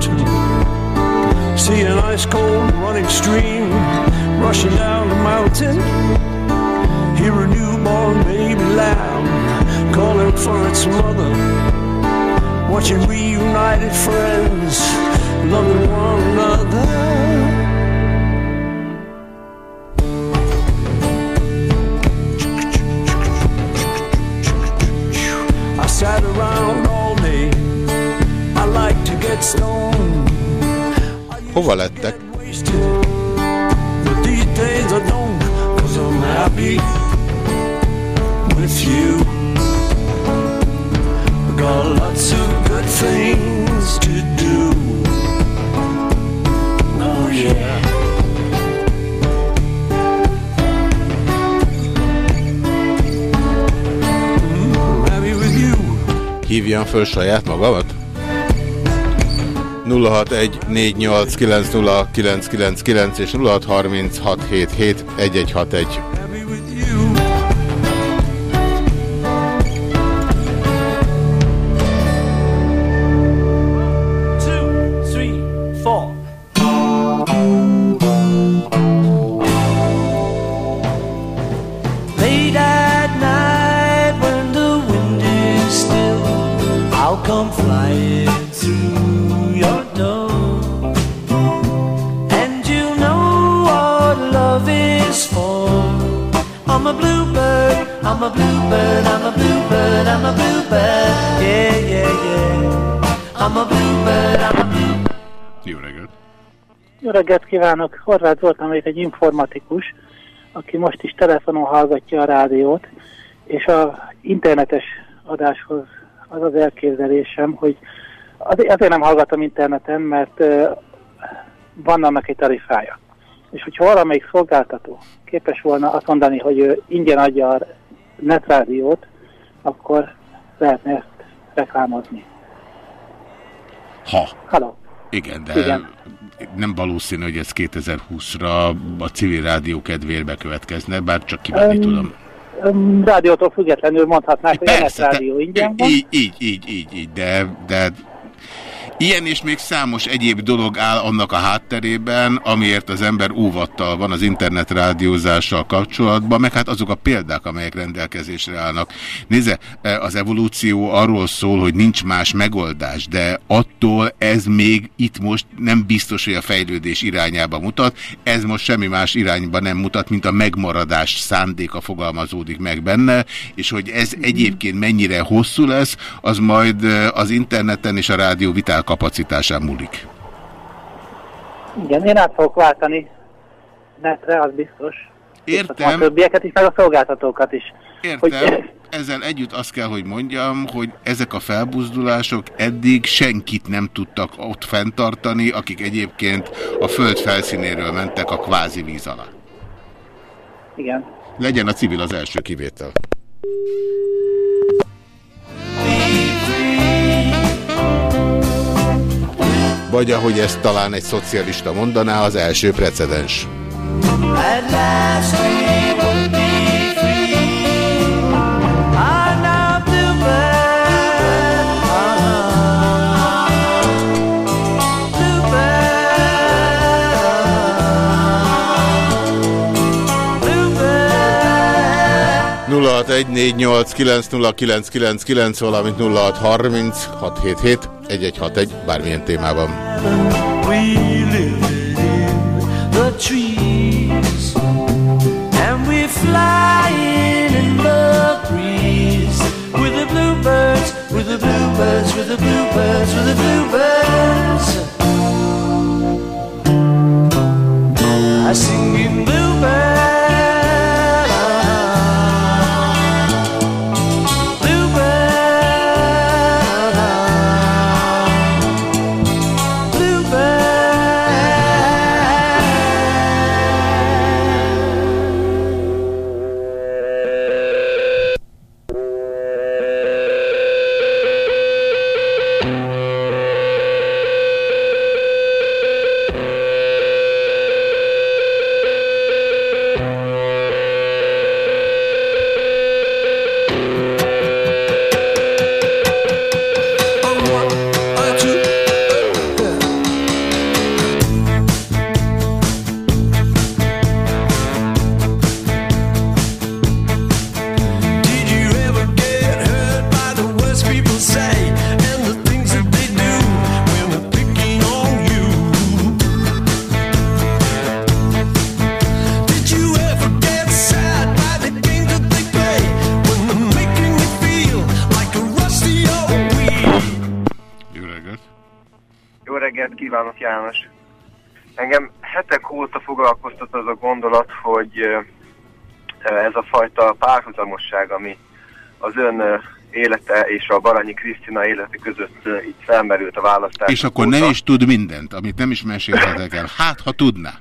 Trevi fountain. See an ice cold running stream rushing down the mountain. Hear a newborn baby lamb calling for its mother. Watching reunited friends loving one another. With you. Got. Hívjam föl saját magamat? 0614890999 és 0636771161. kívánok! Horváth voltam még egy informatikus, aki most is telefonon hallgatja a rádiót, és a internetes adáshoz az az elképzelésem, hogy azért nem hallgatom interneten, mert van annak egy tarifája. És hogyha valamelyik szolgáltató képes volna azt mondani, hogy ő ingyen adja a netrádiót, akkor lehetne ezt reklámozni. Ha. Halló. Igen, de Igen. Nem valószínű, hogy ez 2020-ra a civil rádió kedvéért bekövetkezne, bár csak kívánni Öm, tudom. Rádiótól függetlenül mondhatnák, hogy a Persze, netrádió ingyen van. Így, így, így, így, de, de ilyen és még számos egyéb dolog áll annak a hátterében, amiért az ember óvattal van az internetrádiózással kapcsolatban, meg hát azok a példák, amelyek rendelkezésre állnak. Nézze, az evolúció arról szól, hogy nincs más megoldás, de attól ez még itt most nem biztos, hogy a fejlődés irányába mutat. Ez most semmi más irányba nem mutat, mint a megmaradás szándéka fogalmazódik meg benne, és hogy ez egyébként mennyire hosszú lesz, az majd az interneten és a rádió vitál kapacitásán múlik. Igen, én át fogok váltani netre, az biztos. Értem. A többieket is, meg a szolgáltatókat is. Értem. Ezzel együtt azt kell, hogy mondjam, hogy ezek a felbuzdulások eddig senkit nem tudtak ott fenntartani, akik egyébként a föld felszínéről mentek a kvázi víz alá. Igen. Legyen a civil az első kivétel. Vagy ahogy ezt talán egy szocialista mondaná, az első precedens. At last we 0614890999, valamint 0636771161 bármilyen témában. We live in the trees, and we flying in the breeze with the bluebirds, with the bluebirds, bluebirds, bluebirds. I sing in bluebird. Kívánok, János! Engem hetek óta foglalkoztat az a gondolat, hogy ez a fajta párhuzamosság, ami az ön élete és a Baranyi Krisztina élete között itt felmerült a választás. És akkor óta. nem is tud mindent, amit nem is mesélhetek el. Hát, ha tudná.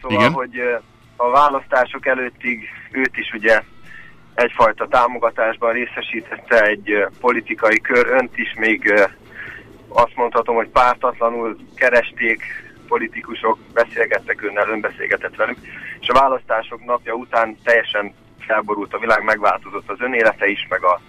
Szóval, Igen? hogy a választások előttig őt is ugye egyfajta támogatásban részesítette egy politikai kör, önt is még azt mondhatom, hogy pártatlanul keresték politikusok, beszélgettek önnel, önbeszélgetett velük, és a választások napja után teljesen felborult a világ, megváltozott az önélete is, meg a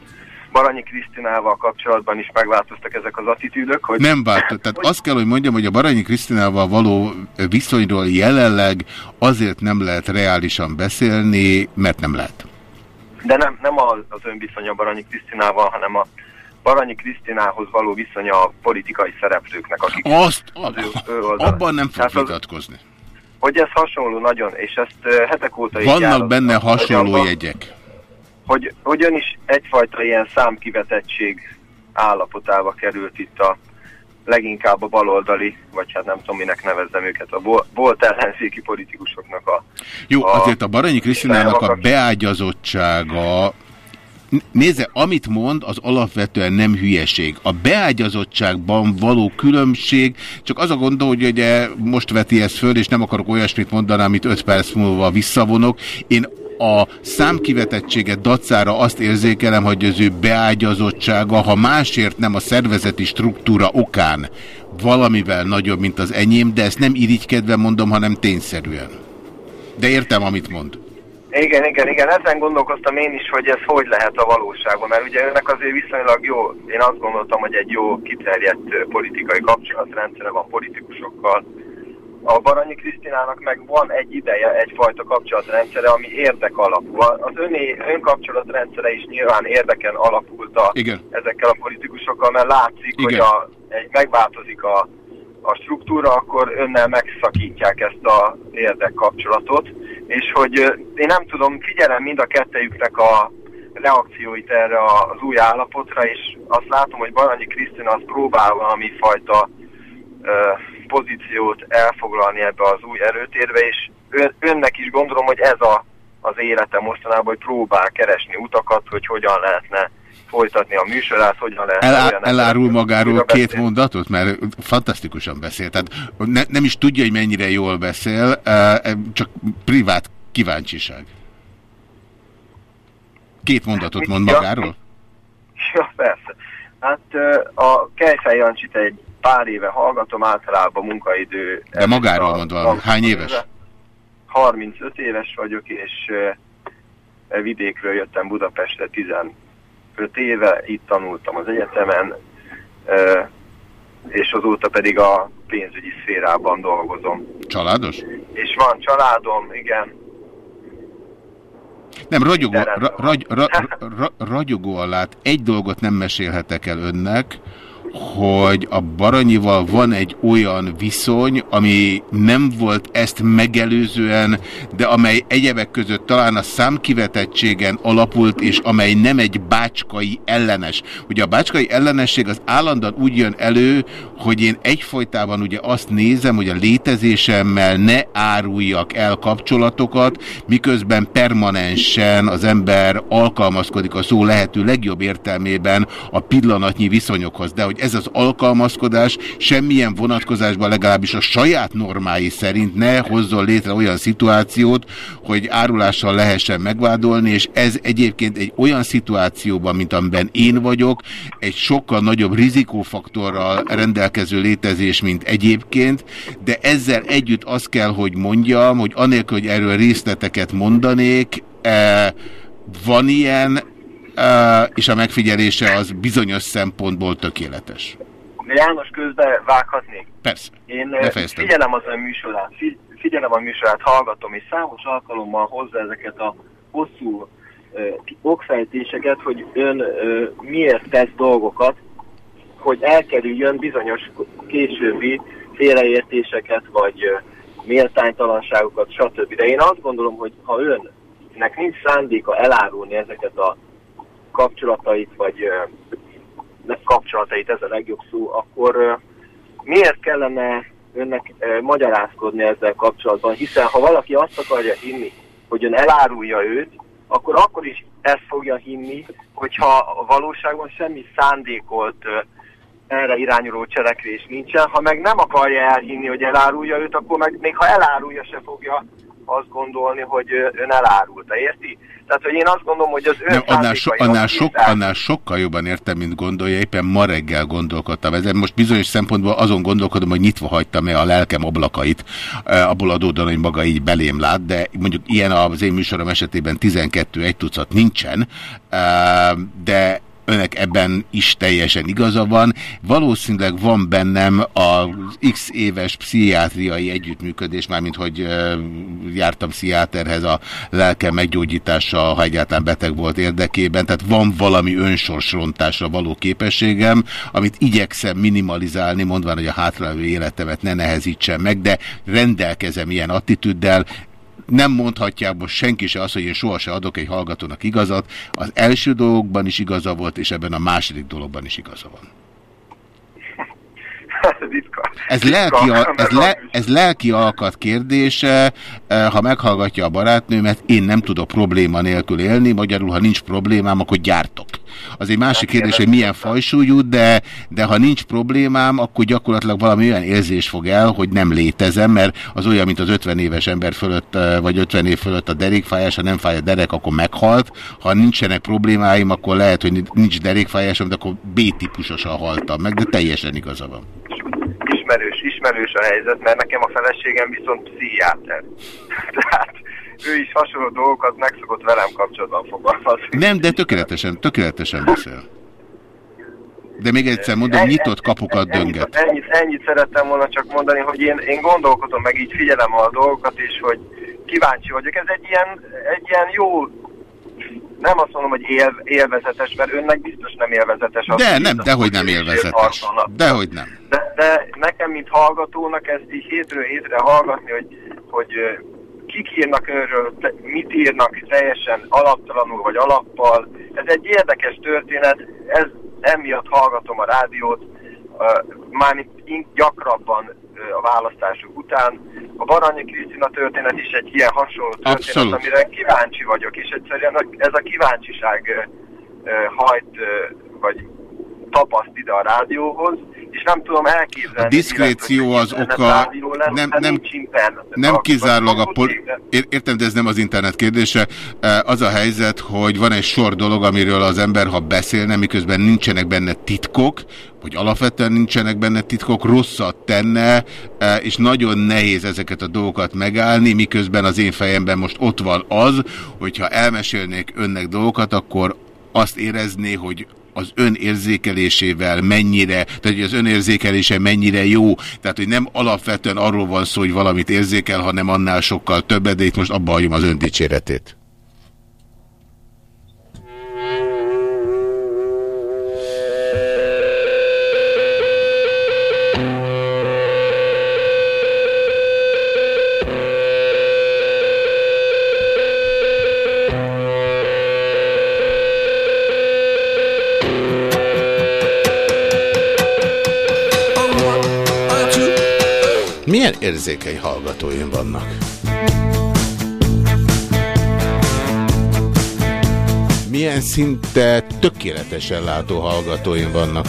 Baranyi Krisztinával kapcsolatban is megváltoztak ezek az attitűdök. Hogy... Nem változott. Tehát hogy... azt kell, hogy mondjam, hogy a Baranyi Krisztinával való viszonyról jelenleg azért nem lehet reálisan beszélni, mert nem lehet. De nem, nem az, az önviszony a Baranyi Krisztinával, hanem a Baranyi Krisztinához való viszonya a politikai szereplőknek, akik Azt, az ő, ő abban nem fog vitatkozni. Hogy ez hasonló nagyon, és ezt hetek óta Vannak benne hasonló abban, jegyek. Hogy, hogy ön is egyfajta ilyen számkivetettség állapotába került itt a leginkább a baloldali, vagy hát nem tudom, minek nevezzem őket, a volt ellenzéki politikusoknak a... Jó, a, azért a Baranyi Krisztinának a beágyazottsága Nézze, amit mond, az alapvetően nem hülyeség. A beágyazottságban való különbség, csak az a gondol, hogy ugye most veti ezt föl, és nem akarok olyasmit mondani, amit 5 perc múlva visszavonok. Én a számkivetettséget dacára azt érzékelem, hogy az ő beágyazottsága, ha másért nem a szervezeti struktúra okán valamivel nagyobb, mint az enyém, de ezt nem irigykedve mondom, hanem tényszerűen. De értem, amit mond. Igen, igen, igen, ezen gondolkoztam én is, hogy ez hogy lehet a valóságban, mert ugye önnek azért viszonylag jó, én azt gondoltam, hogy egy jó kiterjedt politikai kapcsolatrendszere van politikusokkal. A Baranyi Krisztinának meg van egy ideje egyfajta kapcsolatrendszere, ami érdek alapú. Az öné, ön kapcsolatrendszere is nyilván érdeken alapult a, igen. ezekkel a politikusokkal, mert látszik, igen. hogy a, egy, megváltozik a, a struktúra, akkor önnel megszakítják ezt a érdekkapcsolatot és hogy én nem tudom, figyelem mind a kettejüknek a reakcióit erre az új állapotra, és azt látom, hogy Baranyi Krisztina az próbál valami fajta pozíciót elfoglalni ebbe az új erőtérbe, és ön, önnek is gondolom, hogy ez a, az élete mostanában, hogy próbál keresni utakat, hogy hogyan lehetne folytatni a műsorát, hogyan lehet... El, elárul magáról két beszél. mondatot, mert fantasztikusan beszél. Tehát ne, nem is tudja, hogy mennyire jól beszél, csak privát kíváncsiság. Két mondatot mond magáról? Ja, persze. Hát a Kejfej Jancsit egy pár éve hallgatom, általában munkaidő... De magáról mond valami. Hány éves? 35 éves vagyok, és vidékről jöttem Budapestre 10 öt éve itt tanultam az egyetemen, és azóta pedig a pénzügyi szférában dolgozom. Családos? És van családom, igen. Nem, ragyogó, ra, ragy, ra, ra, ragyogó alát egy dolgot nem mesélhetek el önnek, hogy a Baranyival van egy olyan viszony, ami nem volt ezt megelőzően, de amely egyebek között talán a számkivetettségen alapult, és amely nem egy bácskai ellenes. Ugye a bácskai ellenesség az állandóan úgy jön elő, hogy én egyfolytában ugye azt nézem, hogy a létezésemmel ne áruljak el kapcsolatokat, miközben permanensen az ember alkalmazkodik a szó lehető legjobb értelmében a pillanatnyi viszonyokhoz. De hogy ez az alkalmazkodás semmilyen vonatkozásban legalábbis a saját normái szerint ne hozzon létre olyan szituációt, hogy árulással lehessen megvádolni, és ez egyébként egy olyan szituációban, mint amiben én vagyok, egy sokkal nagyobb rizikófaktorral rendelkező létezés, mint egyébként, de ezzel együtt azt kell, hogy mondjam, hogy anélkül, hogy erről részleteket mondanék, eh, van ilyen, és a megfigyelése az bizonyos szempontból tökéletes. János közben vághatnék? Persze, Én figyelem az ön műsorát, figyelem a műsorát, hallgatom, és számos alkalommal hozza ezeket a hosszú uh, okfejtéseket, hogy ön uh, miért tesz dolgokat, hogy elkerüljön bizonyos későbbi félreértéseket, vagy uh, méltánytalanságokat, stb. De én azt gondolom, hogy ha önnek nincs szándéka elárulni ezeket a kapcsolatait, vagy nem kapcsolatait, ez a legjobb szó, akkor miért kellene önnek magyarázkodni ezzel kapcsolatban, hiszen ha valaki azt akarja hinni, hogy ön elárulja őt, akkor akkor is ezt fogja hinni, hogyha a valóságban semmi szándékolt erre irányuló cselekvés nincsen. Ha meg nem akarja elhinni, hogy elárulja őt, akkor meg még ha elárulja, se fogja azt gondolni, hogy ön elárulta, érti? Tehát, hogy én azt gondolom, hogy az ön Nem, annál, so, annál, sok, annál sokkal jobban értem, mint gondolja. Éppen ma reggel gondolkodtam ezen. Most bizonyos szempontból azon gondolkodom, hogy nyitva hagytam-e a lelkem ablakait, abból adódóan, hogy maga így belém lát, de mondjuk ilyen az én műsorom esetében 12 egy tucat nincsen, de önnek ebben is teljesen igaza van. Valószínűleg van bennem az x éves pszichiátriai együttműködés, mármint hogy jártam pszichiáterhez a lelke meggyógyítása, ha egyáltalán beteg volt érdekében, tehát van valami önsorsrontásra való képességem, amit igyekszem minimalizálni, mondván, hogy a hátralévő életemet ne nehezítsen meg, de rendelkezem ilyen attitűddel, nem mondhatják most senki se azt, hogy én sohasem adok egy hallgatónak igazat. Az első dologban is igaza volt, és ebben a második dologban is igaza van. Ez lelki, ez, le, ez lelki alkat kérdése, e, ha meghallgatja a barátnőmet, én nem tudok probléma nélkül élni, magyarul, ha nincs problémám, akkor gyártok. Az egy másik hát kérdés, hogy milyen fajsúlyú, de, de ha nincs problémám, akkor gyakorlatilag valami olyan érzés fog el, hogy nem létezem, mert az olyan, mint az 50 éves ember fölött, e, vagy 50 év fölött a derékfájás, ha nem fáj a derek, akkor meghalt. Ha nincsenek problémáim, akkor lehet, hogy nincs derékfájásom, de akkor B-típusosan haltam meg, de teljesen igaza van ismerős, ismerős a helyzet, mert nekem a feleségem viszont pszichiáter. Tehát ő is hasonló dolgokat meg szokott velem kapcsolatban fogalmazni. Nem, de tökéletesen, tökéletesen beszél. De még egyszer mondom, nyitott kapukat dönget. Ennyit, ennyit, ennyit szerettem volna csak mondani, hogy én, én gondolkodom, meg így figyelem a dolgokat, és hogy kíváncsi vagyok. Ez egy ilyen, egy ilyen jó nem azt mondom, hogy él, élvezetes, mert önnek biztos nem élvezetes. Az, de nem, dehogy nem élvezetes. Dehogy nem. De, de nekem, mint hallgatónak ezt így hétről hétre hallgatni, hogy, hogy kik írnak önről, mit írnak teljesen alaptalanul vagy alappal. Ez egy érdekes történet, ez emiatt hallgatom a rádiót, mármint gyakrabban a választások után. A Baranyi Krisztina történet is egy ilyen hasonló történet, Abszolút. amire kíváncsi vagyok, és egyszerűen ez a kíváncsiság hajt, vagy tapaszt ide a rádióhoz, és nem tudom elképzelni. A diszkréció az oka, nem, nem, nem kizárólag a... Pol értem, de ez nem az internet kérdése. Az a helyzet, hogy van egy sor dolog, amiről az ember, ha beszélne, miközben nincsenek benne titkok, hogy alapvetően nincsenek benne titkok, rosszat tenne, és nagyon nehéz ezeket a dolgokat megállni, miközben az én fejemben most ott van az, hogyha elmesélnék önnek dolgokat, akkor azt érezné, hogy az önérzékelésével mennyire, tehát hogy az önérzékelése mennyire jó, tehát hogy nem alapvetően arról van szó, hogy valamit érzékel, hanem annál sokkal többet, de most abba hagyom az öndicséretét. Milyen érzékeny hallgatóim vannak? Milyen szinte tökéletesen látó hallgatóim vannak?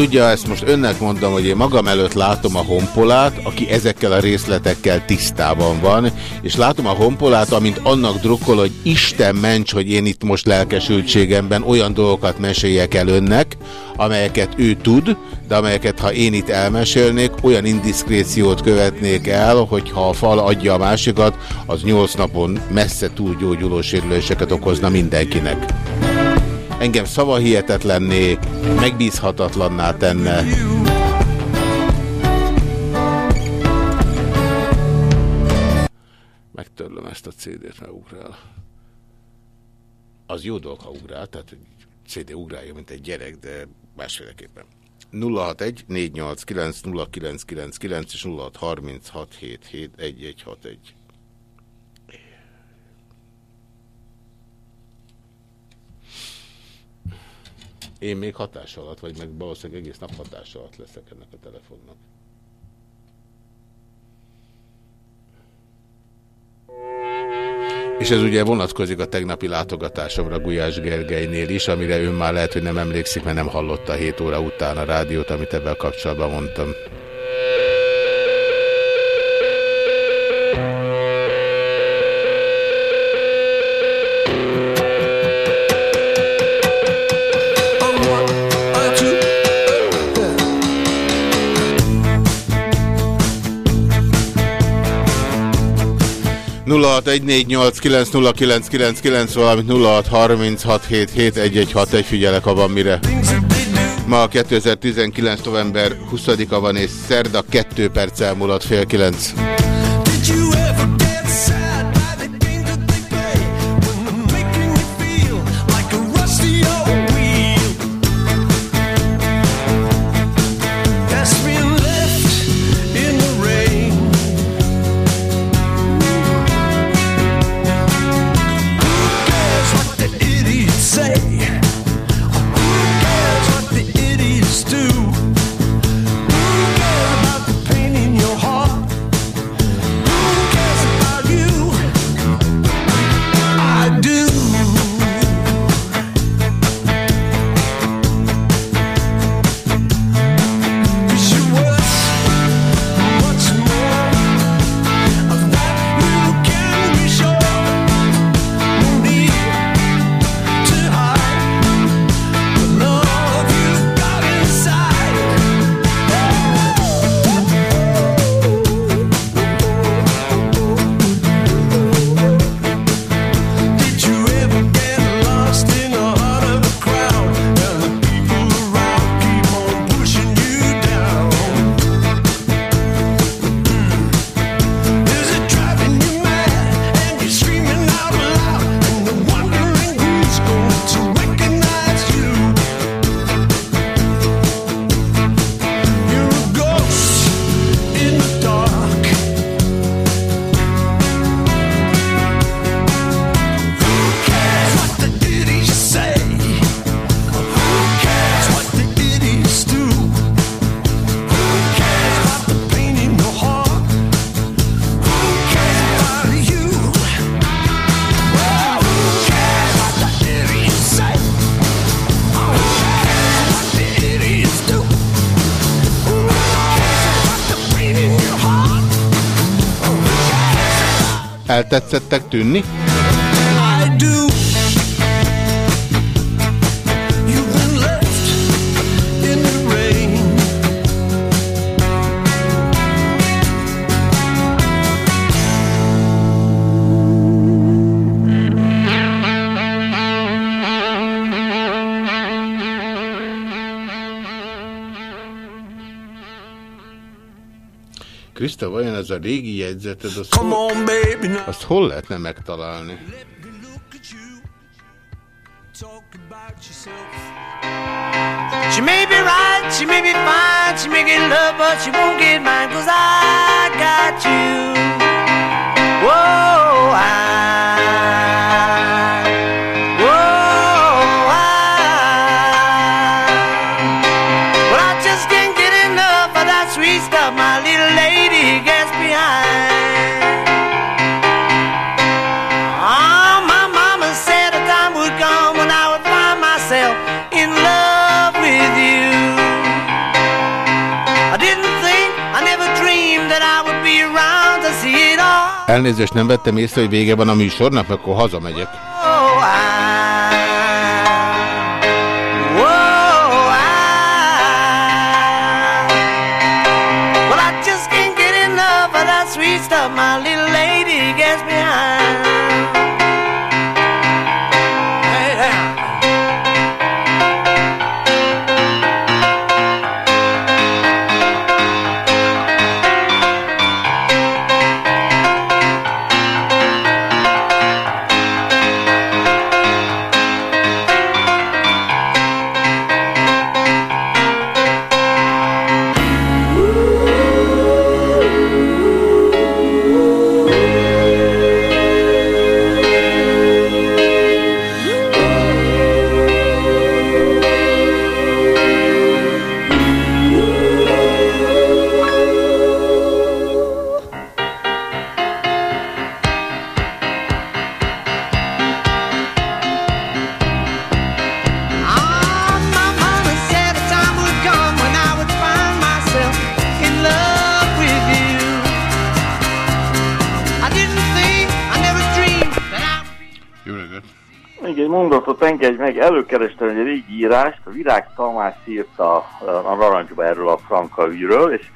Tudja, ezt most önnek mondom, hogy én magam előtt látom a honpolát, aki ezekkel a részletekkel tisztában van, és látom a honpolát, amint annak drukkol, hogy Isten ments, hogy én itt most lelkesültségemben olyan dolgokat meséljek el önnek, amelyeket ő tud, de amelyeket ha én itt elmesélnék, olyan indiszkréciót követnék el, hogyha a fal adja a másikat, az nyolc napon messze túl gyógyuló sérüléseket okozna mindenkinek engem szavahihetetlenné, megbízhatatlanná tenne. Megtörlöm ezt a CD-t, mert ugrál. Az jó dolog, ha ugrál, tehát CD ugrálja, mint egy gyerek, de másféleképpen. 061 489 0999 és 0636771161. Én még hatás alatt, vagy meg valószínűleg egész nap hatás alatt leszek ennek a telefonnak. És ez ugye vonatkozik a tegnapi látogatásomra Gulyás Gergelynél is, amire ő már lehet, hogy nem emlékszik, mert nem hallotta 7 óra után a rádiót, amit ebben kapcsolatban mondtam. 0614890999, valamint 0636771161, figyelek, ha van mire. Ma 2019. november 20-a van, és szerda 2 perc elmúlott fél 9. jegyzeted, azt, hol, on, baby, azt hol lehetne megtalálni? She may be right, she may be fine, she may get love, but she won't get mine, cause I got you. Whoa, I... Elnézést, nem vettem észre, hogy vége van a műsornak, akkor hazamegyek. egy meg, előkerestem egy régi írást, a Virág Tamás írta a Narancsba erről a Franka ügyről, és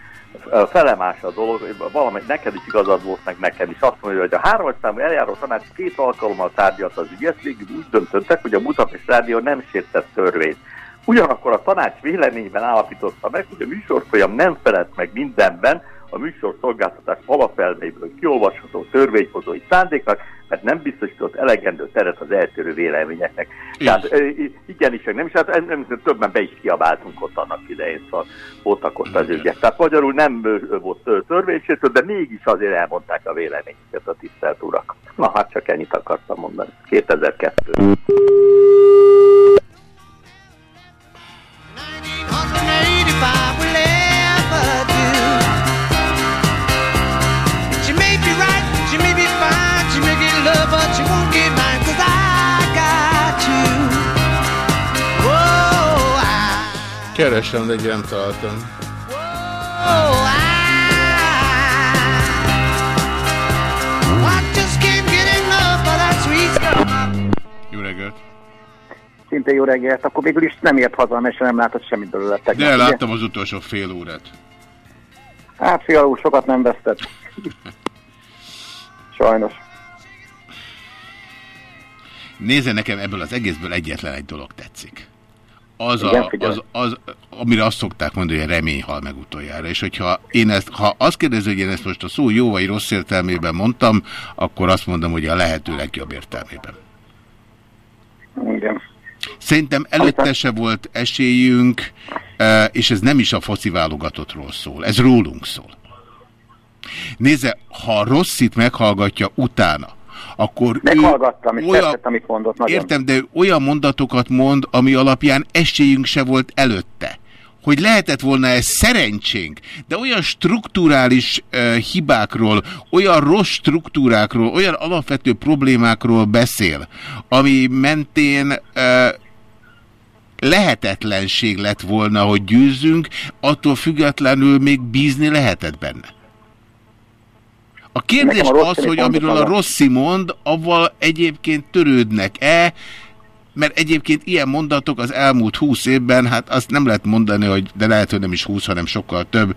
felemás a dolog, valami neked is igazad volt, meg nekem is. Azt mondja, hogy a hármas számú eljáró tanács két alkalommal tárgyalt az ügyet, végül úgy döntöttek, hogy a Budapest Rádió nem sértett törvényt. Ugyanakkor a tanács véleményben állapította meg, hogy a műsorfolyam nem felett meg mindenben a műsor szolgáltatás alapelveiből kiolvasható törvényhozói szándéknak, mert nem biztosított elegendő teret az eltérő véleményeknek. Igen. Tehát igenis, nem is, hát nem, többen be is kiabáltunk ott annak idején, szóval voltak ott az ügyek. Tehát magyarul nem volt törvénysértő, de mégis azért elmondták a véleményeket a tisztelt urak. Na hát csak ennyit akartam mondani. 2002. Keresem, de nem találtam. Jó reggelt! Szinte jó reggelt, akkor végül is nem ért haza, mert nem látott semmit belőle. Tegnap, De láttam ugye? az utolsó fél órát. Hát fialó, sokat nem vesztett. Sajnos. Nézze, nekem ebből az egészből egyetlen egy dolog tetszik az, a, az, az, amire azt szokták mondani, hogy a remény hal meg utoljára. És hogyha én ezt, ha azt kérdező, hogy én ezt most a szó jó vagy rossz értelmében mondtam, akkor azt mondom, hogy a lehető legjobb értelmében. Igen. Szerintem előtte se volt esélyünk, e, és ez nem is a foci válogatottról szól, ez rólunk szól. Nézze, ha Rosszit meghallgatja utána, akkor Meghallgattam, és olyan, tetszett, amit mondott. Nagyon. Értem, de olyan mondatokat mond, ami alapján esélyünk se volt előtte hogy lehetett volna ez szerencsénk, de olyan strukturális uh, hibákról, olyan rossz struktúrákról, olyan alapvető problémákról beszél, ami mentén uh, lehetetlenség lett volna, hogy győzzünk, attól függetlenül még bízni lehetett benne. A kérdés a az, hogy amiről a Rossi mond, avval egyébként törődnek-e, mert egyébként ilyen mondatok az elmúlt húsz évben, hát azt nem lehet mondani, hogy de lehet, hogy nem is húsz, hanem sokkal több.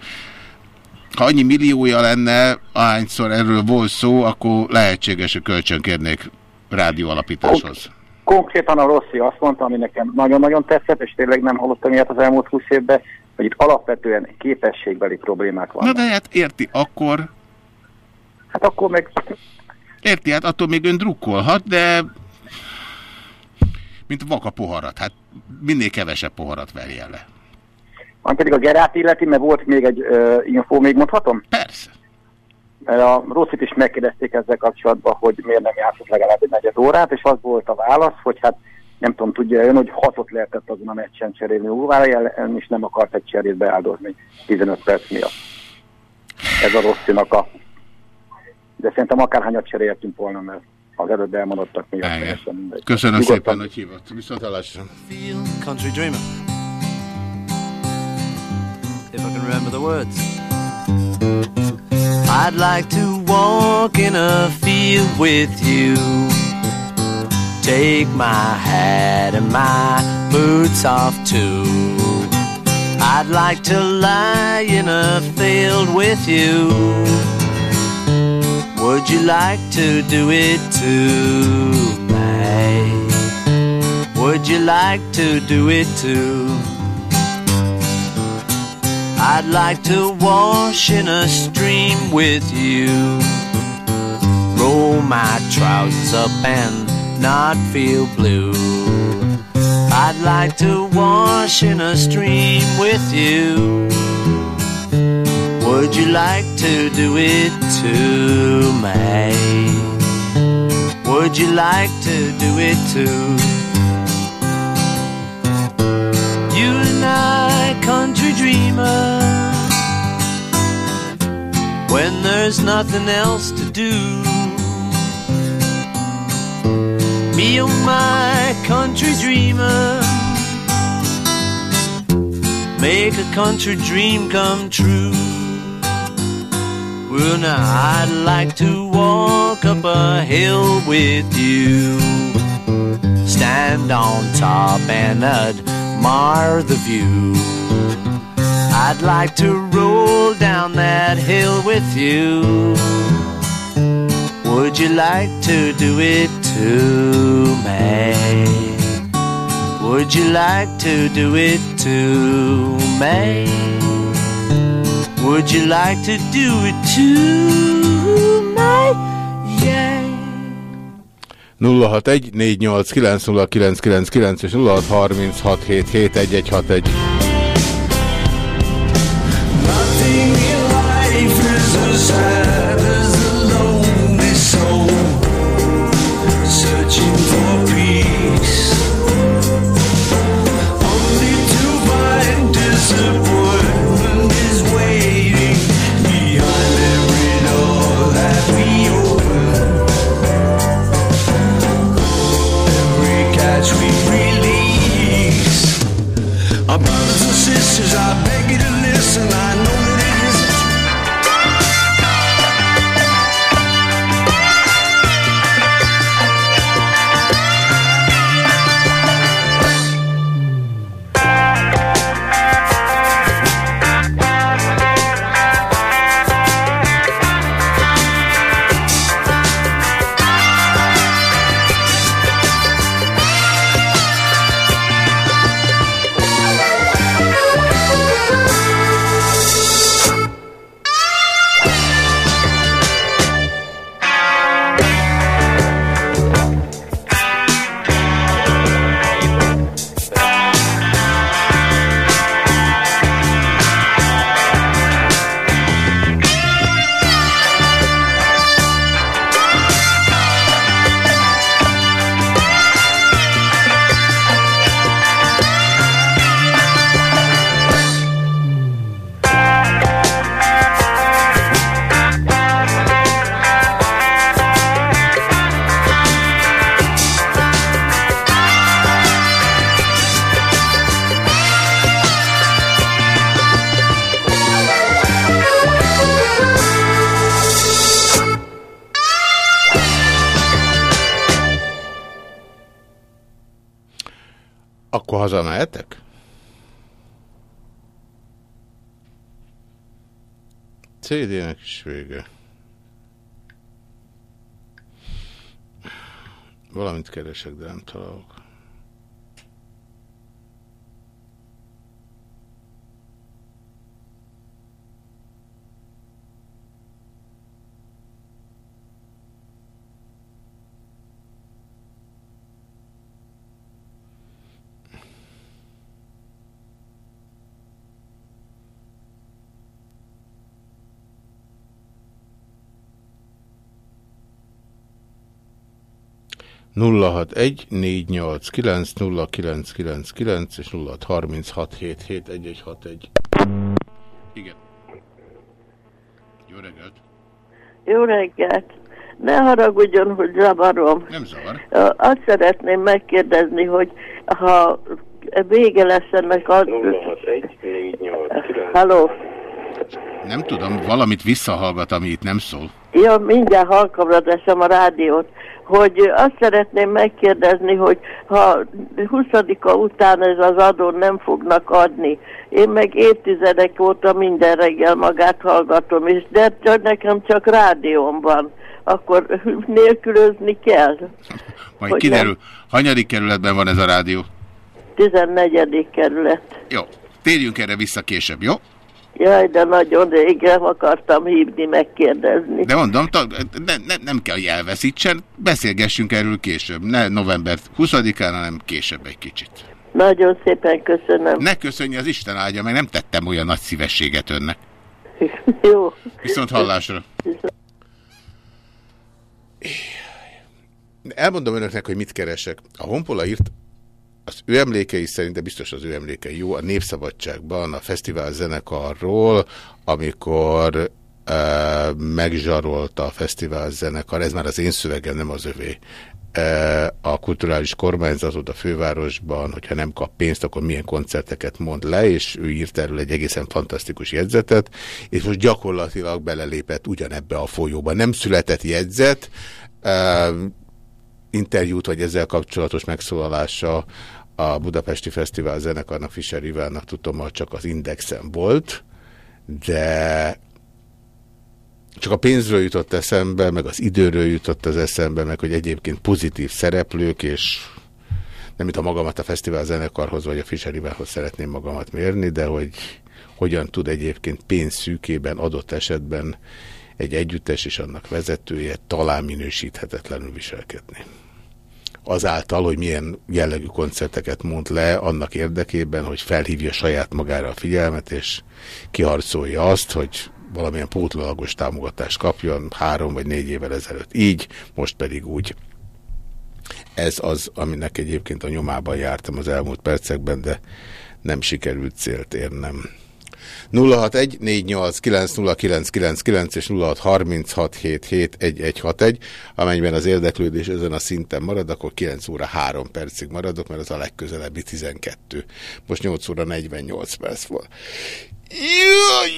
Ha annyi milliója lenne, ahányszor erről volt szó, akkor lehetséges, hogy kölcsönkérnék rádió alapításhoz. Konkrétan a Rossi azt mondta, ami nekem nagyon-nagyon tetszett, és tényleg nem hallottam ilyet az elmúlt húsz évben, hogy itt alapvetően képességbeli problémák vannak. Na de hát érti, akkor Hát akkor meg... Érti, hát attól még ön drukkolhat, de mint vaka poharat. Hát minél kevesebb poharat verjen le. Van pedig a Gerát illeti, mert volt még egy uh, infó, még mondhatom? Persze. A Rosszit is megkérdezték ezzel kapcsolatban, hogy miért nem játszott legalább egy negyed órát, és az volt a válasz, hogy hát nem tudom, tudja ön, hogy hatot lehetett azon a meccsen cserélni Uruguay ellen, és nem akart egy cserét beáldozni 15 perc miatt. Ez a Rosszinak a de szerintem akárhányat cseréltünk volna, mert az előbb elmondottak még teljesen. Köszönöm Nyugodtan. szépen, hogy hívott. Viszont hallásra. Country Dreamer. If I can remember the words. I'd like to walk in a field with you Take my hat and my boots off too I'd like to lie in a field with you Would you like to do it too, babe? Would you like to do it too? I'd like to wash in a stream with you. Roll my trousers up and not feel blue. I'd like to wash in a stream with you. Would you like to do it too, May? Would you like to do it too? You and I, country dreamer, when there's nothing else to do. Me, oh my country dreamer, make a country dream come true. Well, now I'd like to walk up a hill with you. stand on top and admire the view. I'd like to roll down that hill with you. Would you like to do it too, May? Would you like to do it too, May? Would you like to do it May? Yeah. 061 489 és 0636771161. CD-nek is vége. Valamit keresek, de nem találok. 0614890999 és 0636771161. Igen. Jó reggelt! Jó reggelt! Ne haragudjon, hogy zavarom. Nem zavar. Azt szeretném megkérdezni, hogy ha vége lesz ennek a... 061 Halló? Nem tudom, valamit visszahallgat, ami itt nem szól. Ja, mindjárt halkamra teszem a rádiót, hogy azt szeretném megkérdezni, hogy ha 20-a után ez az adó nem fognak adni, én meg évtizedek óta minden reggel magát hallgatom, és de nekem csak rádióm van, akkor nélkülözni kell. Majd Hogy kiderül. Hanyadik kerületben van ez a rádió? 14. kerület. Jó. Térjünk erre vissza később, jó? Jaj, de nagyon régen akartam hívni, megkérdezni. De mondom, ne, ne, nem kell, hogy elveszítsen, beszélgessünk erről később. Ne november 20-án, hanem később egy kicsit. Nagyon szépen köszönöm. Ne köszönje az Isten áldja, meg nem tettem olyan nagy szívességet önnek. Jó. Viszont hallásra. Elmondom önöknek, hogy mit keresek. A Honpola írt az ő emlékei szerint, de biztos az ő emlékei jó, a Népszabadságban a fesztivál zenekarról, amikor uh, megzsarolta a fesztivál zenekar, ez már az én szövegem, nem az övé, uh, a kulturális kormányzatot a fővárosban, hogyha nem kap pénzt, akkor milyen koncerteket mond le, és ő írt erről egy egészen fantasztikus jegyzetet, és most gyakorlatilag belelépett ugyanebbe a folyóba. Nem született jegyzet, uh, interjút, vagy ezzel kapcsolatos megszólalása a Budapesti Fesztivál zenekarnak, Fischer Ivánnak tudom, csak az Indexen volt, de csak a pénzről jutott eszembe, meg az időről jutott az eszembe, meg hogy egyébként pozitív szereplők, és nem mint a magamat a fesztivál zenekarhoz, vagy a Fischer Ivánhoz szeretném magamat mérni, de hogy hogyan tud egyébként pénz szűkében adott esetben egy együttes és annak vezetője talán minősíthetetlenül viselkedni. Azáltal, hogy milyen jellegű koncerteket mond le annak érdekében, hogy felhívja saját magára a figyelmet, és kiharcolja azt, hogy valamilyen pótlólagos támogatást kapjon három vagy négy évvel ezelőtt. Így, most pedig úgy. Ez az, aminek egyébként a nyomában jártam az elmúlt percekben, de nem sikerült célt érnem. 061-489-0999 és 0636771161, amennyiben az érdeklődés ezen a szinten marad, akkor 9 óra 3 percig maradok, mert az a legközelebbi 12. Most 8 óra 48 perc volt. Jaj!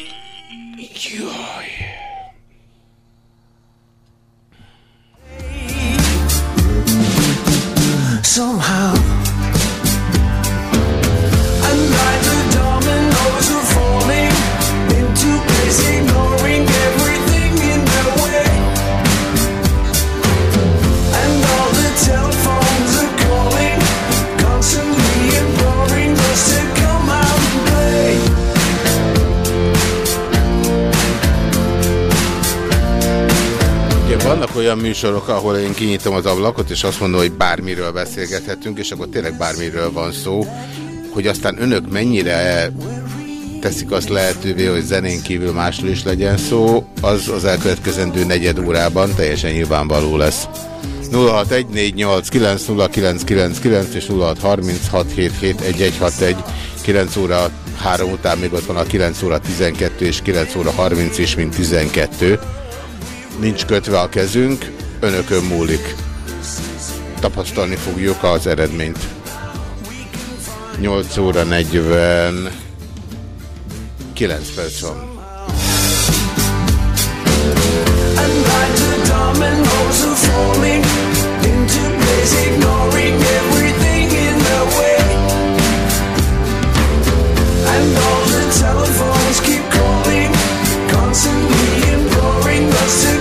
Jaj! Somehow vannak olyan műsorok, ahol én kinyitom az ablakot, és azt mondom, hogy bármiről beszélgethetünk, és akkor tényleg bármiről van szó, hogy aztán önök mennyire teszik azt lehetővé, hogy zenén kívül másról is legyen szó, az az elkövetkezendő negyed órában teljesen nyilvánvaló lesz. 0614890999 és 0636771161 9 óra 3 után még ott van a 9 óra 12 és 9 óra 30 is, mint 12. Nincs kötve a kezünk, önökön múlik. Tapasztalni fogjuk az eredményt. 8 óra 40 9 perc van. Keep calling, constantly imploring us to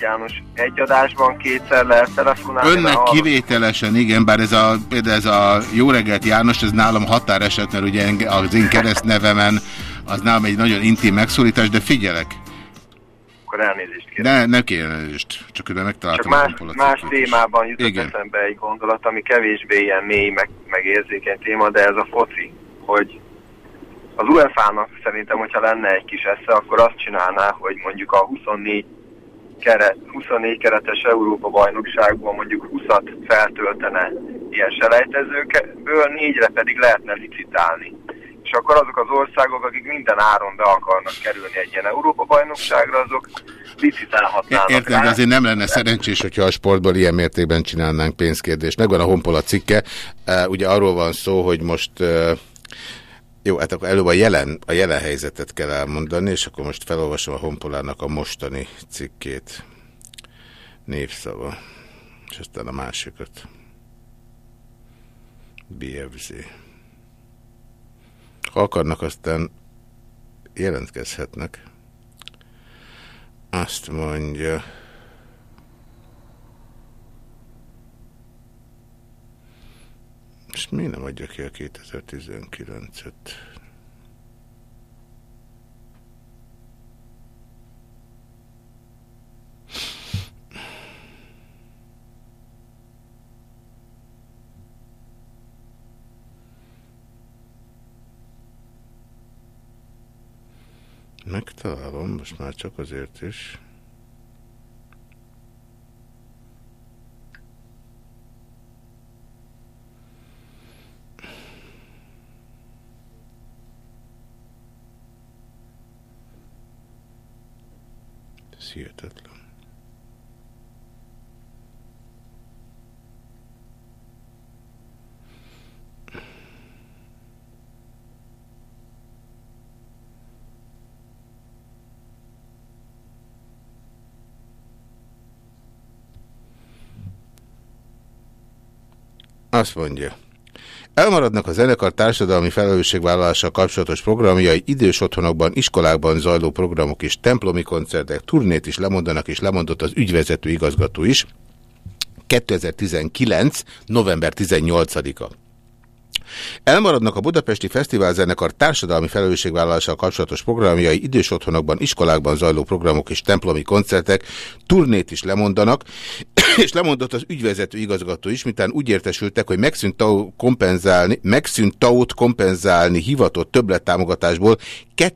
János, egy adásban kétszer lehet telefonálni. Önnek kivételesen, igen, bár ez a, ez a Jó reggelt János, ez nálam határeset, mert ugye az én keresztnevemen az nálam egy nagyon intim megszólítás, de figyelek. Akkor elnézést kérek. Ne, ne kérjen elnézést, csak ide Csak megtaláltam más, honpola más is. témában jutott Igen. eszembe egy gondolat, ami kevésbé ilyen mély, meg, meg érzékeny téma, de ez a foci, hogy az UEFA-nak szerintem, hogyha lenne egy kis esze, akkor azt csinálná, hogy mondjuk a 24 keret, 24 keretes Európa bajnokságban mondjuk 20-at feltöltene ilyen selejtezőkből, négyre pedig lehetne licitálni. És akkor azok az országok, akik minden áron be akarnak kerülni egy ilyen Európa bajnokságra, azok licitálhatnának Értem, de azért nem lenne szerencsés, hogyha a sportból ilyen mértékben csinálnánk pénzkérdést. Megvan a honpola cikke, ugye arról van szó, hogy most Jó, hát akkor előbb a jelen, a jelen helyzetet kell elmondani, és akkor most felolvasom a Honpolának a mostani cikkét. Népszava. És aztán a másikat. BFZ. Ha akarnak, aztán jelentkezhetnek. Azt mondja... És miért nem adja ki a 2019-et? Megtalálom, most már csak azért is. Ez hihetetlen. Azt mondja. Elmaradnak a zenekar társadalmi felelősségvállalással kapcsolatos programjai, idős otthonokban, iskolákban zajló programok és templomi koncertek, turnét is lemondanak, és lemondott az ügyvezető igazgató is. 2019. november 18-a. Elmaradnak a Budapesti Fesztiválzenekar társadalmi felelősségvállalással kapcsolatos programjai, idős otthonokban, iskolákban zajló programok és templomi koncertek, turnét is lemondanak, és lemondott az ügyvezető igazgató is, miután úgy értesültek, hogy megszűnt tau kompenzálni, megszűnt tau kompenzálni hivatott többlettámogatásból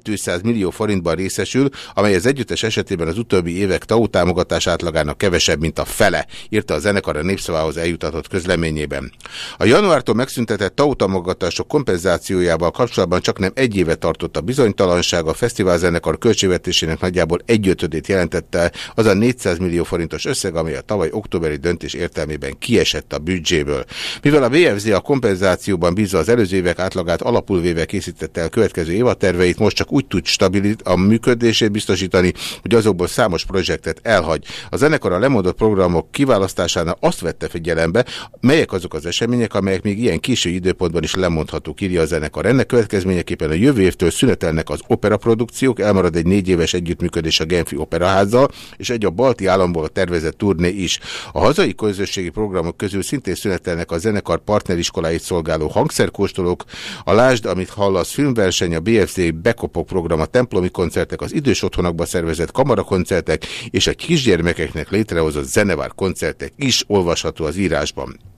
200 millió forintban részesül, amely az együttes esetében az utóbbi évek TAU támogatás átlagának kevesebb, mint a fele, írta a zenekar a népszavához eljutatott közleményében. A januártól megszüntetett TAU támogatások kompenzációjával kapcsolatban csak nem egy éve tartott a bizonytalanság, a fesztiválzenekar költségvetésének nagyjából egyötödét jelentette az a 400 millió forintos összeg, amely a tavaly októberi döntés értelmében kiesett a büdzséből. Mivel a BFZ a kompenzációban bízva az előző évek átlagát alapul véve készítette el következő évaterveit, most csak úgy tud stabilit a működését biztosítani, hogy azokból számos projektet elhagy. A zenekar a lemondott programok kiválasztásánál azt vette figyelembe, melyek azok az események, amelyek még ilyen késő időpontban is lemondhatók, írja a zenekar. Ennek következményeképpen a jövő évtől szünetelnek az operaprodukciók, elmarad egy négy éves együttműködés a Genfi Operaházzal, és egy a balti államból tervezett turné is. A hazai közösségi programok közül szintén szünetelnek a zenekar partneriskoláit szolgáló hangszerkóstolók, a Lásd, amit hallasz filmverseny, a BFC Bekopok program, a templomi koncertek, az idős otthonokba szervezett kamarakoncertek és a kisgyermekeknek létrehozott zenevár koncertek is olvasható az írásban.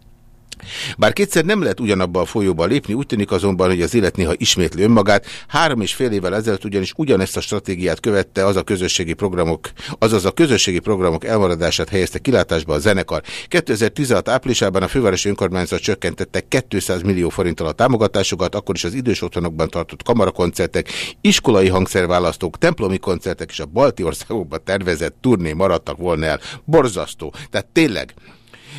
Bár kétszer nem lehet ugyanabba a folyóba lépni, úgy tűnik azonban, hogy az élet néha ismétli önmagát. Három és fél évvel ezelőtt ugyanis ugyanezt a stratégiát követte az a közösségi programok, azaz a közösségi programok elmaradását helyezte kilátásba a zenekar. 2016 áprilisában a fővárosi önkormányzat csökkentette 200 millió forinttal a támogatásokat, akkor is az idős otthonokban tartott kamarakoncertek, iskolai hangszerválasztók, templomi koncertek és a balti országokban tervezett turné maradtak volna el. Borzasztó. Tehát tényleg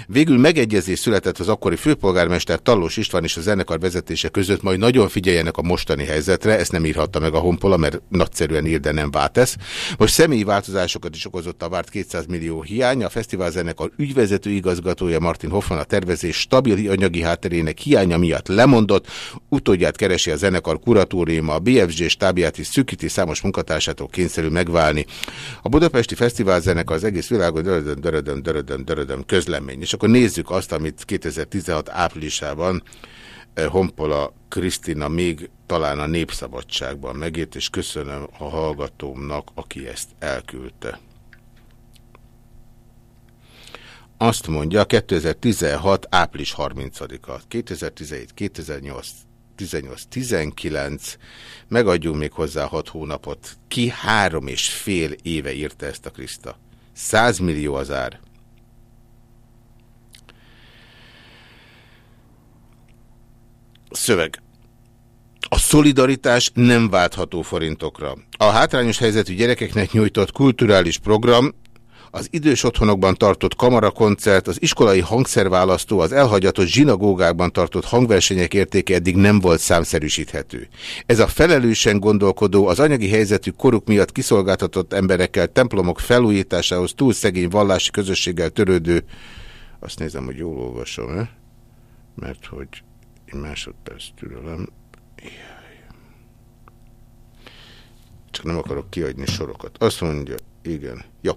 Végül megegyezés született az akkori főpolgármester Tallós István és a zenekar vezetése között, majd nagyon figyeljenek a mostani helyzetre, ezt nem írhatta meg a Honpola, mert nagyszerűen ír, de nem váltesz. Most személyi változásokat is okozott a várt 200 millió hiány, a fesztivál zenekar ügyvezető igazgatója Martin Hoffman a tervezés stabil anyagi hátterének hiánya miatt lemondott, utódját keresi a zenekar kuratóriuma, a BFG stábját is szűkíti számos munkatársától kényszerül megválni. A Budapesti Fesztivál zenekar az egész világon dörödöm, dörödöm, dörödöm, dörödöm közlemény. És akkor nézzük azt, amit 2016 áprilisában eh, Honpola Krisztina még talán a Népszabadságban megért, és köszönöm a hallgatómnak, aki ezt elküldte. Azt mondja 2016. április 30-a, 2017, 2008, 18, 19, megadjunk még hozzá 6 hónapot. Ki három és fél éve írta ezt a Kriszta? 100 millió az ár. Szöveg. A szolidaritás nem váltható forintokra. A hátrányos helyzetű gyerekeknek nyújtott kulturális program az idős otthonokban tartott kamarakoncert, az iskolai hangszerválasztó, az elhagyatott zsinagógákban tartott hangversenyek értéke eddig nem volt számszerűsíthető. Ez a felelősen gondolkodó, az anyagi helyzetű koruk miatt kiszolgáltatott emberekkel, templomok felújításához túl szegény vallási közösséggel törődő, azt nézem, hogy jól olvasom, -e? mert hogy egy másodperc türelem. Csak nem akarok kiadni sorokat. Azt mondja, igen. Jó.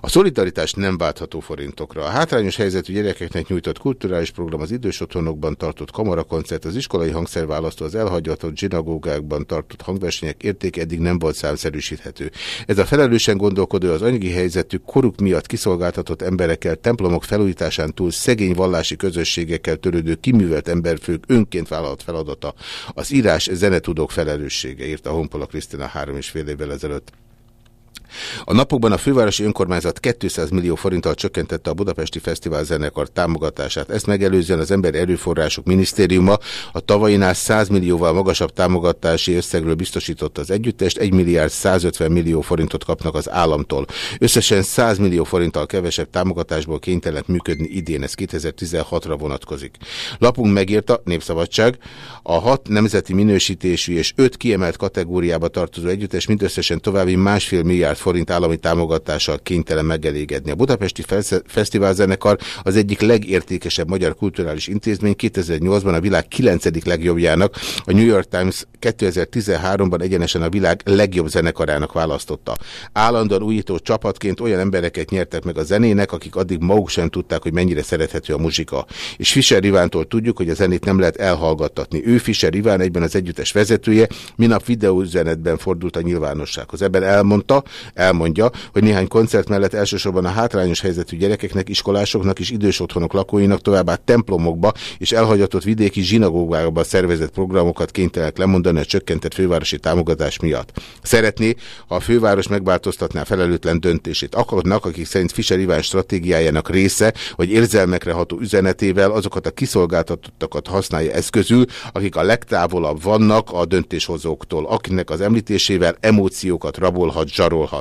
A szolidaritás nem váltható forintokra. A hátrányos helyzetű gyerekeknek nyújtott kulturális program, az idős otthonokban tartott kamarakoncert, az iskolai hangszerválasztó, az elhagyatott zsinagógákban tartott hangversenyek értéke eddig nem volt számszerűsíthető. Ez a felelősen gondolkodó az anyagi helyzetű koruk miatt kiszolgáltatott emberekkel, templomok felújításán túl szegény vallási közösségekkel törődő kiművelt emberfők önként vállalt feladata. Az írás zenetudók felelőssége, írta Honpola Krisztina három és fél évvel ezelőtt. A napokban a fővárosi önkormányzat 200 millió forinttal csökkentette a Budapesti Fesztivál zenekar támogatását. Ezt megelőzően az Ember Erőforrások Minisztériuma a tavainál 100 millióval magasabb támogatási összegről biztosította az együttest, 1 milliárd 150 millió forintot kapnak az államtól. Összesen 100 millió forinttal kevesebb támogatásból kénytelenek működni idén, ez 2016-ra vonatkozik. Lapunk megírta, Népszabadság, a hat nemzeti minősítésű és öt kiemelt kategóriába tartozó együttes mindösszesen további másfél milliárd forint állami támogatással kénytelen megelégedni. A Budapesti Fesztiválzenekar az egyik legértékesebb magyar kulturális intézmény 2008-ban a világ 9. legjobbjának, a New York Times 2013-ban egyenesen a világ legjobb zenekarának választotta. Állandóan újító csapatként olyan embereket nyertek meg a zenének, akik addig maguk sem tudták, hogy mennyire szerethető a muzsika. És Fischer Ivántól tudjuk, hogy a zenét nem lehet elhallgattatni. Ő Fischer Iván egyben az együttes vezetője, minap videóüzenetben fordult a nyilvánossághoz. Ebben elmondta, elmondja, hogy néhány koncert mellett elsősorban a hátrányos helyzetű gyerekeknek, iskolásoknak és idős otthonok lakóinak továbbá templomokba és elhagyatott vidéki zsinagógákba szervezett programokat kénytelenek lemondani a csökkentett fővárosi támogatás miatt. Szeretné, ha a főváros megváltoztatná felelőtlen döntését. Akarnak, akik szerint Fischer Iván stratégiájának része, hogy érzelmekre ható üzenetével azokat a kiszolgáltatottakat használja eszközül, akik a legtávolabb vannak a döntéshozóktól, akinek az említésével emóciókat rabolhat, zsarolhat.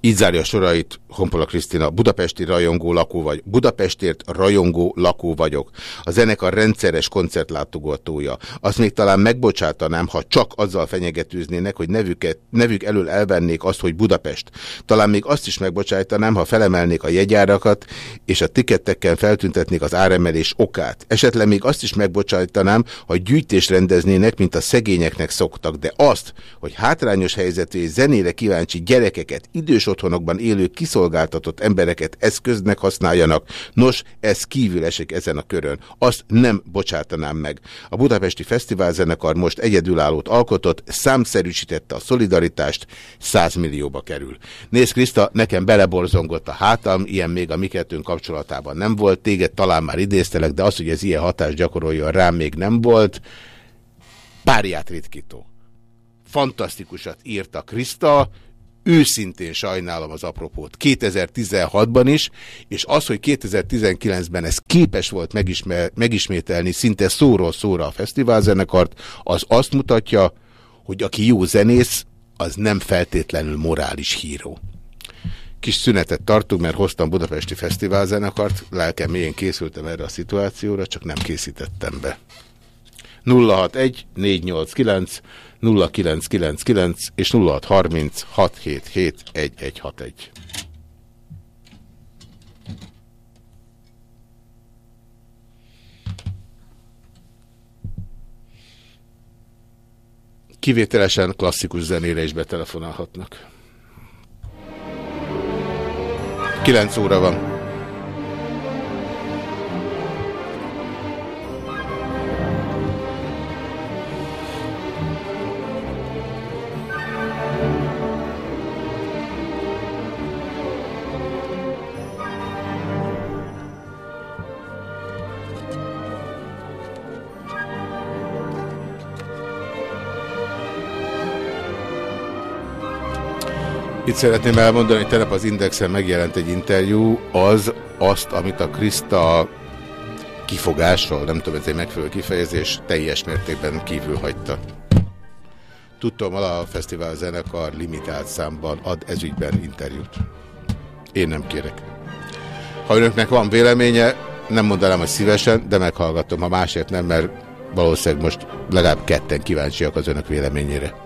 Így zárja sorait Honpola Krisztina, budapesti rajongó lakó vagy. Budapestért rajongó lakó vagyok. A zenekar rendszeres koncertlátogatója. Azt még talán megbocsátanám, ha csak azzal fenyegetőznének, hogy nevüket, nevük elől elvennék azt, hogy Budapest. Talán még azt is megbocsájtanám, ha felemelnék a jegyárakat, és a tikettekkel feltüntetnék az áremelés okát. Esetleg még azt is megbocsájtanám, ha gyűjtést rendeznének, mint a szegényeknek szoktak, de azt, hogy hátrányos helyzetű és zenére kíváncsi gyerekeket, idős otthonokban élő kiszolgáltatott embereket eszköznek használjanak. Nos, ez kívül esik ezen a körön. Azt nem bocsátanám meg. A Budapesti Fesztiválzenekar most egyedülállót alkotott, számszerűsítette a szolidaritást, 100 millióba kerül. Nézd, Kriszta, nekem beleborzongott a hátam, ilyen még a mi kapcsolatában nem volt, téged talán már idéztelek, de az, hogy ez ilyen hatást gyakorolja rám még nem volt. Párját ritkító. Fantasztikusat írta Kriszta, őszintén sajnálom az apropót 2016-ban is, és az, hogy 2019-ben ez képes volt megismételni szinte szóról szóra a fesztiválzenekart, az azt mutatja, hogy aki jó zenész, az nem feltétlenül morális híró. Kis szünetet tartunk, mert hoztam Budapesti Fesztiválzenekart, lelkem mélyen készültem erre a szituációra, csak nem készítettem be. 061 489 0999 és 0630 677 1161. Kivételesen klasszikus zenére is betelefonálhatnak. 9 óra van. Itt szeretném elmondani, hogy tegnap az Indexen megjelent egy interjú, az azt, amit a Krista kifogásról, nem tudom, ez egy megfelelő kifejezés, teljes mértékben kívül hagyta. Tudtom, a Fesztivál zenekar limitált számban ad ezügyben interjút. Én nem kérek. Ha önöknek van véleménye, nem mondanám, hogy szívesen, de meghallgatom. Ha másért nem, mert valószínűleg most legalább ketten kíváncsiak az önök véleményére.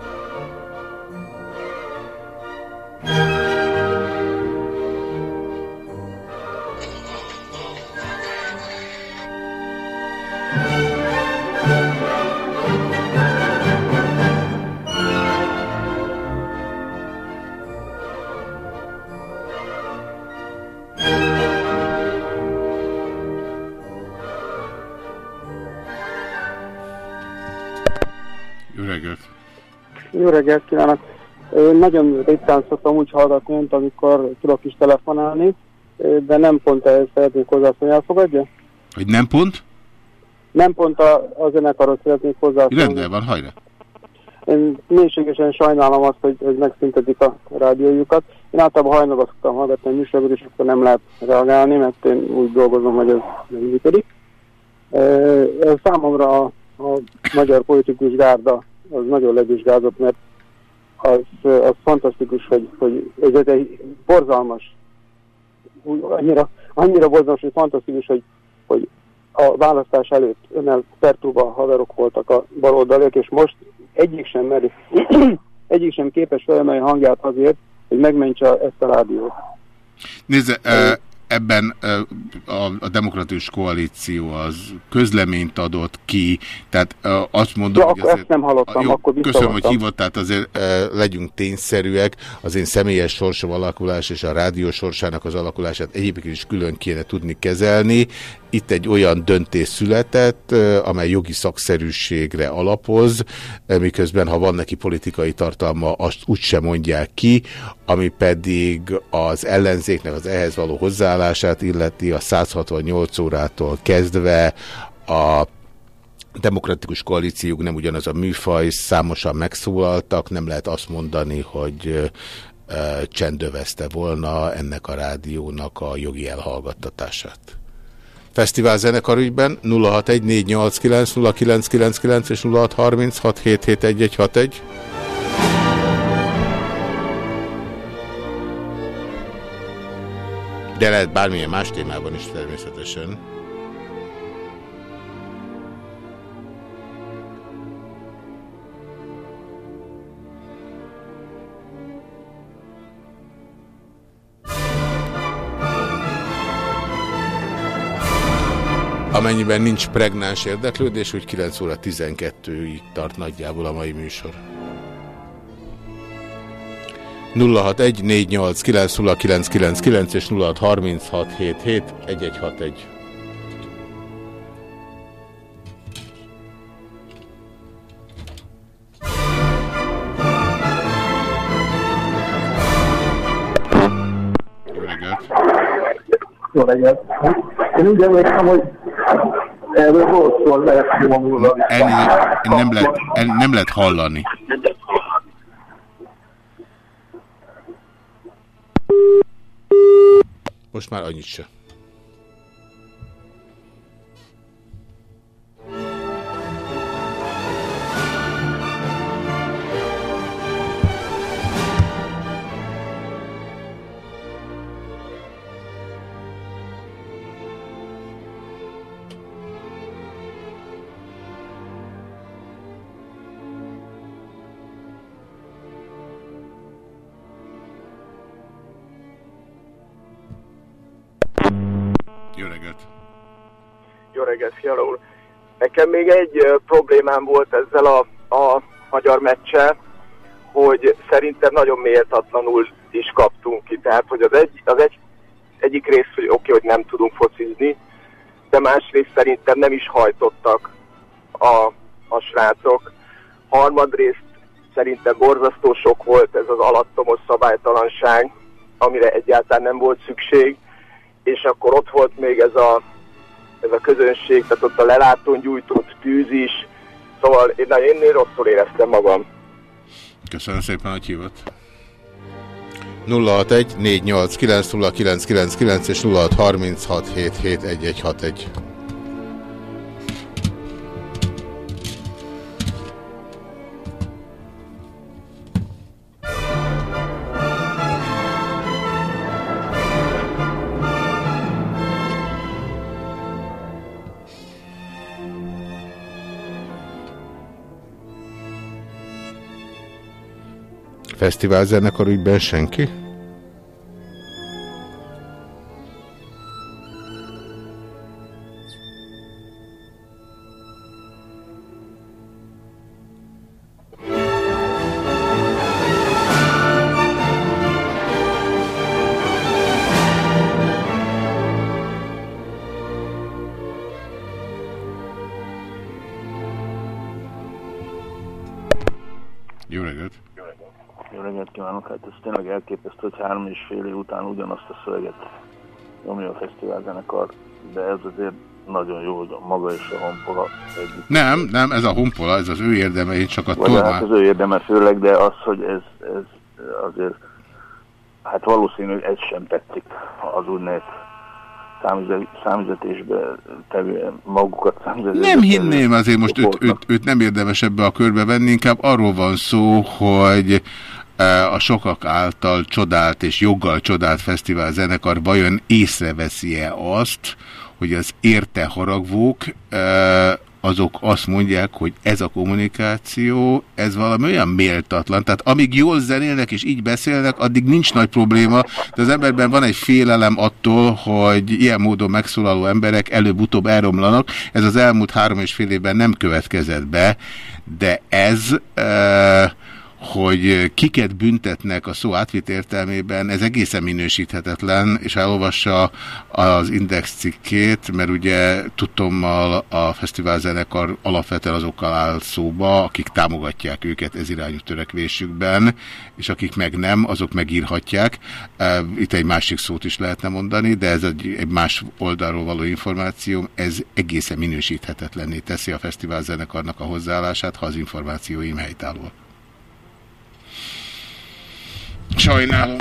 Reggelt kívánok! Nagyon ritkán szoktam úgy hallgatni, mint amikor tudok is telefonálni, de nem pont ehhez szeretnék hozzászólni, elfogadja? Hogy nem pont? Nem pont a, a zenekarot szeretnék hozzászólni. Rendben van, hajrá! Én mélységesen sajnálom azt, hogy, hogy megszüntetik a rádiójukat. Én általában hajnalban szoktam hallgatni a műsorokat, és akkor nem lehet reagálni, mert én úgy dolgozom, hogy ez nem működik. Számomra a, a magyar politikus gárda az nagyon levizsgázott, mert az, az fantasztikus, hogy, hogy ez egy borzalmas, annyira, annyira borzalmas, hogy fantasztikus, hogy, hogy a választás előtt önnel Pertúban haverok voltak a baloldaliak, és most egyik sem meri, egyik sem képes felemelni hangját azért, hogy megmentse ezt a rádiót. Nézze, ebben a, demokratikus koalíció az közleményt adott ki, tehát azt mondom, ja, hogy azért, ezt nem hallottam, jó, akkor Köszönöm, hogy hívott, tehát azért legyünk tényszerűek, az én személyes sorsom alakulás és a rádió sorsának az alakulását egyébként is külön kéne tudni kezelni. Itt egy olyan döntés született, amely jogi szakszerűségre alapoz, miközben ha van neki politikai tartalma, azt úgysem mondják ki, ami pedig az ellenzéknek az ehhez való hozzáállását illeti a 168 órától kezdve a demokratikus koalíciók nem ugyanaz a műfaj, számosan megszólaltak, nem lehet azt mondani, hogy csendövezte volna ennek a rádiónak a jogi elhallgattatását. Fesztivál zenekarügyben 0614890999 és 0636771161. De lehet bármilyen más témában is természetesen. Amennyiben nincs pregnáns érdeklődés, hogy 9 óra 12-ig tart nagyjából a mai műsor. 061 489 és 0636771161. Jó reggelt! Én úgy emlékszem, hogy erről volt szó, lehet nyomulva. Nem lehet, nem lehet hallani. Most már annyit se. Jó reggelt, Fiala úr! Nekem még egy problémám volt ezzel a, a magyar meccsel, hogy szerintem nagyon méltatlanul is kaptunk ki. Tehát, hogy az, egy, az egy, egyik rész, hogy oké, okay, hogy nem tudunk focizni, de másrészt szerintem nem is hajtottak a, a srácok. Harmadrészt szerintem borzasztó sok volt ez az alattomos szabálytalanság, amire egyáltalán nem volt szükség, és akkor ott volt még ez a, ez a közönség, tehát ott a lelátón gyújtott tűz is, szóval én, na, én, én rosszul éreztem magam. Köszönöm szépen, hogy hívott. 061 489 és 0636771161. Fesztivál zenekar ügyben senki? Kívánok! Hát ez tényleg elképesztő, hogy három és fél év után ugyanazt a szöveget nyomja a fesztivál zenekar, de ez azért nagyon jó, hogy a maga és a honpola együtt. Nem, nem, ez a honpola, ez az ő érdeme, én csak a Vagy tolmá... hát az ő érdeme főleg, de az, hogy ez, ez azért, hát valószínű, hogy ez sem tetszik az úgynevezett számüzetésbe tevő, magukat számüzetésbe Nem hinném azért most őt, őt, őt nem érdemes ebbe a körbe venni, inkább arról van szó, hogy a sokak által csodált és joggal csodált fesztivál zenekar vajon észreveszi-e azt, hogy az érte haragvók e, azok azt mondják, hogy ez a kommunikáció, ez valami olyan méltatlan. Tehát amíg jól zenélnek és így beszélnek, addig nincs nagy probléma, de az emberben van egy félelem attól, hogy ilyen módon megszólaló emberek előbb-utóbb elromlanak. Ez az elmúlt három és fél évben nem következett be, de ez... E hogy kiket büntetnek a szó átvitt értelmében, ez egészen minősíthetetlen, és elolvassa az Index cikkét, mert ugye tudtommal a fesztiválzenekar alapvetően azokkal áll szóba, akik támogatják őket ez irányú törekvésükben, és akik meg nem, azok megírhatják. Itt egy másik szót is lehetne mondani, de ez egy, más oldalról való információ, ez egészen minősíthetetlenné teszi a fesztiválzenekarnak a hozzáállását, ha az információim helytállóak. Sajnálom.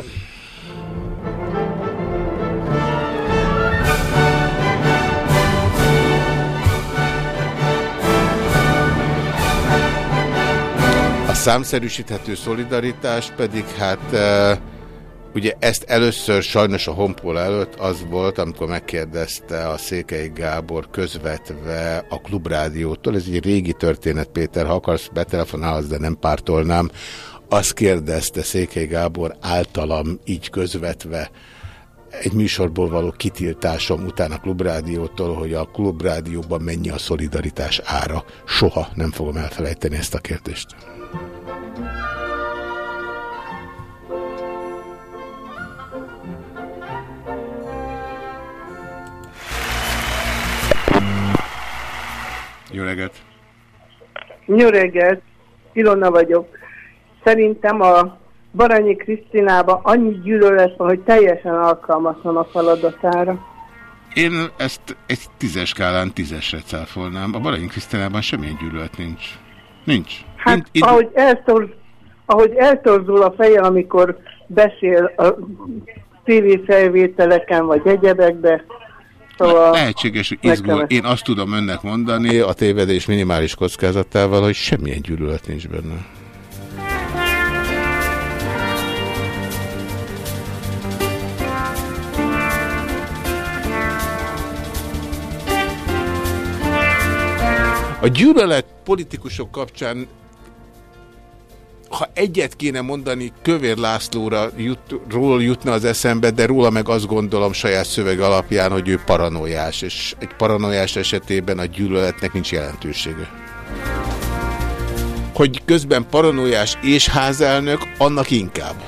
A számszerűsíthető szolidaritás pedig hát ugye ezt először sajnos a Honpol előtt az volt, amikor megkérdezte a Székely Gábor közvetve a Klubrádiótól, ez egy régi történet Péter, ha akarsz betelefonálsz, de nem pártolnám, azt kérdezte Székely Gábor általam így közvetve egy műsorból való kitiltásom után a Klubrádiótól, hogy a Klubrádióban mennyi a szolidaritás ára. Soha nem fogom elfelejteni ezt a kérdést. Jó reggelt! Jó reggelt! Ilona vagyok szerintem a Baranyi Krisztinába annyi gyűlölet van, hogy teljesen alkalmatlan a feladatára. Én ezt egy tízes skálán tízesre cáfolnám. A Baranyi Krisztinában semmilyen gyűlölet nincs. Nincs. Hát, Int, itt... ahogy, eltorz, ahogy eltorzul a feje, amikor beszél a tévéfelvételeken vagy egyebekbe, Szóval Lehetséges, hogy izgul. Én azt tudom önnek mondani a tévedés minimális kockázatával, hogy semmilyen gyűlölet nincs benne. A gyűlölet politikusok kapcsán ha egyet kéne mondani, Kövér Lászlóra jut, ról jutna az eszembe, de róla meg azt gondolom saját szöveg alapján, hogy ő paranoiás, és egy paranoiás esetében a gyűlöletnek nincs jelentősége. Hogy közben paranoiás és házelnök, annak inkább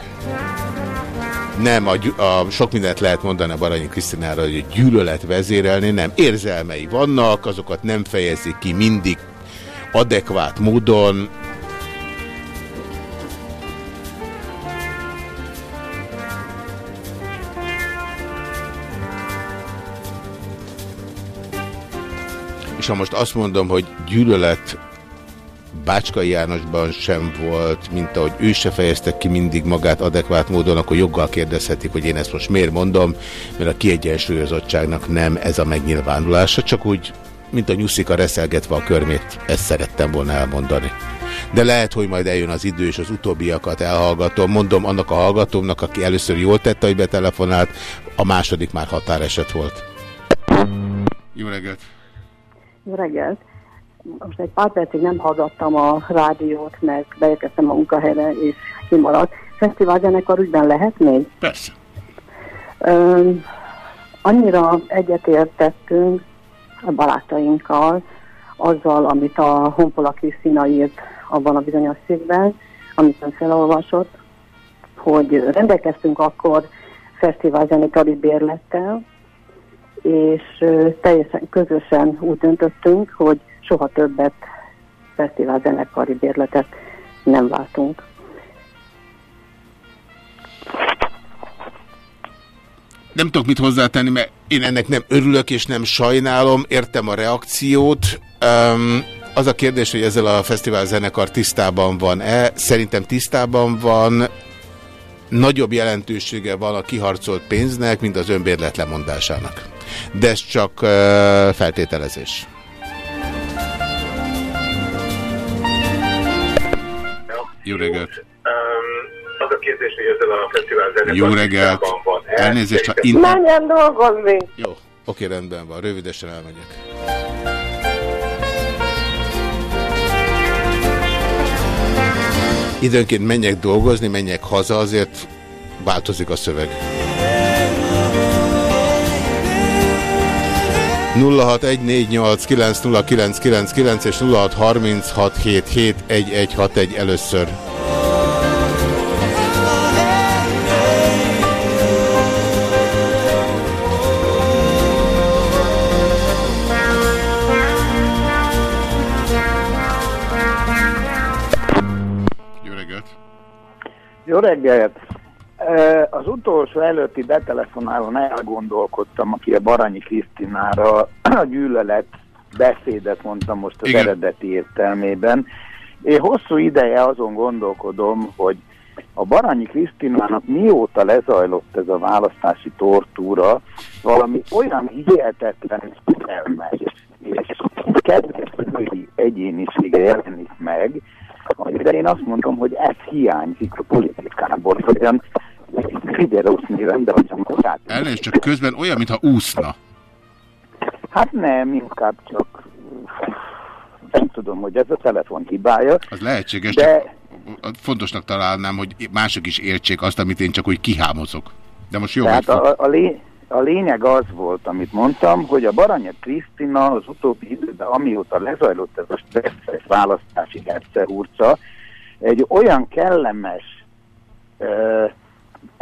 nem, a, a, sok mindent lehet mondani a Baranyi Krisztinára, hogy gyűlölet vezérelni, nem, érzelmei vannak, azokat nem fejezik ki mindig adekvát módon, és ha most azt mondom, hogy gyűlölet Bácskai Jánosban sem volt, mint ahogy ő se fejezte ki mindig magát adekvát módon, akkor joggal kérdezhetik, hogy én ezt most miért mondom, mert a kiegyensúlyozottságnak nem ez a megnyilvánulása, csak úgy, mint a nyuszika reszelgetve a körmét, ezt szerettem volna elmondani. De lehet, hogy majd eljön az idő, és az utóbbiakat elhallgatom. Mondom annak a hallgatómnak, aki először jól tette, hogy betelefonált, a második már határeset volt. Jó reggelt! Jó reggelt! Most egy pár percig nem hallgattam a rádiót, mert beérkeztem a munkahelyre, és kimaradt. Fesztivál zenekar ügyben lehet még? Persze. Ö, annyira egyetértettünk a barátainkkal, azzal, amit a Honpola Krisztina írt abban a bizonyos székben, amit ön felolvasott, hogy rendelkeztünk akkor zenekari bérlettel, és teljesen közösen úgy döntöttünk, hogy soha többet fesztivál zenekari bérletet nem váltunk. Nem tudok mit hozzátenni, mert én ennek nem örülök és nem sajnálom, értem a reakciót. Um, az a kérdés, hogy ezzel a fesztivál zenekar tisztában van-e? Szerintem tisztában van. Nagyobb jelentősége van a kiharcolt pénznek, mint az önbérlet lemondásának. De ez csak uh, feltételezés. Jó reggelt! az a kérdés, hogy ezzel a fesztivál zenekar Jó reggelt! van. Elnézést, ha innen... Menjen dolgozni! Jó, oké, rendben van. Rövidesen elmegyek. Időnként menjek dolgozni, menjek haza, azért változik a szöveg. 0614890999 és 0636771161 először. Jó reggelt! Jó reggelt! Utolsó előtti betelefonálón elgondolkodtam, aki a Baranyi Krisztinára a gyűlölet beszédet mondtam most az Igen. eredeti értelmében. Én hosszú ideje azon gondolkodom, hogy a Baranyi Krisztinának mióta lezajlott ez a választási tortúra, valami olyan hihetetlen figyelmes és kedves egyénisége jelenik meg, de én azt mondom, hogy ez hiányzik a politikából, hogy olyan Figyelőszni rendben, hogy amikor Elnézést, csak közben olyan, mintha úszna. Hát nem, inkább csak nem tudom, hogy ez a telefon hibája. Az lehetséges, de... csak fontosnak találnám, hogy mások is értsék azt, amit én csak úgy kihámozok. De most jó, Tehát a, a, lé, a lényeg az volt, amit mondtam, hogy a Baranya Krisztina az utóbbi időben, amióta lezajlott ez a stresszes választási hercerúrca, egy olyan kellemes uh,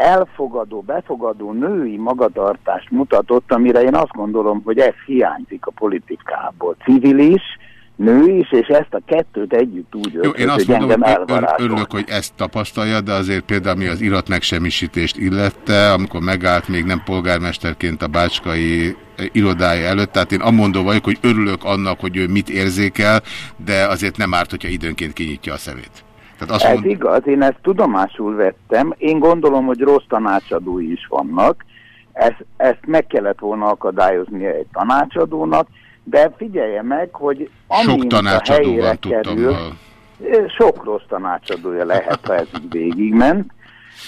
elfogadó, befogadó női magatartást mutatott, amire én azt gondolom, hogy ez hiányzik a politikából. Civil is, nő is, és ezt a kettőt együtt úgy ölt, én azt hogy mondom, ör, örülök, hogy ezt tapasztalja, de azért például mi az irat megsemmisítést illette, amikor megállt még nem polgármesterként a bácskai irodája előtt, tehát én amondó vagyok, hogy örülök annak, hogy ő mit érzékel, de azért nem árt, hogyha időnként kinyitja a szemét. Tehát azt Ez mond... igaz, én ezt tudomásul vettem. Én gondolom, hogy rossz tanácsadói is vannak. Ezt, ezt meg kellett volna akadályozni egy tanácsadónak, de figyelje meg, hogy amint sok a helyére kerül, sok rossz tanácsadója lehet, ha ez végigment,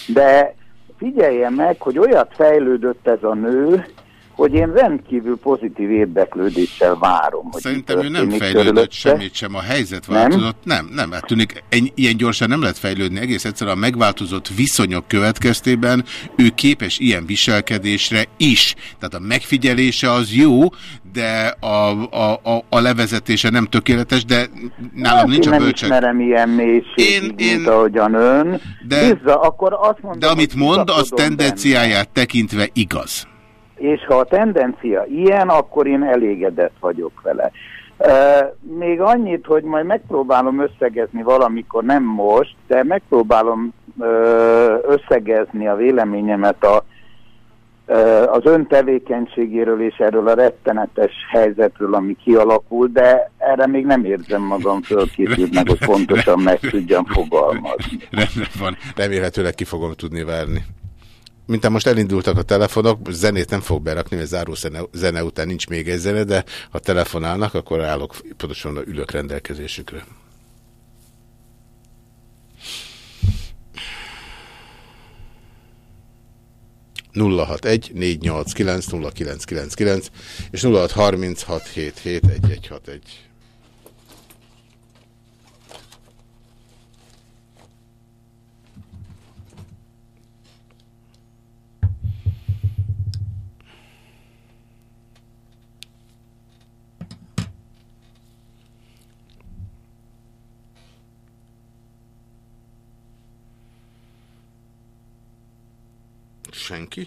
de figyelje meg, hogy olyat fejlődött ez a nő, hogy én rendkívül pozitív érdeklődéssel várom. Hogy Szerintem ő nem fejlődött körülötte. semmit sem, a helyzet változott. Nem, nem, nem hát tűnik, ilyen gyorsan nem lehet fejlődni. Egész egyszerűen a megváltozott viszonyok következtében ő képes ilyen viselkedésre is. Tehát a megfigyelése az jó, de a, a, a, a levezetése nem tökéletes, de nálam hát nincs a bölcsek. nem ismerem ilyen mélységig, én, mint ahogyan ön. De, Bizza, akkor azt mondom, de amit mond, az tendenciáját benne. tekintve igaz és ha a tendencia ilyen, akkor én elégedett vagyok vele. Még annyit, hogy majd megpróbálom összegezni valamikor, nem most, de megpróbálom összegezni a véleményemet a az ön tevékenységéről és erről a rettenetes helyzetről, ami kialakul, de erre még nem érzem magam fölkészült meg, hogy pontosan meg tudjam fogalmazni. Rendben van, remélhetőleg ki fogom tudni várni. Mint most elindultak a telefonok, zenét nem fog berakni, mert záró zene, zene után nincs még egy zene, de ha telefonálnak, akkor állok, pontosan ülök rendelkezésükre. 061 489 0999 és 0636771161. Senki? nulla hat egy 489 0999 és 0636771161 először. nulla hat egy négy nyolc kilenc nulla kilenc kilenc kilenc és nulla hat harminc hat hét hét egy egy hat egy senki?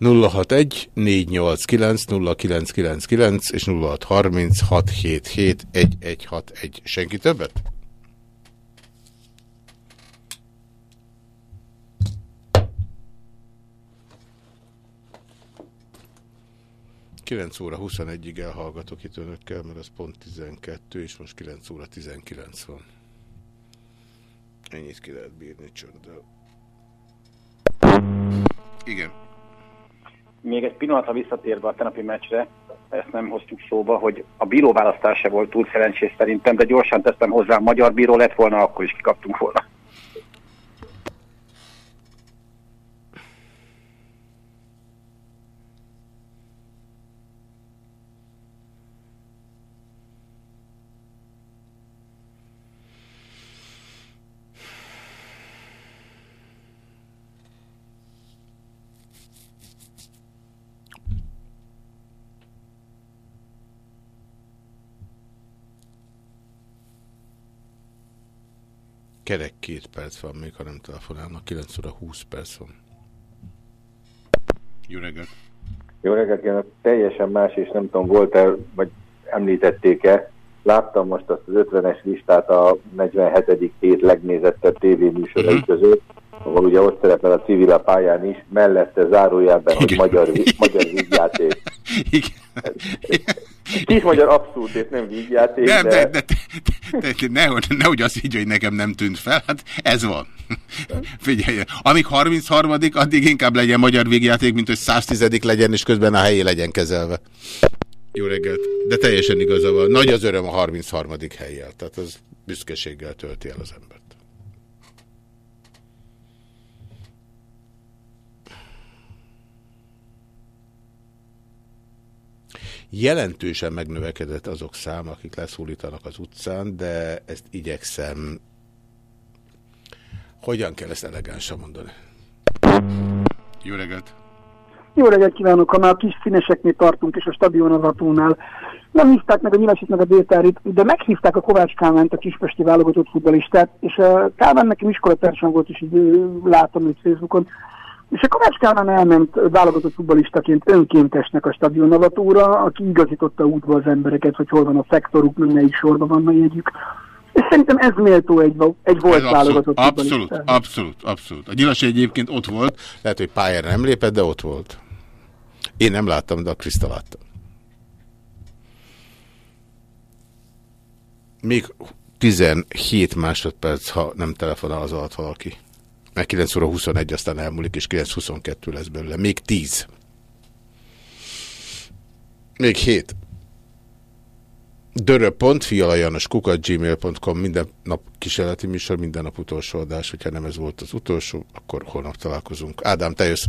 061 489 0999 és 0630 677 1161. Senki többet? Kilenc óra 21-ig elhallgatok itt önökkel, mert az pont 12, és most 9 óra 19 van. Ennyit ki lehet bírni csönddel. Igen még egy pillanatra visszatérve a tenapi meccsre, ezt nem hoztuk szóba, hogy a bíróválasztás se volt túl szerencsés szerintem, de gyorsan teszem hozzá, magyar bíró lett volna, akkor is kikaptunk volna. Kerek két perc van még, ha nem telefonálnak. 9 óra 20 perc van. Jó reggelt! Jó reggelt, János. Teljesen más, és nem tudom, volt-e, vagy említették-e, láttam most azt az 50-es listát a 47. hét legnézettebb tévéműsorai. -huh. között, ahol ugye ott szerepel a civil a pályán is, mellette zárójelben, hogy magyar, magyar vígjáték. Igen. Kis magyar abszolút, és nem vígjáték, nem, de... de, de, de, de nehogy, nehogy azt így, hogy nekem nem tűnt fel, hát ez van. Figyelj, amíg 33 addig inkább legyen magyar végjáték, mint hogy 110 legyen, és közben a helyé legyen kezelve. Jó reggelt. De teljesen igaza van. Nagy az öröm a 33. helyjel, tehát az büszkeséggel tölti el az embert. Jelentősen megnövekedett azok szám, akik leszólítanak az utcán, de ezt igyekszem. Hogyan kell ezt elegánsan mondani? Jó reggelt! Jó reggelt kívánok, ha már kis színeseknél tartunk, és a stadionavatónál nem hívták meg a nyilasit meg a Détárit, de meghívták a Kovács Kálmánt, a kispesti válogatott futbalistát, és a Kálmán nekem iskolatársam volt, és így látom őt Facebookon, és a Kovács Kálmán elment válogatott futbalistaként önkéntesnek a stadionavatóra, aki igazította útba az embereket, hogy hol van a szektoruk, melyik sorban van a jegyük. És szerintem ez méltó egy, egy volt ez válogatott Abszolút, abszolút, abszolút, abszolút. A Gyilasi egyébként ott volt, lehet, hogy pályára nem lépett, de ott volt. Én nem láttam, de a Kriszta látta. Még 17 másodperc, ha nem telefonál az alatt valaki. Mert 9 óra 21 aztán elmúlik, és 9.22 lesz belőle. Még 10. Még 7. kukat gmail.com minden nap kísérleti műsor, minden nap utolsó adás, hogyha nem ez volt az utolsó, akkor holnap találkozunk. Ádám, te jössz.